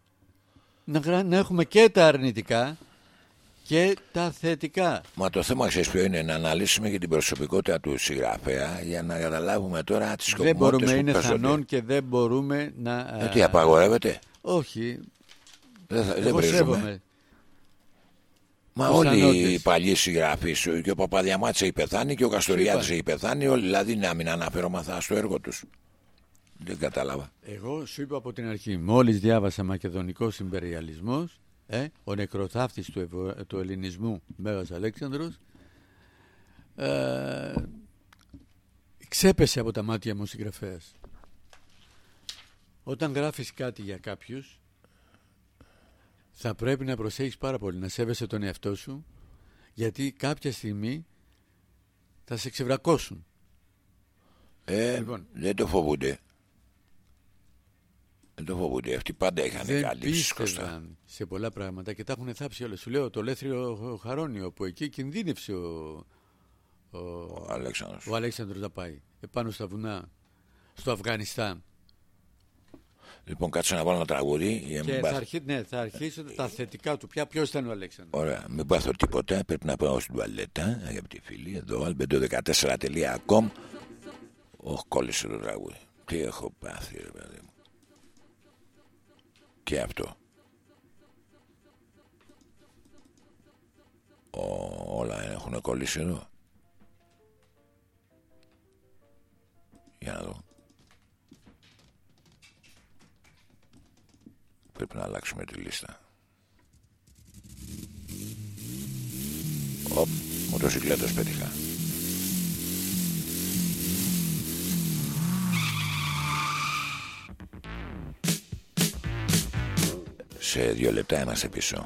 να, γρα- να έχουμε και τα αρνητικά και τα θετικά. Μα το θέμα ξέρεις ποιο είναι να αναλύσουμε και την προσωπικότητα του συγγραφέα για να καταλάβουμε τώρα τις δεν σκοπιμότητες μπορούμε, που είναι παίζονται. θανόν και δεν μπορούμε να... Ε, τι απαγορεύεται; Όχι, Δεν, θα- δεν εγώ βρίζουμε. σέβομαι. Μα τους όλοι θανόντες. οι παλιοί συγγραφείς και ο Παπαδιαμάτης έχει πεθάνει και ο Καστοριάδης Είπα. έχει πεθάνει όλοι δηλαδή να μην αναφέρω μαθά στο έργο τους. Δεν κατάλαβα. Εγώ σου είπα από την αρχή, μόλις διάβασα Μακεδονικός Συμπεριαλισμός, ε, ο νεκροθάφτης του, Ευω- του ελληνισμού Μέγας Αλέξανδρος, ε, ξέπεσε από τα μάτια μου ο συγγραφέας. Όταν γράφεις κάτι για κάποιους, θα πρέπει να προσέχεις πάρα πολύ, να σέβεσαι τον εαυτό σου, γιατί κάποια στιγμή θα σε ξεβρακώσουν. Ε, Λοιπόν. δεν το φοβούνται. Δεν το φοβούνται. Αυτοί πάντα είχαν δεν καλύψει κοστά. πίστευαν σε πολλά πράγματα και τα έχουν θάψει όλα. Σου λέω το Λέθριο Χαρόνιο που εκεί κινδύνευσε ο, ο, Ο Αλέξανδρος. ο Αλέξανδρος να πάει επάνω στα βουνά στο Αφγανιστάν. Λοιπόν, κάτσε να βάλω ένα τραγούδι. Για να Και μην θα, πάθω- αρχί, ναι, θα αρχίσω τα θετικά του. Πια ποιος ήταν ο Αλέξανδρος; Ωραία, μην πάθω τίποτα. Πρέπει να πάω στην τουαλέτα, αγαπητοί φίλοι. Εδώ, albedo14.com. Όχι, κόλλησε το τραγούδι. Τι έχω πάθει, ρε παιδί μου και αυτό. Ο, όλα έχουν κολλήσει εδώ. Για να δω. Πρέπει να αλλάξουμε τη λίστα. Οπ, μοτοσυκλέτος πέτυχα. σε δύο λεπτά είμαστε πίσω.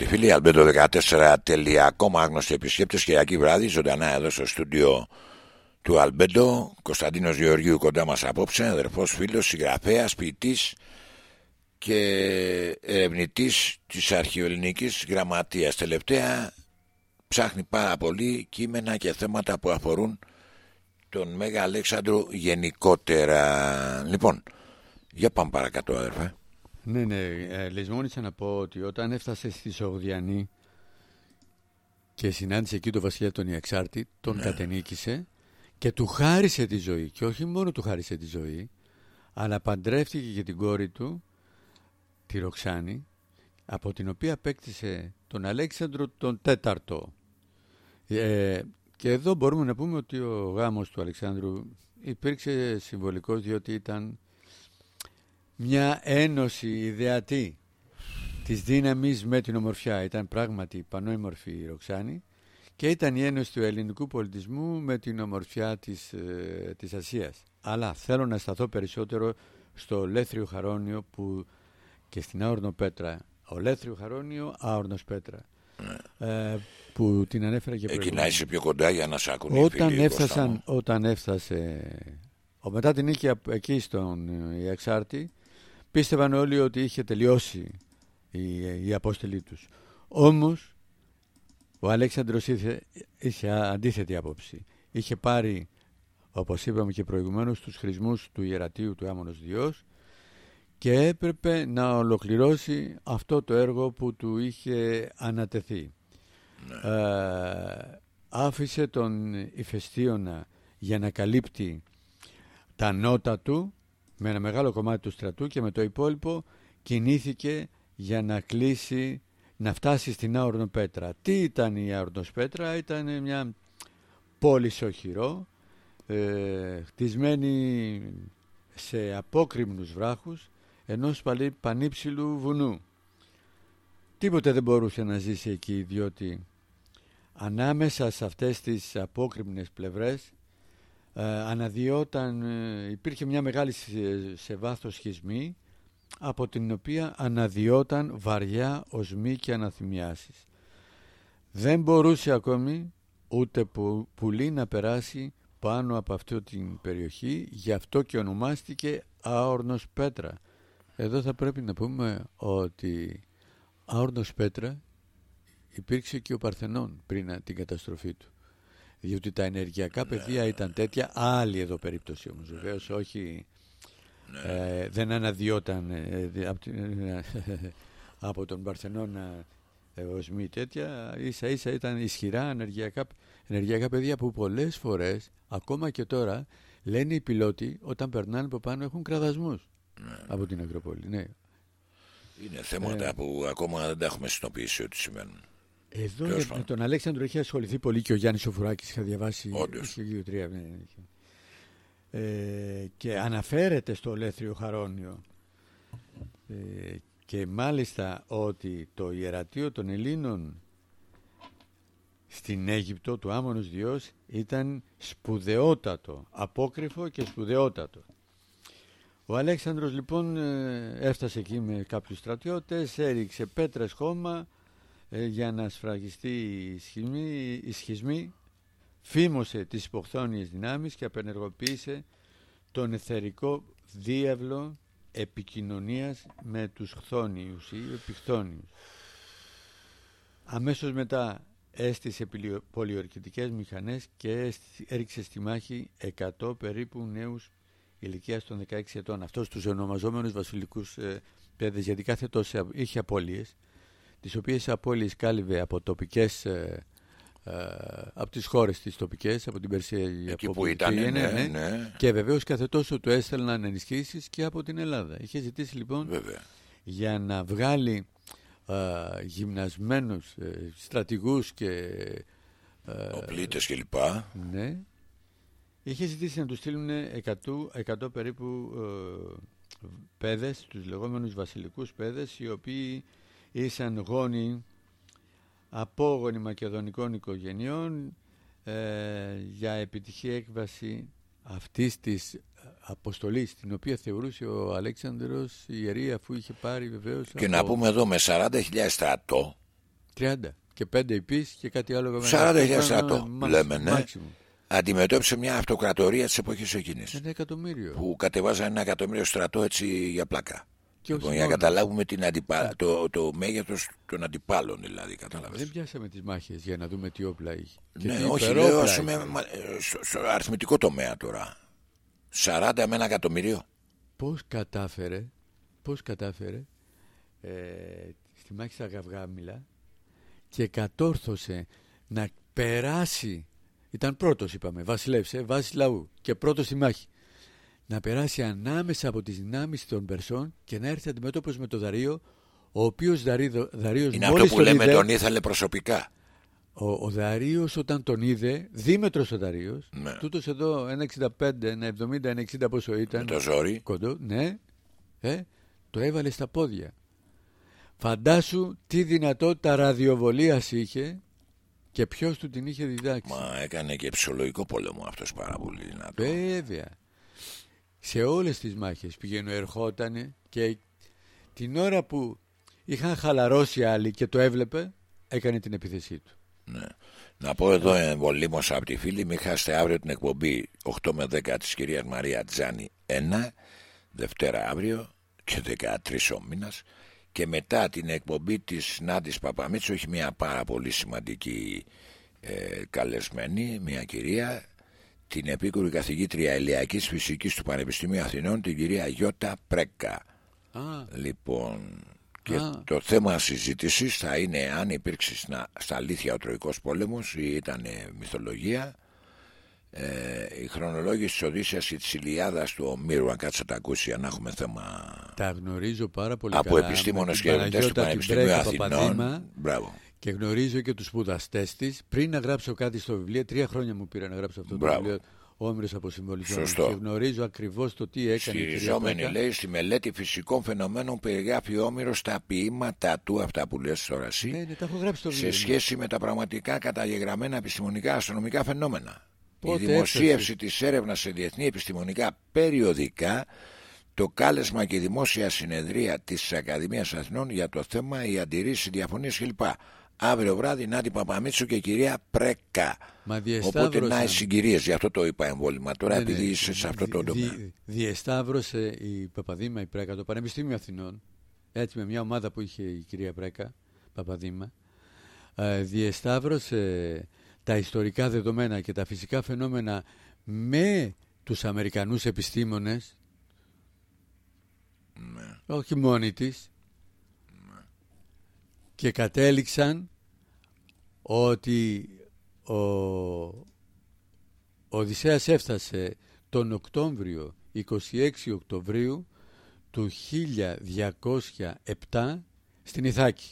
τη φίλη αλμπέντο14.ακόμα άγνωστοι επισκέπτες Κυριακή βράδυ ζωντανά εδώ στο στούντιο του Αλμπέντο. Κωνσταντίνος Γεωργίου κοντά μας απόψε, αδερφός φίλος, συγγραφέας, ποιητής και ερευνητής της αρχαιοελληνικής γραμματείας. Τελευταία ψάχνει πάρα πολύ κείμενα και θέματα που αφορούν τον Μέγα Αλέξανδρο γενικότερα. Λοιπόν, για πάμε παρακάτω αδερφέ. Ναι, ναι, ε, να πω ότι όταν έφτασε στη Σαουδιανή και συνάντησε εκεί τον βασιλιά τον Ιεξάρτη τον ναι. κατενίκησε και του χάρισε τη ζωή. Και όχι μόνο του χάρισε τη ζωή, αλλά παντρεύτηκε και την κόρη του, τη Ροξάνη, από την οποία απέκτησε τον Αλέξανδρο τον Τέταρτο. Ε, και εδώ μπορούμε να πούμε ότι ο γάμος του Αλεξάνδρου υπήρξε συμβολικός διότι ήταν μια ένωση ιδεατή της δύναμης με την ομορφιά. Ήταν πράγματι πανόημορφη η Ροξάνη και ήταν η ένωση του ελληνικού πολιτισμού με την ομορφιά της, ε, της Ασίας. Αλλά θέλω να σταθώ περισσότερο στο Λέθριο Χαρόνιο που και στην Άορνο Πέτρα. Ο Λέθριο Χαρόνιο, Άορνος Πέτρα. Ε, που την ανέφερα και Εκεί να προηγουμένως. είσαι πιο κοντά για να σε ακούνε οι Όταν, φίλοι, Κώστα έφτασαν, μου. όταν έφτασε ο, μετά την νίκη απ- εκεί στον ε, Ιαξάρτη πίστευαν όλοι ότι είχε τελειώσει η, η απόστελή τους. Όμως ο Αλέξανδρος είχε, είχε αντίθετη άποψη. Είχε πάρει όπως είπαμε και προηγουμένως τους χρησμούς του ιερατείου του Άμονος Διός και έπρεπε να ολοκληρώσει αυτό το έργο που του είχε ανατεθεί. Ε, άφησε τον ηφαιστίωνα για να καλύπτει τα νότα του με ένα μεγάλο κομμάτι του στρατού και με το υπόλοιπο κινήθηκε για να κλείσει να φτάσει στην Άορνο Πέτρα. Τι ήταν η Άορνο Πέτρα, ήταν μια πόλη σε οχυρό, ε, χτισμένη σε απόκρημνους βράχους ενός παλι- πανύψηλου βουνού. Τίποτε δεν μπορούσε να ζήσει εκεί διότι ανάμεσα σε αυτές τις απόκρημνες πλευρές ε, αναδυόταν, ε, υπήρχε μια μεγάλη σε, σε βάθος σχισμή από την οποία αναδυόταν βαριά οσμή και αναθυμιάσεις. Δεν μπορούσε ακόμη ούτε που, πουλί να περάσει πάνω από αυτή την περιοχή, γι' αυτό και ονομάστηκε Άορνος Πέτρα. Εδώ θα πρέπει να πούμε ότι Άορνος Πέτρα υπήρξε και ο Παρθενών πριν την καταστροφή του. Διότι τα ενεργειακά πεδία ήταν τέτοια, άλλη εδώ περίπτωση όμως βεβαίως, όχι, ε, δεν αναδυόταν ε, δι- από, την- ε, από τον Παρθενώνα ε, οσμή τέτοια, ίσα ίσα ήταν ισχυρά ενεργειακά, ενεργειακά πεδία που πολλές φορές, ακόμα και τώρα, λένε οι πιλότοι όταν περνάνε από πάνω έχουν κραδασμούς από την Ακροπόλη. Ναι. Είναι θέματα Ε. που ακόμα δεν τα έχουμε συνειδητοποιήσει ότι σημαίνουν. Εδώ Τέλος για, με πάντων. τον Αλέξανδρο έχει ασχοληθεί πολύ και ο Γιάννης Σοφουράκης είχα διαβάσει Όντως. είχε δύο-τρία ναι, ναι, είχε. Ε, και αναφέρεται στο Λέθριο Χαρόνιο ε, και μάλιστα ότι το ιερατείο των Ελλήνων στην Αίγυπτο του Άμμονος Διός ήταν σπουδαιότατο, απόκριφο και σπουδαιότατο. Ο Αλέξανδρος λοιπόν ε, έφτασε εκεί με κάποιους στρατιώτες, έριξε πέτρες χώμα ε, για να σφραγιστεί η σχισμή, η σχισμή φήμωσε τις υποχθόνιες δυνάμεις και απενεργοποίησε τον εθερικό διάβλο επικοινωνίας με τους χθόνιους ή επιχθόνιους. Αμέσως μετά έστησε πιλιο- πολιορκητικές μηχανές και έστη- έριξε στη μάχη 100 περίπου νέους ηλικίας των 16 ετών. Αυτός τους ονομαζόμενους βασιλικούς ε, παιδες, γιατί κάθε τόσο είχε απώλειες, τις οποίες απώλειες κάλυβε από τοπικές, ε, ε, από τις χώρες τις τοπικές, από την Περσία Εκεί από που όπου ήταν, ναι, πήγαινε, ναι, και βεβαίως κάθε τόσο του έστελναν ενισχύσεις και από την Ελλάδα. Είχε ζητήσει λοιπόν βέβαια. για να βγάλει α, γυμνασμένους ε, στρατηγούς και ε, Οπλίτες κλπ. ναι, είχε ζητήσει να τους στείλουν 100, 100 περίπου ε, παιδες, τους λεγόμενους βασιλικούς παιδες, οι οποίοι ήσαν γόνοι απόγονοι μακεδονικών οικογενειών ε, για επιτυχή έκβαση αυτής της ε, αποστολής την οποία θεωρούσε ο Αλέξανδρος ιερή αφού είχε πάρει βεβαίως Και από να πούμε εδώ με 40.000 στρατό 30 και 5 υπείς και κάτι άλλο βέβαια. 40.000 Αυτό ήταν, στρατό, ε, μάξι- λέμε, ναι. μάξιμο. αντιμετώπισε μια αυτοκρατορία της εποχής εκείνης Ένα εκατομμύριο. που κατεβάζανε ένα εκατομμύριο στρατό έτσι για πλάκα. Και όχι Λοιπόν, για να μόνος. καταλάβουμε την αντιπα... το, το μέγεθος των αντιπάλων δηλαδή, κατάλαβες. Δεν πιάσαμε τις μάχες για να δούμε τι όπλα είχε. Και Ναι, τι όχι, υπερόπλα λέω ας είχε. πούμε, μα- ε, στο, στο αριθμητικό τομέα τώρα. 40 με ένα εκατομμύριο. Πώς κατάφερε, πώς κατάφερε ε, στη μάχη στα Γαυγάμιλα και κατόρθωσε να περάσει, ήταν πρώτος είπαμε, βασιλεύς, ε, βάση λαού και πρώτος στη μάχη, να περάσει ανάμεσα από τις δυνάμεις των Περσών και να έρθει αντιμέτωπος με τον Δαρίο, ο οποίος Δαρίδο, Δαρίος Είναι αυτό μόλις που τον λέμε είδε, τον ήθελε προσωπικά. ο, ο Δαρίος όταν τον είδε, δίμετρος ο Δαρίος, Ναι. τούτος εδώ 1,65, ένα 70, ένα 60 πόσο ήταν, Με το ζόρι. κοντό, ναι, ε, το έβαλε στα πόδια. Φαντάσου τι δυνατότητα ραδιοβολίας είχε και ποιος του την είχε διδάξει. Μα έκανε και ψυχολογικό πόλεμο αυτός πάρα πολύ δυνατό. Βέβαια. Σε όλες τις μάχες πηγαίνω ερχότανε και την ώρα που είχαν χαλαρώσει άλλοι και το έβλεπε έκανε την επίθεσή του. Ναι. Να πω εδώ εμβολήμως από τη φίλη Μην χάσετε αύριο την εκπομπή 8 με 10 της κυρίας Μαρία Τζάνη 1 Δευτέρα αύριο και 13 ο μήνας και μετά την εκπομπή της Νάντης Παπαμίτσου έχει μια πάρα πολύ σημαντική ε, καλεσμένη μια κυρία την επίκουρη καθηγήτρια ηλιακής φυσικής του Πανεπιστημίου Αθηνών την κυρία Γιώτα Πρέκα Α, Λοιπόν, και Α. το θέμα συζήτησης θα είναι αν υπήρξε στα, στα αλήθεια ο Τροϊκός Πόλεμος ή ήταν μυθολογία. Ε, η χρονολόγηση της Οδύσσιας και της Ηλιάδας του Ομήρου, αν κάτσε τα ακούσει, αν έχουμε θέμα τα γνωρίζω πάρα πολύ από καλά. επιστήμονες με και την ερευνητές του Παναγιώτα την Πανεπιστημίου Πρέκα Αθηνών. Παπαδήμα Μπράβο. Και γνωρίζω και τους σπουδαστές της. Πριν να γράψω κάτι στο βιβλίο, τρία χρόνια μου πήρε να γράψω αυτό Μπράβο. το βιβλίο. Όμηρος από συμβολισμό. Σωστό. Και γνωρίζω ακριβώς το τι έκανε η κυρία Στηριζόμενη Πρέκα. λέει στη μελέτη φυσικών φαινομένων περιγράφει ο Όμηρος στα ποίηματά του, αυτά που λες τώρα εσύ, Ναι, ναι, τα έχω γράψει στο σε βιβλίο. σχέση με τα πραγματικά καταγεγραμμένα επιστημονικά αστρονομικά φαινόμενα. Πότε η δημοσίευση έφτασε; της έρευνας σε διεθνή επιστημονικά περιοδικά το κάλεσμα και η δημόσια συνεδρία της Ακαδημίας Αθηνών για το θέμα, οι αντιρρήσεις, οι διαφωνίες κλπ. Αύριο βράδυ Νάτι Παπαμίτσου και κυρία Πρέκα. Μα Οπότε διεσταύρωσαν. να οι συγκυρίες, γι' αυτό το είπα εμβόλυμα τώρα, Ναι, ναι, επειδή είσαι σε αυτό το δι- τομέα. δι- Διεσταύρωσε η Παπαδήμα η Πρέκα, το Πανεπιστήμιο Αθηνών, έτσι με μια ομάδα που είχε η κυρία Πρέκα, Παπαδήμα, ε, διεσταύρωσε τα ιστορικά δεδομένα και τα φυσικά φαινόμενα με τους Αμερικανούς επιστήμονες, Ναι. όχι μόνη της, και κατέληξαν ότι ο, ο Οδυσσέας έφτασε τον Οκτώβριο, 26 Οκτωβρίου του 1207 στην Ιθάκη.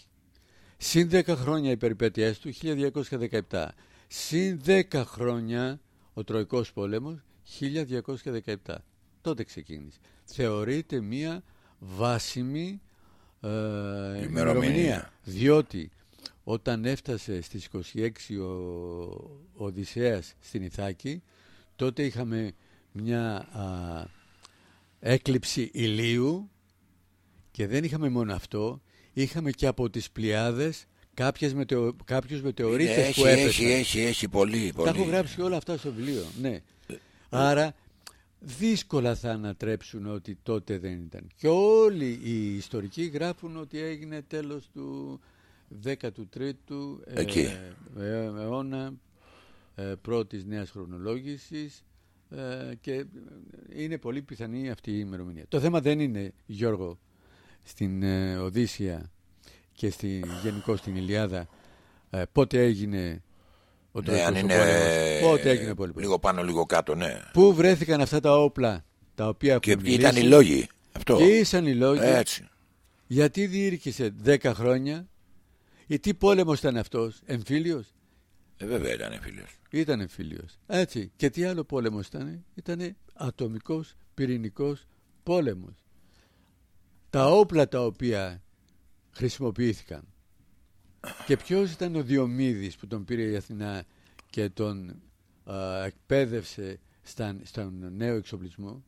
Συν 10 χρόνια οι περιπέτειές του, 1217. Συν 10 χρόνια ο Τροϊκός Πόλεμος, 1217. Τότε ξεκίνησε. Θεωρείται μία βάσιμη ε, ημερομηνία. Διότι όταν έφτασε στις 26 ο, ο Οδυσσέας στην Ιθάκη, τότε είχαμε μια α, έκλειψη ηλίου και δεν είχαμε μόνο αυτό, είχαμε και από τις πλειάδες κάποιες μετεω, κάποιους μετεωρίτες Έχει, που έπεσαν. έχει, έχει, έχει πολύ, Τα έχω πολύ. γράψει όλα αυτά στο βιβλίο, ναι. Άρα δύσκολα θα ανατρέψουν ότι τότε δεν ήταν. Και όλοι οι ιστορικοί γράφουν ότι έγινε τέλος του 13ου ε, Εκεί. ε, αιώνα ε, πρώτης νέας χρονολόγησης ε, και είναι πολύ πιθανή αυτή η ημερομηνία. Το θέμα δεν είναι, Γιώργο, στην ε, Οδύσσια και στη, γενικώ στην Ηλιάδα ε, πότε έγινε ο Ναι, αν Τροϊκός ο είναι πόλεμος. Πότε έγινε ο πόλεμος. λίγο πάνω, λίγο κάτω, ναι. Πού βρέθηκαν αυτά τα όπλα τα οποία Και έχουν ήταν οι μιλήσει. λόγοι. Αυτό. Και ήσαν οι λόγοι. Έτσι. Γιατί διήρκησε 10 χρόνια; Ή τι πόλεμος ήταν αυτός. Εμφύλιος; Ε, βέβαια ήταν φίλος. Ήταν εμφύλιος. Έτσι. Και τι άλλο πόλεμος ήταν. Ήταν ατομικός πυρηνικός πόλεμος. Τα όπλα τα οποία χρησιμοποιήθηκαν. Και ποιος ήταν ο Διομήδης που τον πήρε η Αθηνά και τον α, εκπαίδευσε στα, στον νέο εξοπλισμό;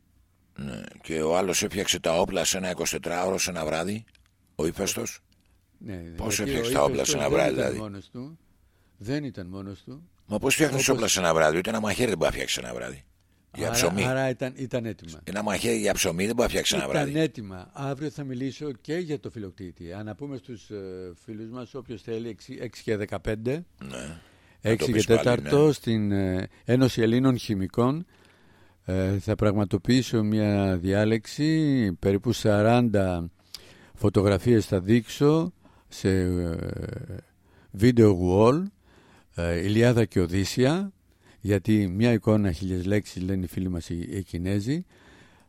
Ναι. Και ο άλλος έφτιαξε τα όπλα σε ένα 24ωρο σε ένα βράδυ. Ο ύφεστος. Ναι, Πώς γιατί έφτιαξε ο τα όπλα ύφεστος σε ένα δεν βράδυ, ήταν δηλαδή; Μόνος του, δεν ήταν μόνος του. Μα πώς φτιάχνεις Όπως- όπλα σε ένα βράδυ. Ούτε ένα μαχαίρι δεν μπορεί να φτιάξει σε ένα βράδυ. Για άρα, ψωμί. άρα ήταν, ήταν έτοιμα. Ένα μαχαίρι για ψωμί δεν μπορεί να φτιάξει ένα Ήταν βράδυ. έτοιμα. Αύριο θα μιλήσω και για το φιλοκτήτη. Αν να πούμε στους ε, φίλους μας, όποιος θέλει 6, 6 και 15, Ναι. 6 το και πεις πάλι, 4 ναι. στην ε, Ένωση Ελλήνων Χημικών ε, θα πραγματοποιήσω μια διάλεξη, περίπου 40 φωτογραφίες θα δείξω σε ε, video wall ε, Ηλιάδα και Οδύσσια γιατί μια εικόνα χίλιες λέξεις λένε οι φίλοι μας οι, οι Κινέζοι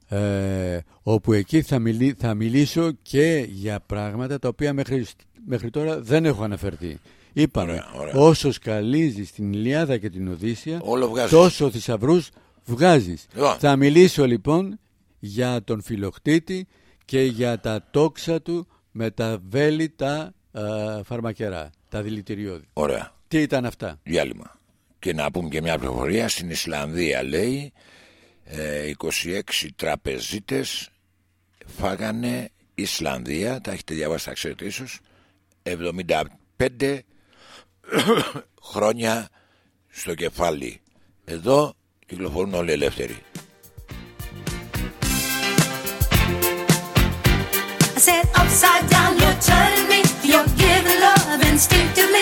ε, όπου εκεί θα, μιλή- θα μιλήσω και για πράγματα τα οποία μέχρι, μέχρι τώρα δεν έχω αναφερθεί. Είπαμε, Ωραία, ωραία. όσο σκαλίζεις την Ηλιάδα και την Οδύσσια, Όλο βγάζεις. τόσο θησαυρούς βγάζεις. Λοιπόν. Θα μιλήσω λοιπόν για τον Φιλοκτήτη και για τα τόξα του με τα βέλη τα ε, φαρμακερά, τα δηλητηριώδη. Ωραία. Τι ήταν αυτά; Διάλειμμα. Και να πούμε και μια πληροφορία. Στην Ισλανδία λέει ε, 26 τραπεζίτες φάγανε Ισλανδία. Τα έχετε διαβάσει, τα ξέρετε ίσως. 75 χρόνια στο κεφάλι. Εδώ κυκλοφορούν όλοι ελεύθεροι. I said upside down, you're turning me. You're giving love instinctively.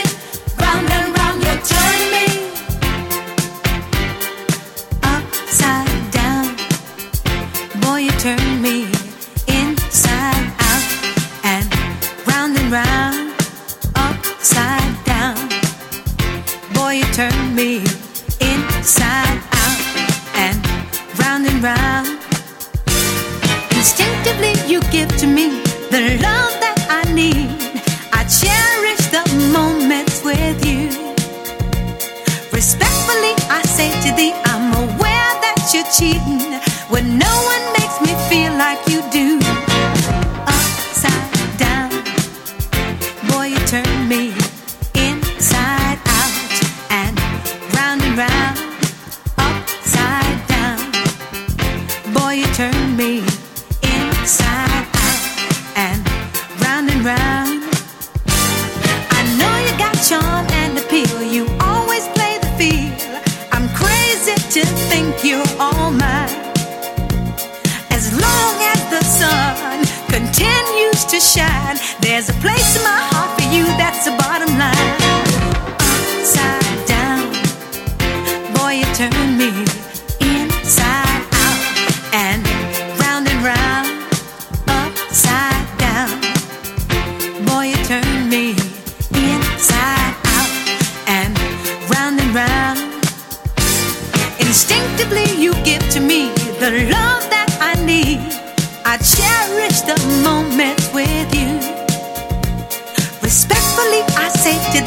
You're cheating when no one makes me feel like you do. To think you're all mine. As long as the sun continues to shine, there's a place in my heart for you. That's the bottom line. Upside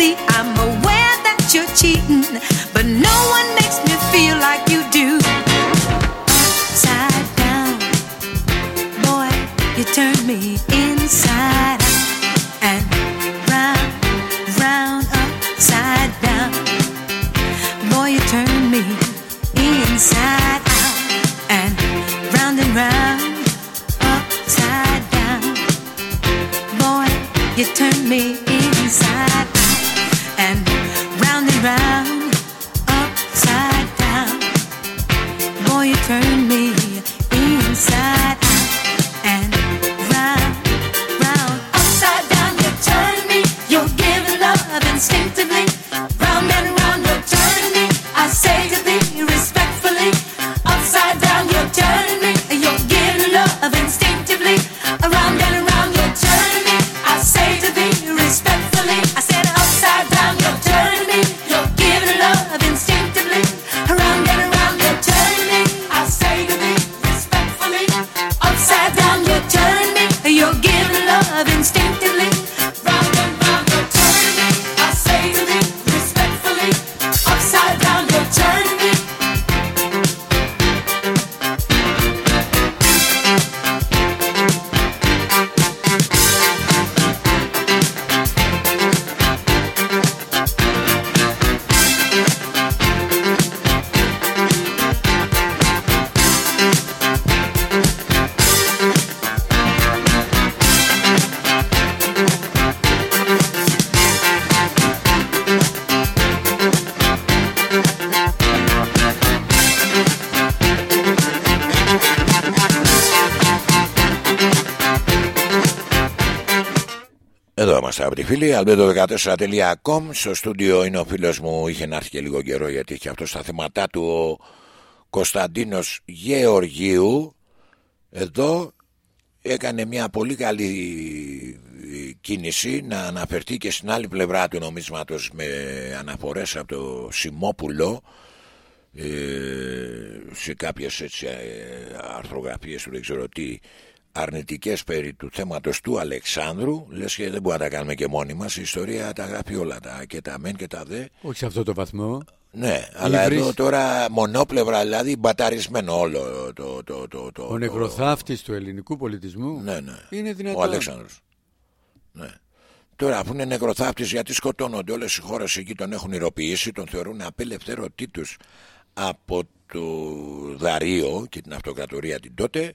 the Εδώ είμαστε αγαπητοί φίλοι, albedo14.com Στο στούντιο είναι ο φίλος μου, είχε να έρθει και λίγο καιρό γιατί είχε αυτό στα θέματα του ο Κωνσταντίνος Γεωργίου. Εδώ έκανε μια πολύ καλή η κίνηση να αναφερθεί και στην άλλη πλευρά του νομίσματος με αναφορές από το Σιμόπουλο. Ε, σε κάποιες έτσι, ε, αρθρογραφίες του δεν ξέρω τι αρνητικές περί του θέματος του Αλεξάνδρου λες και δεν μπορούμε να τα κάνουμε και μόνοι μας η ιστορία τα γράφει όλα τα και τα μεν και τα δε Όχι σε αυτό το βαθμό. ναι, αλλά Ύβρις. εδώ τώρα μονόπλευρα δηλαδή μπαταρισμένο όλο το, το, το, το, Ο το- νεκροθάφτης του ελληνικού πολιτισμού Ναι, ναι. είναι δυνατόν. Ο Αλέξανδρος. Ναι. Τώρα αφού είναι νεκροθάφτης γιατί σκοτώνονται όλες οι χώρες εκεί τον έχουν ηρωποιήσει, τον θεωρούν απελευθερωτή τους από το Δαρείο και την αυτοκρατορία την τότε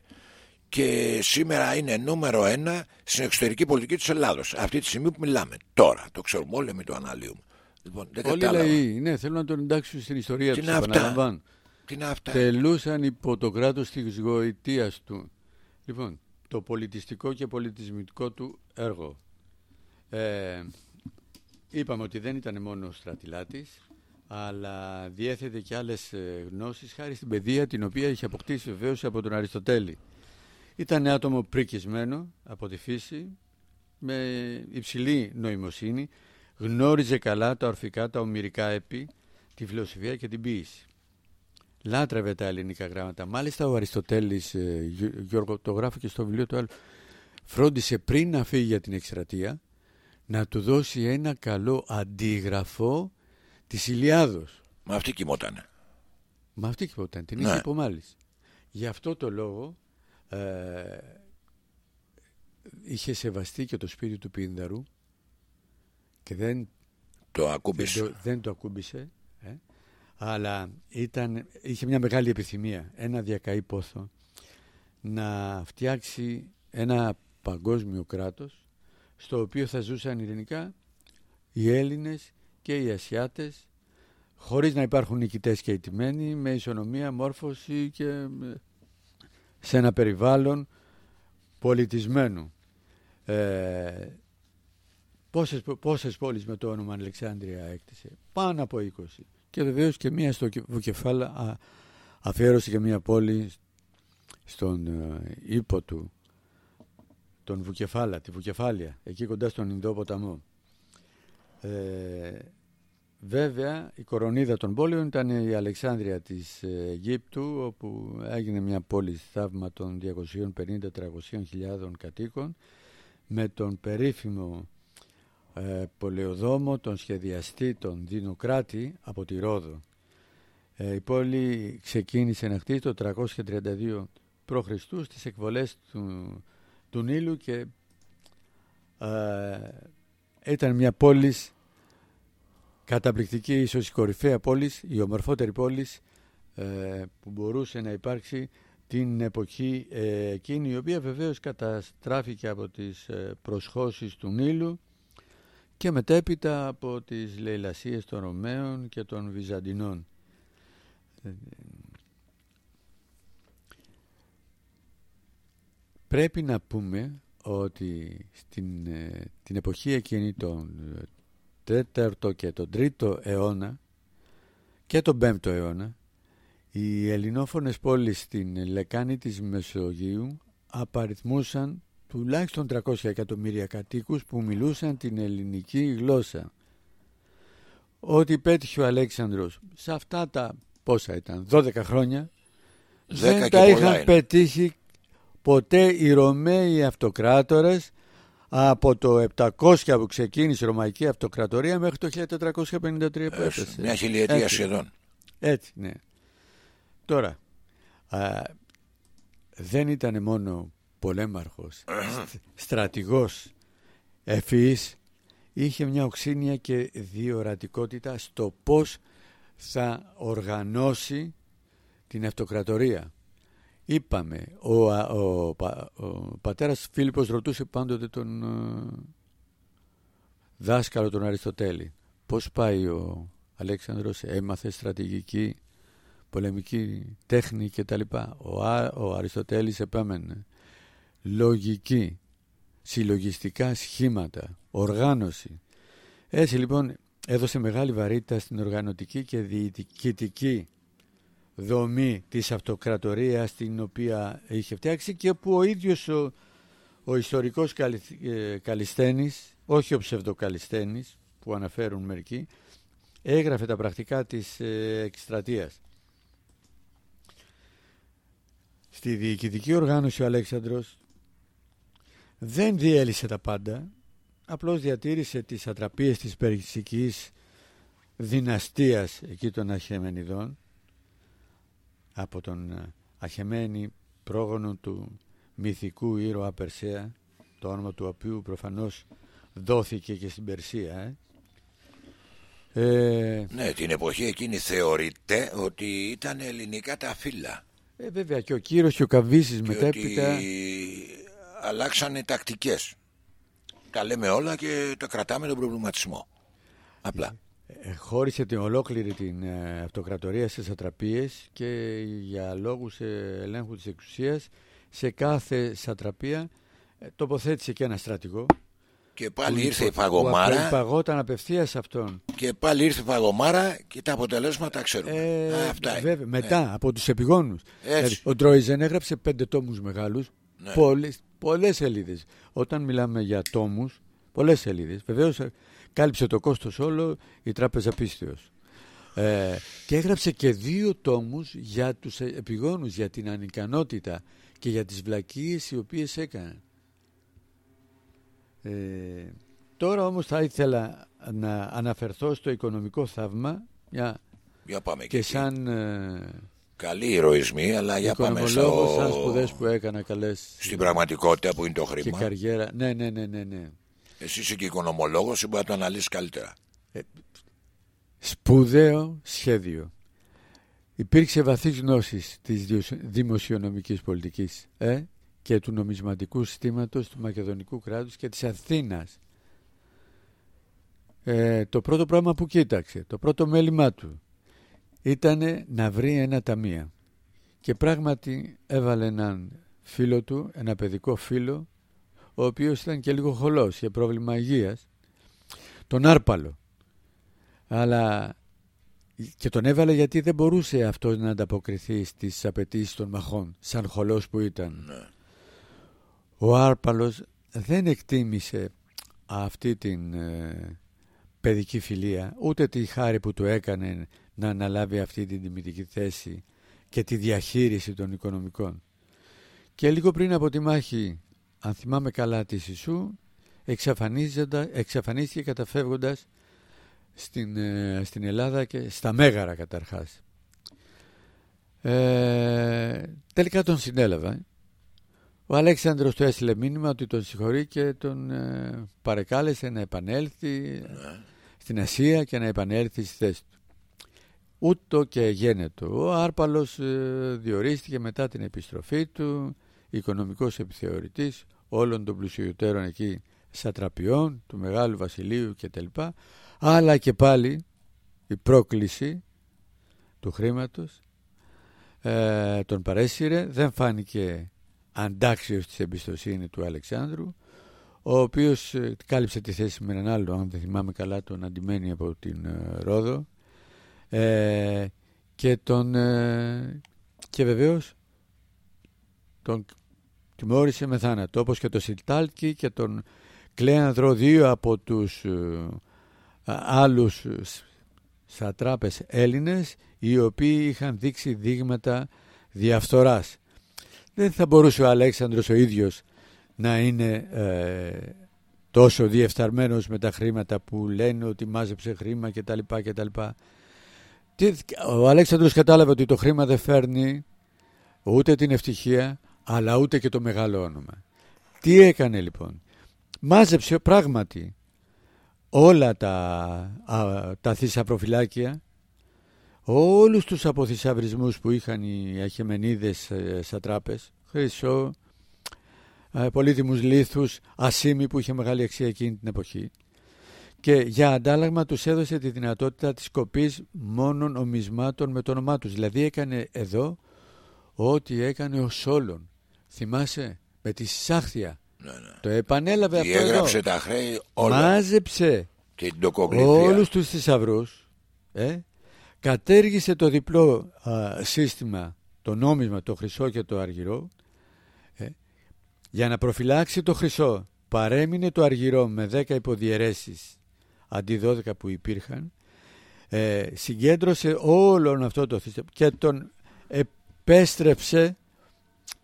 και σήμερα είναι νούμερο ένα στην εξωτερική πολιτική της Ελλάδος. Αυτή τη στιγμή που μιλάμε. Τώρα. Το ξέρουμε όλοι, μην το αναλύουμε. Λοιπόν, δεν Όλοι κατάλαβα. λαοί, ναι, θέλουν να τον εντάξουν στην ιστορία Τι τους. είναι αυτά; Επαναλαμβάνω. Τι είναι αυτά. Τελούσαν υπό το κράτος της γοητείας του. Λοιπόν, το πολιτιστικό και πολιτισμικό του έργο. Ε, είπαμε ότι δεν ήταν μόνο στρατιλάτης, αλλά διέθετε και άλλες ε, γνώσεις χάρη στην παιδεία την οποία είχε αποκτήσει βεβαίως από τον Αριστοτέλη. Ήταν άτομο πρικισμένο από τη φύση, με υψηλή νοημοσύνη, γνώριζε καλά τα ορφικά, τα ομυρικά έπι, τη φιλοσοφία και την ποίηση. Λάτρευε τα ελληνικά γράμματα. Μάλιστα ο Αριστοτέλης, ε, Γιώ- Γιώργο, το γράφει και στο βιβλίο του άλλου, φρόντισε πριν να φύγει για την εκστρατεία να του δώσει ένα καλό αντίγραφο της Ηλιάδος. Μα αυτή κοιμότανε. Μα αυτή και ήταν, την Ναι. είχε υπομάλυσει. Γι' αυτό το λόγο ε, είχε σεβαστεί και το σπίτι του Πίνδαρου και δεν Το δεν ακούμπησε. το, δεν το ακούμπησε ε, αλλά ήταν, είχε μια μεγάλη επιθυμία ένα διακαή πόθο να φτιάξει ένα παγκόσμιο κράτος στο οποίο θα ζούσαν ειρηνικά οι Έλληνες και οι Ασιάτες χωρίς να υπάρχουν νικητές και ηττημένοι με ισονομία, μόρφωση και ε, σε ένα περιβάλλον πολιτισμένου. Ε, πόσες, πόσες πόλεις με το όνομα Αλεξάνδρεια έκτισε; Πάνω από 20. Και βεβαίως και μία στο Βουκεφάλα α, αφιέρωσε και μία πόλη στον ε, ύπο του τον Βουκεφάλα, τη Βουκεφάλια, εκεί κοντά στον Ινδό ποταμό. Ε, βέβαια, η κορονίδα των πόλεων ήταν η Αλεξάνδρεια της ε, Αιγύπτου, όπου έγινε μια πόλη θαύμα των 250-300 χιλιάδων κατοίκων, με τον περίφημο ε, Πολεοδόμο, τον σχεδιαστή, τον Δινοκράτη από τη Ρόδο. Ε, η πόλη ξεκίνησε να χτίσει το 332 π.Χ. στις εκβολές του, του Νείλου και ε, ήταν μια πόλης Καταπληκτική, ίσως η κορυφαία πόλης, η ομορφότερη πόλης, ε, που μπορούσε να υπάρξει την εποχή ε, εκείνη, η οποία βεβαίως καταστράφηκε από τις ε, προσχώσεις του Νείλου και μετέπειτα από τις λαιλασίες των Ρωμαίων και των Βυζαντινών. Πρέπει να πούμε ότι στην, ε, την εποχή εκείνη των τέταρτο και τον τρίτο αιώνα και τον 5ο αιώνα οι ελληνόφωνες πόλεις στην λεκάνη της Μεσογείου απαριθμούσαν τουλάχιστον 300 εκατομμύρια κατοίκους που μιλούσαν την ελληνική γλώσσα. Ό,τι πέτυχε ο Αλέξανδρος σε αυτά τα πόσα ήταν, 12 χρόνια, δεν τα είχαν πετύχει ποτέ οι Ρωμαίοι αυτοκράτορες από το 700 που ξεκίνησε η Ρωμαϊκή Αυτοκρατορία μέχρι το 1453 που Ε, έπεσε. Μια χιλιετία Έτσι. σχεδόν. Έτσι, ναι. Τώρα, α, δεν ήταν μόνο πολέμαρχος, στ- στρατηγός, ευφυής, είχε μια οξύνια και διορατικότητα στο πώς θα οργανώσει την αυτοκρατορία. Είπαμε, ο, α- ο, πα- ο πατέρας Φίλιππος ρωτούσε πάντοτε τον ε, δάσκαλο τον Αριστοτέλη πώς πάει ο Αλέξανδρος, έμαθε στρατηγική, πολεμική τέχνη κτλ. Ο, Α- ο Αριστοτέλης επέμενε λογική, συλλογιστικά σχήματα, οργάνωση. Έτσι λοιπόν έδωσε μεγάλη βαρύτητα στην οργανωτική και διοικητική δομή της αυτοκρατορίας την οποία είχε φτιάξει και που ο ίδιος ο, ο ιστορικός Καλυ- ε, Καλισθένης, όχι ο ψευδοκαλισθένης που αναφέρουν μερικοί, έγραφε τα πρακτικά της ε, εκστρατείας. Στη διοικητική οργάνωση ο Αλέξανδρος δεν διέλυσε τα πάντα, απλώς διατήρησε τις ατραπίες της περσικής δυναστείας εκεί των Αχεμενιδών από τον ε, Αχεμένη πρόγονο του μυθικού ήρωα Περσέα το όνομα του οποίου προφανώς δόθηκε και στην Περσία ε. Ε, Ναι, την εποχή εκείνη θεωρείται ότι ήταν ελληνικά τα φύλλα. ε, βέβαια και ο Κύρος και ο Καβίσης Και μετέπειτα ότι αλλάξανε τακτικές. Τα λέμε όλα και τα κρατάμε τον προβληματισμό. Απλά. Ε, χώρισε την ολόκληρη την ε, αυτοκρατορία στις ατραπίες και για λόγους ε, ελέγχου της εξουσίας σε κάθε σατραπία ε, τοποθέτησε και ένα στρατηγό Και πάλι που ήρθε η υπο- φαγωμάρα που υπαγόταν απευθείας σε αυτόν και πάλι ήρθε η φαγωμάρα και τα αποτελέσματα ξέρουμε. Ε, Α, αυτά είναι. βέβαια, μετά από τους επιγόνους. Έτσι. Δηλαδή, ο Ντρόιζεν έγραψε πέντε τόμους μεγάλους, Ναι. πολλές, πολλές σελίδες. Όταν μιλάμε για τόμους, πολλές σελίδες. Βεβαίως ε, κάλυψε το κόστος όλο η Τράπεζα Πίστεως. Ε, και έγραψε και δύο τόμους για τους ε, επιγόνους, για την ανικανότητα και για τις βλακίες οι οποίες έκαναν. Ε, τώρα όμως θα ήθελα να αναφερθώ στο οικονομικό θαύμα μια Για πάμε και εκεί. σαν ε, Καλή ηρωισμή, αλλά για πάμε οικονομολόγος, στο... σαν σπουδές που έκανα καλές στην πραγματικότητα που είναι το και χρήμα. καριέρα. Ναι, ναι, ναι, ναι, ναι. Εσύ είσαι και οικονομολόγος, ή μπορεί να το αναλύσεις καλύτερα; Σπουδαίο σχέδιο. Υπήρξε βαθύς γνώσης της διο- δημοσιονομικής πολιτικής ε, και του νομισματικού συστήματος του Μακεδονικού κράτους και της Αθήνας. Ε, το πρώτο πράγμα που κοίταξε, το πρώτο μέλημά του ήταν να βρει ένα ταμείο. Και πράγματι έβαλε έναν φίλο του, ένα παιδικό φίλο, ο οποίος ήταν και λίγο χολός, είχε πρόβλημα υγείας, τον Άρπαλο. Αλλά και τον έβαλε γιατί δεν μπορούσε αυτός να ανταποκριθεί στις απαιτήσεις των μαχών, σαν χολός που ήταν. Ο Άρπαλος δεν εκτίμησε αυτή την ε, παιδική φιλία, ούτε τη χάρη που του έκανε να αναλάβει αυτή την τιμητική θέση και τη διαχείριση των οικονομικών. Και λίγο πριν από τη μάχη, αν θυμάμαι καλά τη Ισού, εξαφανίζοντα- εξαφανίστηκε καταφεύγοντας στην, ε, στην Ελλάδα και στα Μέγαρα καταρχάς. Ε, τελικά τον συνέλαβα. Ο Αλέξανδρος του έστειλε μήνυμα ότι τον συγχωρεί και τον ε, παρεκάλεσε να επανέλθει στην Ασία και να επανέλθει στη θέση του. Ούτω και γένετο. Ο Άρπαλος ε, διορίστηκε μετά την επιστροφή του οικονομικός επιθεωρητής όλων των πλουσιωτέρων εκεί σατραπιών του Μεγάλου Βασιλείου κτλ. Αλλά και πάλι η πρόκληση του χρήματος ε, τον παρέσυρε, δεν φάνηκε αντάξιος της εμπιστοσύνη του Αλεξάνδρου ο οποίος ε, κάλυψε τη θέση με έναν άλλο, αν δεν θυμάμαι καλά, τον αντιμένει από την ε, Ρόδο ε, και τον ε, και βεβαίως τον τιμώρησε με θάνατο όπως και τον Σιλτάλκη και τον Κλέανδρο δύο από τους ε, α- άλλους ε, σ- σατράπες Έλληνες οι οποίοι είχαν δείξει δείγματα διαφθοράς. Δεν θα μπορούσε ο Αλέξανδρος ο ίδιος να είναι ε, τόσο διεφθαρμένος με τα χρήματα που λένε ότι μάζεψε χρήμα κτλ. κτλ. Τι, ο Αλέξανδρος κατάλαβε ότι το χρήμα δεν φέρνει ούτε την ευτυχία αλλά ούτε και το μεγάλο όνομα. Τι έκανε λοιπόν; Μάζεψε πράγματι όλα τα, α, τα θησαυροφυλάκια όλους τους αποθυσαυρισμούς που είχαν οι Αχεμενίδες ε, σατράπες χρυσό, ε, πολύτιμους λίθους, ασήμι που είχε μεγάλη αξία εκείνη την εποχή και για αντάλλαγμα τους έδωσε τη δυνατότητα της κοπής μόνων ομισμάτων με το όνομά τους. Δηλαδή έκανε εδώ ό,τι έκανε ο Σόλων. Θυμάσαι με τη Σάχθια. Ναι, ναι. Το επανέλαβε αυτό Διέγραψε εδώ. τα χρέη όλα. Μάζεψε Και την τοκογλυφία. όλους τους θησαυρούς. Ε, κατέργησε το διπλό α, σύστημα, το νόμισμα, το χρυσό και το αργυρό ε, Για να προφυλάξει το χρυσό παρέμεινε το αργυρό με 10 υποδιαιρέσεις αντί 12 που υπήρχαν ε, συγκέντρωσε όλον αυτό το θύστημα και τον επέστρεψε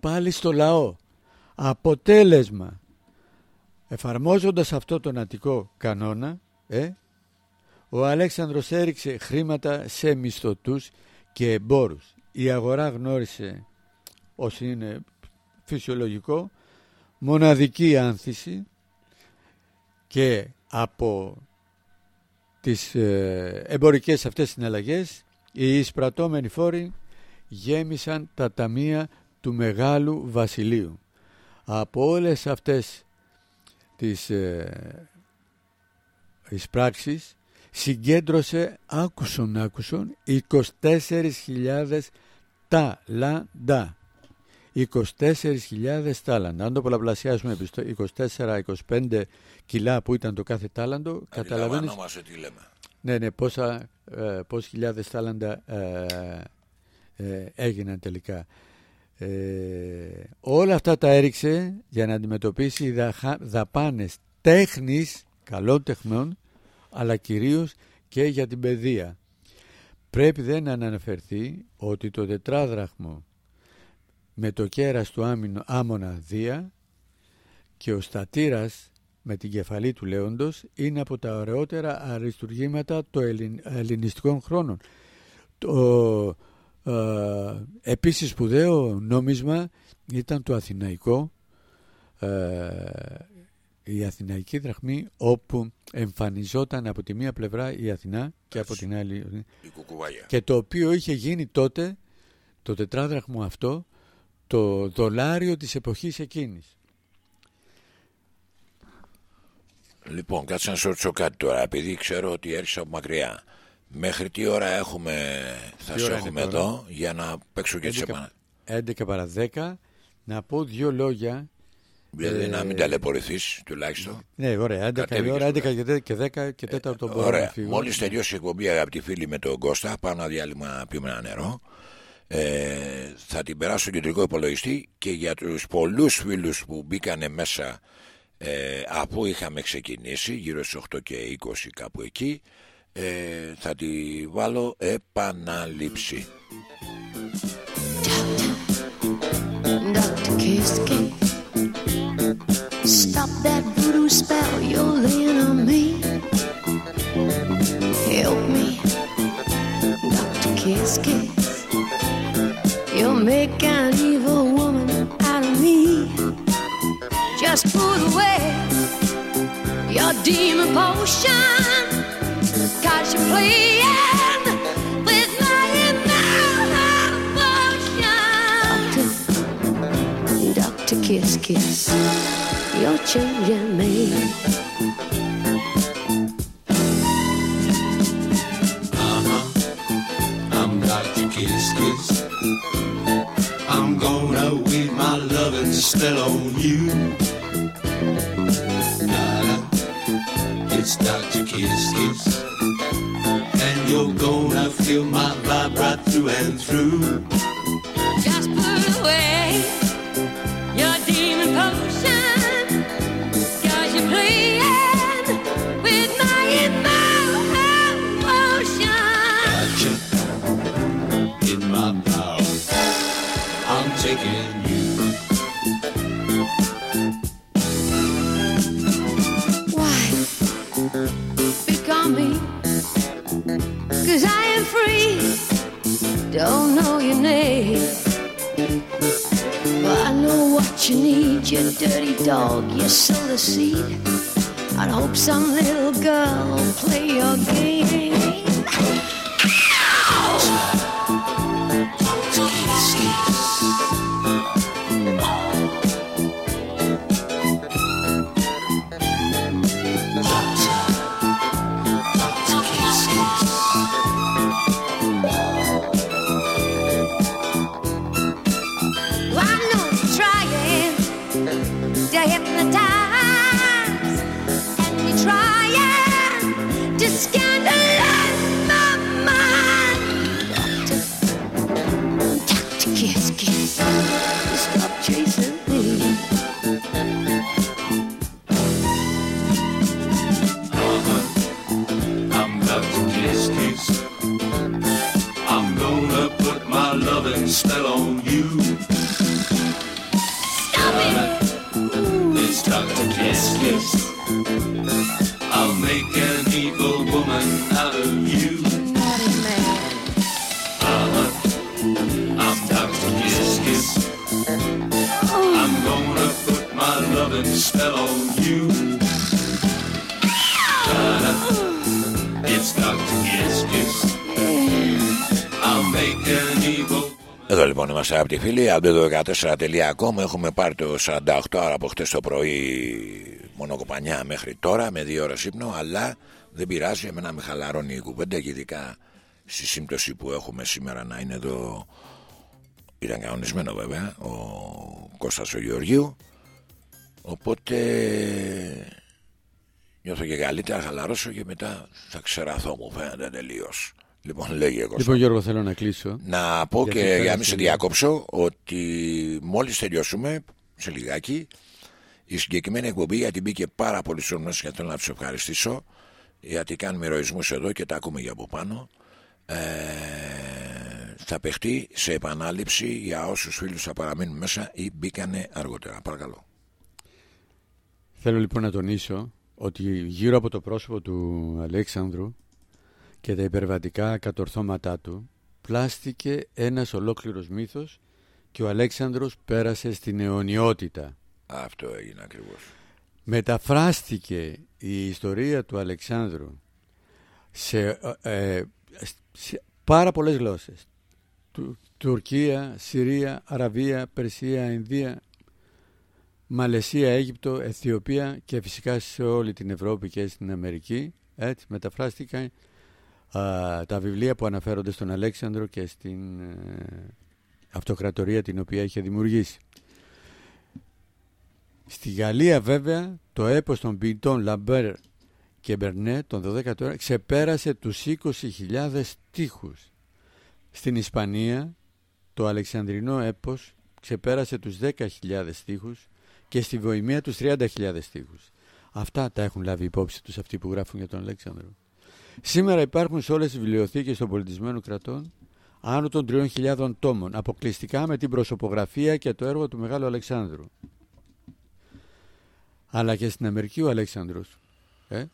πάλι στο λαό. Αποτέλεσμα, εφαρμόζοντας αυτό τον αττικό κανόνα, ε, ο Αλέξανδρος έριξε χρήματα σε μισθωτούς και εμπόρους. Η αγορά γνώρισε, όσοι είναι φυσιολογικό, μοναδική άνθηση και από τις ε, εμπορικές αυτές συναλλαγές οι εισπρατώμενοι φόροι γέμισαν τα ταμεία του Μεγάλου Βασιλείου. Από όλες αυτές τις ε, εισπράξεις συγκέντρωσε άκουσον άκουσον 24.000 τάλαντα. 24.000 τάλαντα. Αν το πολλαπλασιάσουμε επί στο 24-25 κιλά που ήταν το κάθε τάλαντο, καταλαβαίνεις Αντιλαμβανόμαστε τι λέμε. ναι, ναι, πόσα, ε, πόσες χιλιάδες τάλαντα ε, ε, έγιναν τελικά. Ε, όλα αυτά τα έριξε για να αντιμετωπίσει δαχα, δαπάνες τέχνης, καλών τεχνών, αλλά κυρίως και για την παιδεία. Πρέπει δεν να αναφερθεί ότι το τετράδραχμο με το κέρας του άμυνο, άμονα Δία και ο στατήρας με την κεφαλή του Λέοντος είναι από τα ωραιότερα αριστουργήματα των ελλην- ελληνιστικών χρόνων. Το ε, επίσης σπουδαίο νόμισμα ήταν το αθηναϊκό ε, η αθηναϊκή δραχμή όπου εμφανιζόταν από τη μία πλευρά η Αθηνά και από την άλλη Η κουκουβάγια. και το οποίο είχε γίνει τότε το τετράδραχμο αυτό το δολάριο της εποχής εκείνης. Λοιπόν, κάτσε να σου ρωτήσω κάτι τώρα, επειδή ξέρω ότι έρχεσαι από μακριά. Μέχρι τι ώρα έχουμε, θα Τι σε ώρα είναι έχουμε τώρα; εδώ για να παίξω και τις 11, επανα... 11 παρα 10 να πω δύο λόγια Δηλαδή να ε, μην ταλαιπωρηθείς τουλάχιστον. ναι ωραία 11 η Κατέβηκες ώρα 11 τώρα. και 10 και 10 και 4 μπορώ να Ωραία. φύγω Μόλις τελειώσει η εκπομπή αγαπητοί φίλοι με τον Κώστα, πάω ένα διάλειμμα να πιούμε ένα νερό. Ε, θα την περάσω στο κεντρικό υπολογιστή και για τους πολλούς φίλους που μπήκανε μέσα ε, από είχαμε ξεκινήσει γύρω στις 8 και 20 κάπου εκεί ε, θα τη βάλω επανάληψη. Dr. Kiski. Stop that voodoo spell you're laying on me. Help me, Dr. Kiski. You'll make an evil woman out of me. Just put away your demon potion. Kiss Kiss, you're changing me. I'm Dr. Kiss Kiss. I'm gonna weave my loving spell on you. Da-da. It's Dr. Kiss Kiss. You're gonna feel my vibe right through and through. Just put away your demon potion. Cause you're playing with my emotion. Gotcha. In my power. I'm taking you. Why you need, you dirty dog. You sow the seed. I'd hope some little girl will play your game. Εδώ λοιπόν είμαστε από τη φίλη Αντίδο14.com Έχουμε πάρει το 48 ώρα από χτες το πρωί Μονοκοπανιά μέχρι τώρα Με δύο ώρες ύπνο Αλλά δεν πειράζει Εμένα με χαλαρώνει η κουβέντα Και ειδικά στη σύμπτωση που έχουμε σήμερα Να είναι εδώ. Ήταν κανονισμένο βέβαια Ο Κώστας ο Γεωργίου. Οπότε Νιώθω και καλύτερα χαλαρώσω Και μετά θα ξεραθώ μου φαίνεται τελείως Λοιπόν λέγε Κώστα Λοιπόν, Γιώργο, θέλω να κλείσω. να πω Γιατί και για να πέρασε μην σε λίγο. διάκοψω ότι μόλις τελειώσουμε σε λιγάκι η συγκεκριμένη εκπομπή γιατί μπήκε πάρα πολύ σωρμός και θέλω να τους ευχαριστήσω γιατί κάνουμε ηρωισμούς εδώ και τα ακούμε για από πάνω ε, θα παιχτεί σε επανάληψη για όσους φίλους θα παραμείνουν μέσα ή μπήκανε αργότερα. Παρακαλώ. Θέλω λοιπόν να τονίσω ότι γύρω από το πρόσωπο του Αλέξανδρου και τα υπερβατικά κατορθώματά του πλάστηκε ένας ολόκληρος μύθος και ο Αλέξανδρος πέρασε στην αιωνιότητα. Αυτό έγινε ακριβώς. Μεταφράστηκε η ιστορία του Αλεξάνδρου σε, ε, ε, σε πάρα πολλές γλώσσες. Του, Τουρκία, Συρία, Αραβία, Περσία, Ινδία, Μαλαισία, Αίγυπτο, Αιθιοπία και φυσικά σε όλη την Ευρώπη και στην Αμερική. Έτσι μεταφράστηκαν α, τα βιβλία που αναφέρονται στον Αλέξανδρο και στην ε, αυτοκρατορία την οποία είχε δημιουργήσει. Στη Γαλλία βέβαια το έπος των ποιητών Λαμπέρ και Μπερνέ τον 12ο αιώνα ξεπέρασε τους 20.000 στίχους. Στην Ισπανία το Αλεξανδρινό έπος ξεπέρασε τους 10.000 στίχους και στη Βοημία τους 30.000 στίχους. Αυτά τα έχουν λάβει υπόψη τους αυτοί που γράφουν για τον Αλέξανδρο. Σήμερα υπάρχουν σε όλες τις βιβλιοθήκες των πολιτισμένων κρατών άνω των 3.000 τόμων, αποκλειστικά με την προσωπογραφία και το έργο του Μεγάλου Αλεξάνδρου. Αλλά και στην Αμερική ο Αλέξανδρος ε,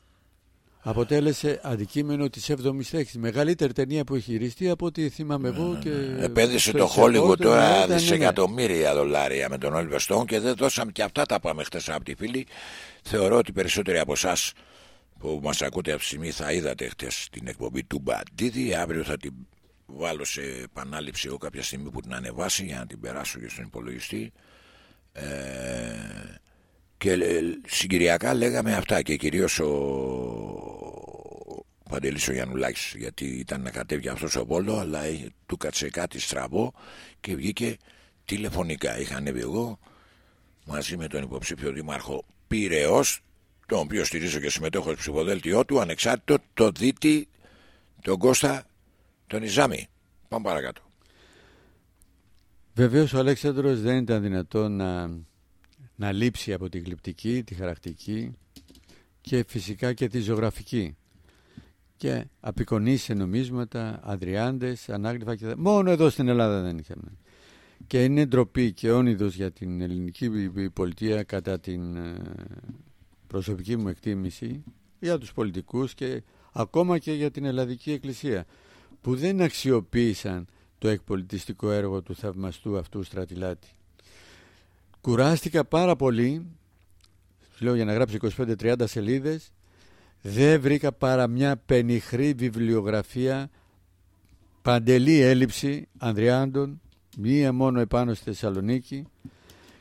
αποτέλεσε αντικείμενο της 7ης θέξης. Μεγαλύτερη ταινία που έχει γυριστεί από ό,τι θυμάμαι εγώ και... Επένδυσε το περισσότερο Hollywood τώρα ήταν, ναι. δισεκατομμύρια δολάρια με τον Oliver Stone και δεν δώσαμε και αυτά τα πάμε χτες από τη φίλη. Θεωρώ ότι περισσότεροι από εσάς που μας ακούτε από τη στιγμή θα είδατε χτες την εκπομπή του Μπαντίδη. Αύριο θα την βάλω σε επανάληψη εγώ κάποια στιγμή που την ανεβάσει για να την περάσω και στον υπολογιστή. Ε, και ε, συγκυριακά λέγαμε αυτά και κυρίως ο Παντελής ο Γιαννουλάκης γιατί ήταν να κατέβει αυτός ο Βόλο αλλά ε, του κάτσε κάτι στραβό και βγήκε τηλεφωνικά. Είχα ανέβει εγώ μαζί με τον υποψήφιο δήμαρχο Πυραιός τον οποίο στηρίζω και συμμετέχω στο ψηφοδέλτιό του ανεξάρτητο το δίτη τον Κώστα τον Ιζάμι. Πάμε παρακάτω. Βεβαίως ο Αλέξανδρος δεν ήταν δυνατό να, να λείψει από τη γλυπτική, τη χαρακτική και φυσικά και τη ζωγραφική. Και απεικονίσει σε νομίσματα, αδριάντες, ανάγλυφα και... Μόνο εδώ στην Ελλάδα δεν είχαμε. Και είναι ντροπή και όνειδος για την ελληνική πολιτεία κατά την ε, προσωπική μου εκτίμηση για τους πολιτικούς και ακόμα και για την Ελλαδική Εκκλησία που δεν αξιοποίησαν το εκπολιτιστικό έργο του θαυμαστού αυτού στρατιλάτη. Κουράστηκα πάρα πολύ, σου λέω για να γράψω 25-30 σελίδες, δεν βρήκα παρά μια πενιχρή βιβλιογραφία, παντελή έλλειψη Ανδριάντων, μία μόνο επάνω στη Θεσσαλονίκη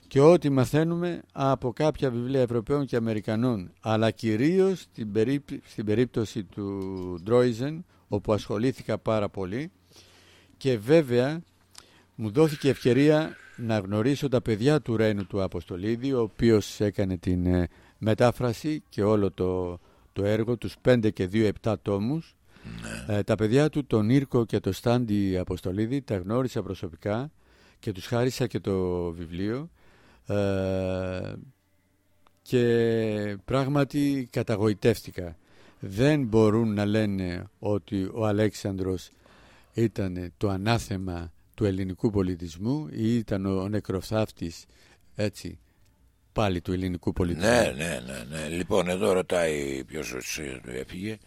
και ό,τι μαθαίνουμε από κάποια βιβλία Ευρωπαίων και Αμερικανών, αλλά κυρίως στην, περίπ- στην περίπτωση του Ντρόιζεν, όπου ασχολήθηκα πάρα πολύ και βέβαια μου δόθηκε ευκαιρία να γνωρίσω τα παιδιά του Ρένου του Αποστολίδη, ο οποίος έκανε την ε, μετάφραση και όλο το, το έργο, τους 5 και 2 7 τόμους. Ε, τα παιδιά του, τον Ήρκο και τον Στάντι Αποστολίδη, τα γνώρισα προσωπικά και τους χάρισα και το βιβλίο. Ε, και πράγματι καταγοητεύτηκα. Δεν μπορούν να λένε ότι ο Αλέξανδρος ήταν το ανάθεμα του ελληνικού πολιτισμού ή ήταν ο, ο νεκροθάφτης έτσι πάλι του ελληνικού πολιτισμού. Ναι, ναι, ναι, ναι. Λοιπόν, εδώ ρωτάει ποιος έφυγε.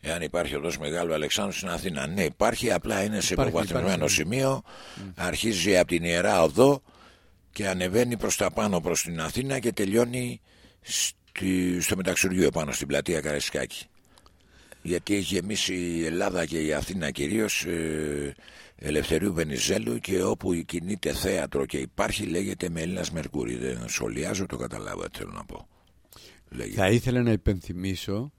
Εάν υπάρχει οδό Μεγάλου Αλεξάνδρου στην Αθήνα. Ναι, υπάρχει, απλά είναι σε Υπάρχει, υποβαθμισμένο υπάρχει. σημείο. Αρχίζει από την ιερά οδό και ανεβαίνει προς τα πάνω προς την Αθήνα και τελειώνει στη, στο μεταξουριού επάνω στην πλατεία Καραϊσκάκη. Γιατί έχει γεμίσει η Ελλάδα και η Αθήνα κυρίως ε, Ελευθερίου Βενιζέλου και όπου κινείται θέατρο και υπάρχει λέγεται Μελίνας Μερκούρη. Δεν σχολιάζω, το καταλάβατε θέλω να πω. Λέγεται. Θα ήθελα να υπενθυμίσω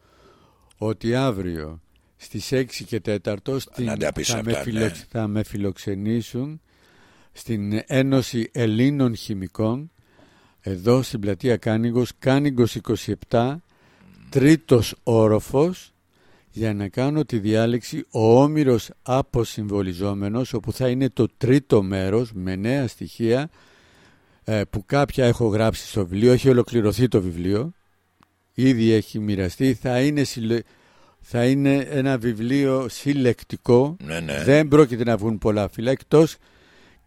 ότι αύριο στις 6 και 4 στην, Να τα πεις θα, αυτά, με φιλοξ- θα με φιλοξενήσουν στην Ένωση Ελλήνων Χημικών εδώ στην πλατεία Κάνικος, Κάνικος 27, τρίτος όροφος για να κάνω τη διάλεξη ο Όμηρος αποσυμβολιζόμενος όπου θα είναι το τρίτο μέρος με νέα στοιχεία ε, που κάποια έχω γράψει στο βιβλίο, έχει ολοκληρωθεί το βιβλίο ήδη έχει μοιραστεί θα είναι, συλλε- θα είναι ένα βιβλίο συλλεκτικό Ναι, ναι. δεν πρόκειται να βγουν πολλά φύλλα εκτός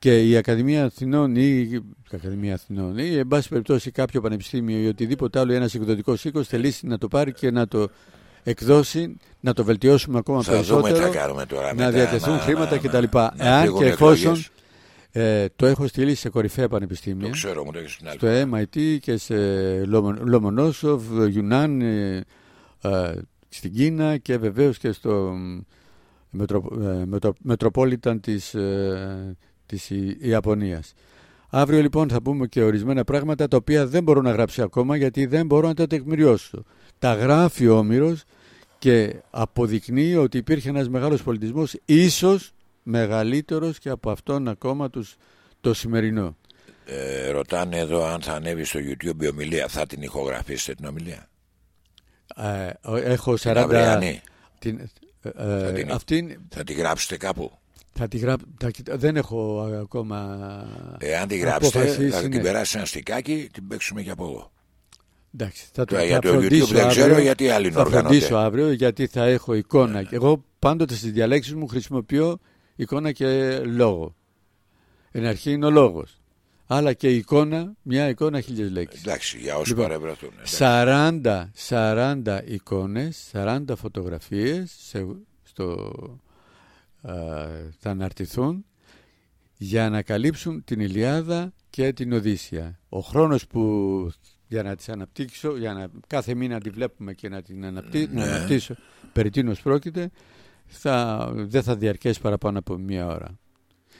και η Ακαδημία Αθηνών ή η Ακαδημία Αθηνών ή εν πάση περιπτώσει κάποιο πανεπιστήμιο ή οτιδήποτε άλλο ένας εκδοτικός οίκος θελήσει να το πάρει και να το εκδώσει να το βελτιώσουμε ακόμα Θα δούμε τι περισσότερο θα κάνουμε τώρα. να μετά, διατεθούν χρήματα να- κτλ. να Εάν φύγουν και οι εφόσον εκλογές. ε, το έχω στείλει σε κορυφαία Το πανεπιστήμια ξέρω, μου το έχεις στην άλλη. στο MIT και σε Λομο- Λομονόσοφ, Γιουνάν, ε, ε, στην Κίνα και βεβαίως και στο μετρο, ε, μετρο, Metropolitan της, ε, της Ι- Ιαπωνίας. Αύριο λοιπόν θα πούμε και ορισμένα πράγματα τα οποία δεν μπορώ να γράψω ακόμα γιατί δεν μπορώ να τα τεκμηριώσω. Τα γράφει ο Όμηρος και αποδεικνύει ότι υπήρχε ένας μεγάλος πολιτισμός ίσως μεγαλύτερος και από αυτόν ακόμα τους, το σημερινό. Ε, ρωτάνε εδώ αν θα ανέβει στο YouTube η ομιλία. Θα την ηχογραφήσετε την ομιλία; Ε, ο- έχω 40. Την αυριανή. Την, ε, ε, την- αυτήν Θα τη γράψετε κάπου; Θα τη γράψω. Δεν έχω ακόμα. Εάν τη γράψετε, αποφασίσει, θα την ναι. περάσει ένα στικάκι, την παίξουμε και από εδώ. Εντάξει, θα το Τώρα, θα για το YouTube φροντίσω δεν ξέρω αύριο. γιατί άλλοι είναι Θα οργανωτές. φροντίσω αύριο γιατί θα έχω εικόνα. Και Εγώ πάντοτε στις διαλέξεις μου χρησιμοποιώ εικόνα και λόγο. Εν αρχή είναι ο λόγος. Αλλά και η εικόνα, μια εικόνα χίλιες λέξεις. Εντάξει, για όσου Λοιπόν, παρευρεθούν. εντάξει. 40, 40 εικόνες, 40 φωτογραφίες σε, στο, α, θα αναρτηθούν για να καλύψουν την Ηλιάδα και την Οδύσσια. Ο χρόνος που για να τις αναπτύξω, για να κάθε μήνα τη βλέπουμε και να την αναπτύ, να Ναι. αναπτύσσω περί τίνος πρόκειται, θα, δεν θα διαρκέσει παραπάνω από μία ώρα.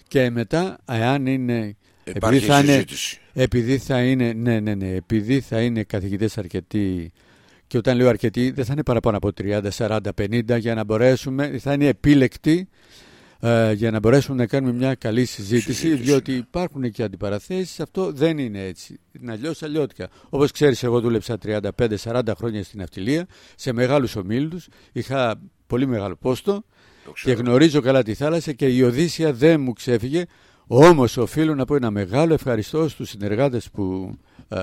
Και μετά, εάν είναι... Υπάρχει επειδή θα είναι, συζήτηση. επειδή θα είναι, ναι, ναι, ναι, επειδή θα είναι καθηγητές αρκετοί και όταν λέω αρκετοί δεν θα είναι παραπάνω από 30, 40, 50 για να μπορέσουμε, θα είναι επίλεκτοι ε, για να μπορέσουμε να κάνουμε μια καλή συζήτηση, Συζήτηση, διότι ναι. υπάρχουν και αντιπαραθέσεις, αυτό δεν είναι έτσι. Είναι αλλιώς αλλιώτικα. Όπως ξέρεις εγώ δούλεψα 35-40 χρόνια στην αυτιλία, σε μεγάλους ομίλους, είχα πολύ μεγάλο πόστο Το και ξέρω. γνωρίζω καλά τη θάλασσα και η Οδύσσια δεν μου ξέφυγε. Όμως οφείλω να πω ένα μεγάλο ευχαριστώ στους συνεργάτες που ε,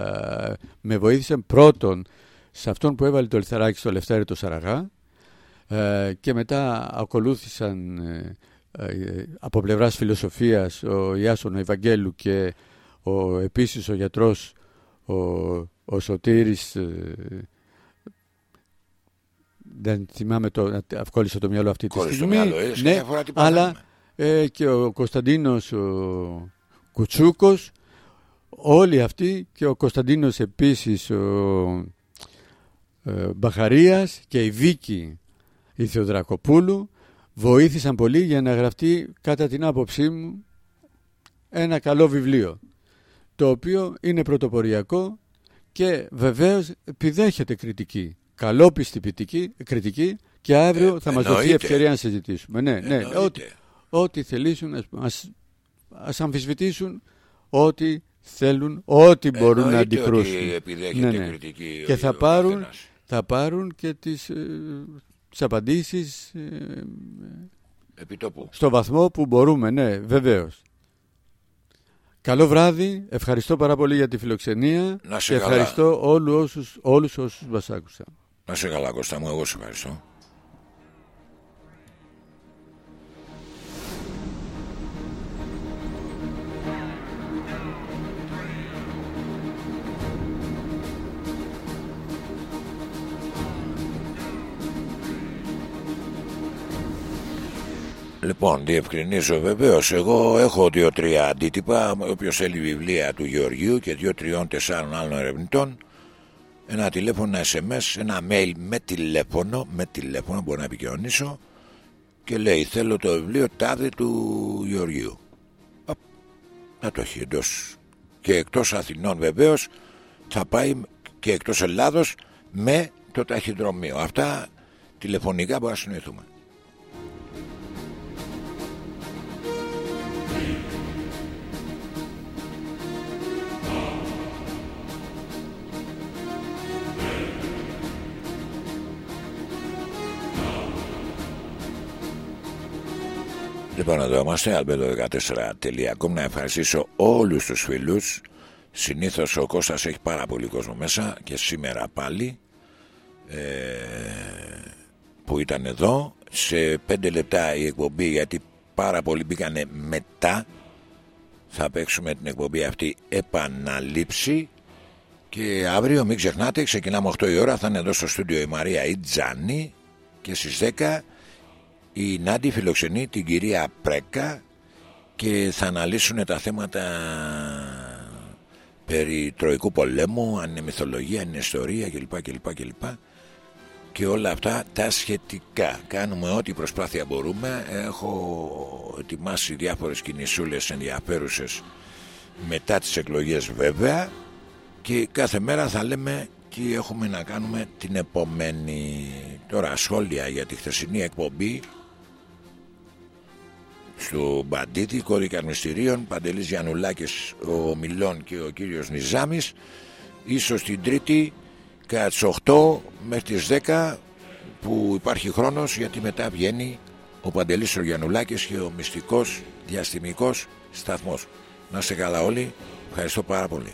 με βοήθησαν πρώτον σε αυτόν που έβαλε το λιθαράκι στο Λευτέρη το Σαραγά ε, και μετά ακολούθησαν ε, ε, από πλευράς φιλοσοφίας ο Ιάσον ο Ευαγγέλου και ο, επίσης ο γιατρός ο, ο Σωτήρης ε, δεν θυμάμαι το, αυκόλλησα το μυαλό αυτή τη Κόλλησε το στιγμή μυαλό, ε, ναι, καμιά φορά τι αλλά πάθαμε. ε, και ο Κωνσταντίνος ο Κουτσούκος όλοι αυτοί και ο Κωνσταντίνος επίσης ο ε, Μπαχαρίας και η Βίκη η Θεοδρακοπούλου βοήθησαν πολύ για να γραφτεί κατά την άποψή μου ένα καλό βιβλίο το οποίο είναι πρωτοποριακό και βεβαίως επιδέχεται κριτική καλόπιστη πιτική- κριτική και αύριο Ε, θα μας δοθεί εννοείται. ευκαιρία να συζητήσουμε ναι, ναι, Εννοείται. ό,τι, ό,τι θελήσουν ας, ας, ας αμφισβητήσουν ό,τι θέλουν, ό,τι μπορούν να Εννοείται αντικρούσουν Ότι επιδέχεται Ναι, ναι. κριτική Και ο- θα ο πάρουν- καθένας. θα πάρουν και τις, ε, τις απαντήσεις ε, Επιτόπου. στο βαθμό που μπορούμε, ναι, βεβαίως. Καλό βράδυ, ευχαριστώ πάρα πολύ για τη φιλοξενία Να σε και καλά. ευχαριστώ όλους όσους, όλους όσους μας άκουσαν. Να σε καλά Κώστα μου, εγώ σε ευχαριστώ. Λοιπόν, διευκρινίζω βεβαίως. Εγώ έχω δύο-τρία αντίτυπα. Όποιο θέλει βιβλία του Γεωργίου και δύο-τριών-τεσσάρων άλλων ερευνητών, ένα τηλέφωνο, ένα SMS, ένα mail με τηλέφωνο, με τηλέφωνο μπορώ να επικοινωνήσω και λέει θέλω το βιβλίο τάδε του Γεωργίου. Απ, Να το έχει εντός. Και εκτός Αθηνών βεβαίως θα πάει και εκτός Ελλάδος με το ταχυδρομείο. Αυτά τηλεφωνικά μπορούμε να συνοηθούμε. Λοιπόν, εδώ είμαστε, albedo14.com Να ευχαριστήσω όλους τους φίλους. Συνήθως ο Κώστας έχει πάρα πολύ κόσμο μέσα Και σήμερα πάλι ε, Που ήταν εδώ. Σε πέντε λεπτά η εκπομπή Γιατί πάρα πολλοί μπήκανε μετά. Θα παίξουμε την εκπομπή αυτή Επαναλήψη. Και αύριο μην ξεχνάτε Ξεκινάμε 8 η ώρα Θα είναι εδώ στο στούντιο η Μαρία Ιτζάνη Και στις 10 η Νάντι φιλοξενεί την κυρία Πρέκα και θα αναλύσουν τα θέματα περί Τροϊκού πολέμου, αν είναι μυθολογία, αν είναι ιστορία κλπ. κλπ, κλπ. Και όλα αυτά τα σχετικά. Κάνουμε ό,τι προσπάθεια μπορούμε. Έχω ετοιμάσει διάφορες κινησούλες ενδιαφέρουσες μετά τις εκλογές βέβαια και κάθε μέρα θα λέμε τι έχουμε να κάνουμε την επομένη τώρα σχόλια για τη χθεσινή εκπομπή στο Μπαντίτη, κώδικα μυστηρίων, Παντελής Γιαννουλάκης, ο Μιλών και ο κύριος Νιζάμης, ίσως την Τρίτη κατά τις 8 μέχρι τις 10 που υπάρχει χρόνος γιατί μετά βγαίνει ο Παντελής ο Γιαννουλάκης και ο μυστικός διαστημικός σταθμός. Να είστε καλά όλοι, ευχαριστώ πάρα πολύ.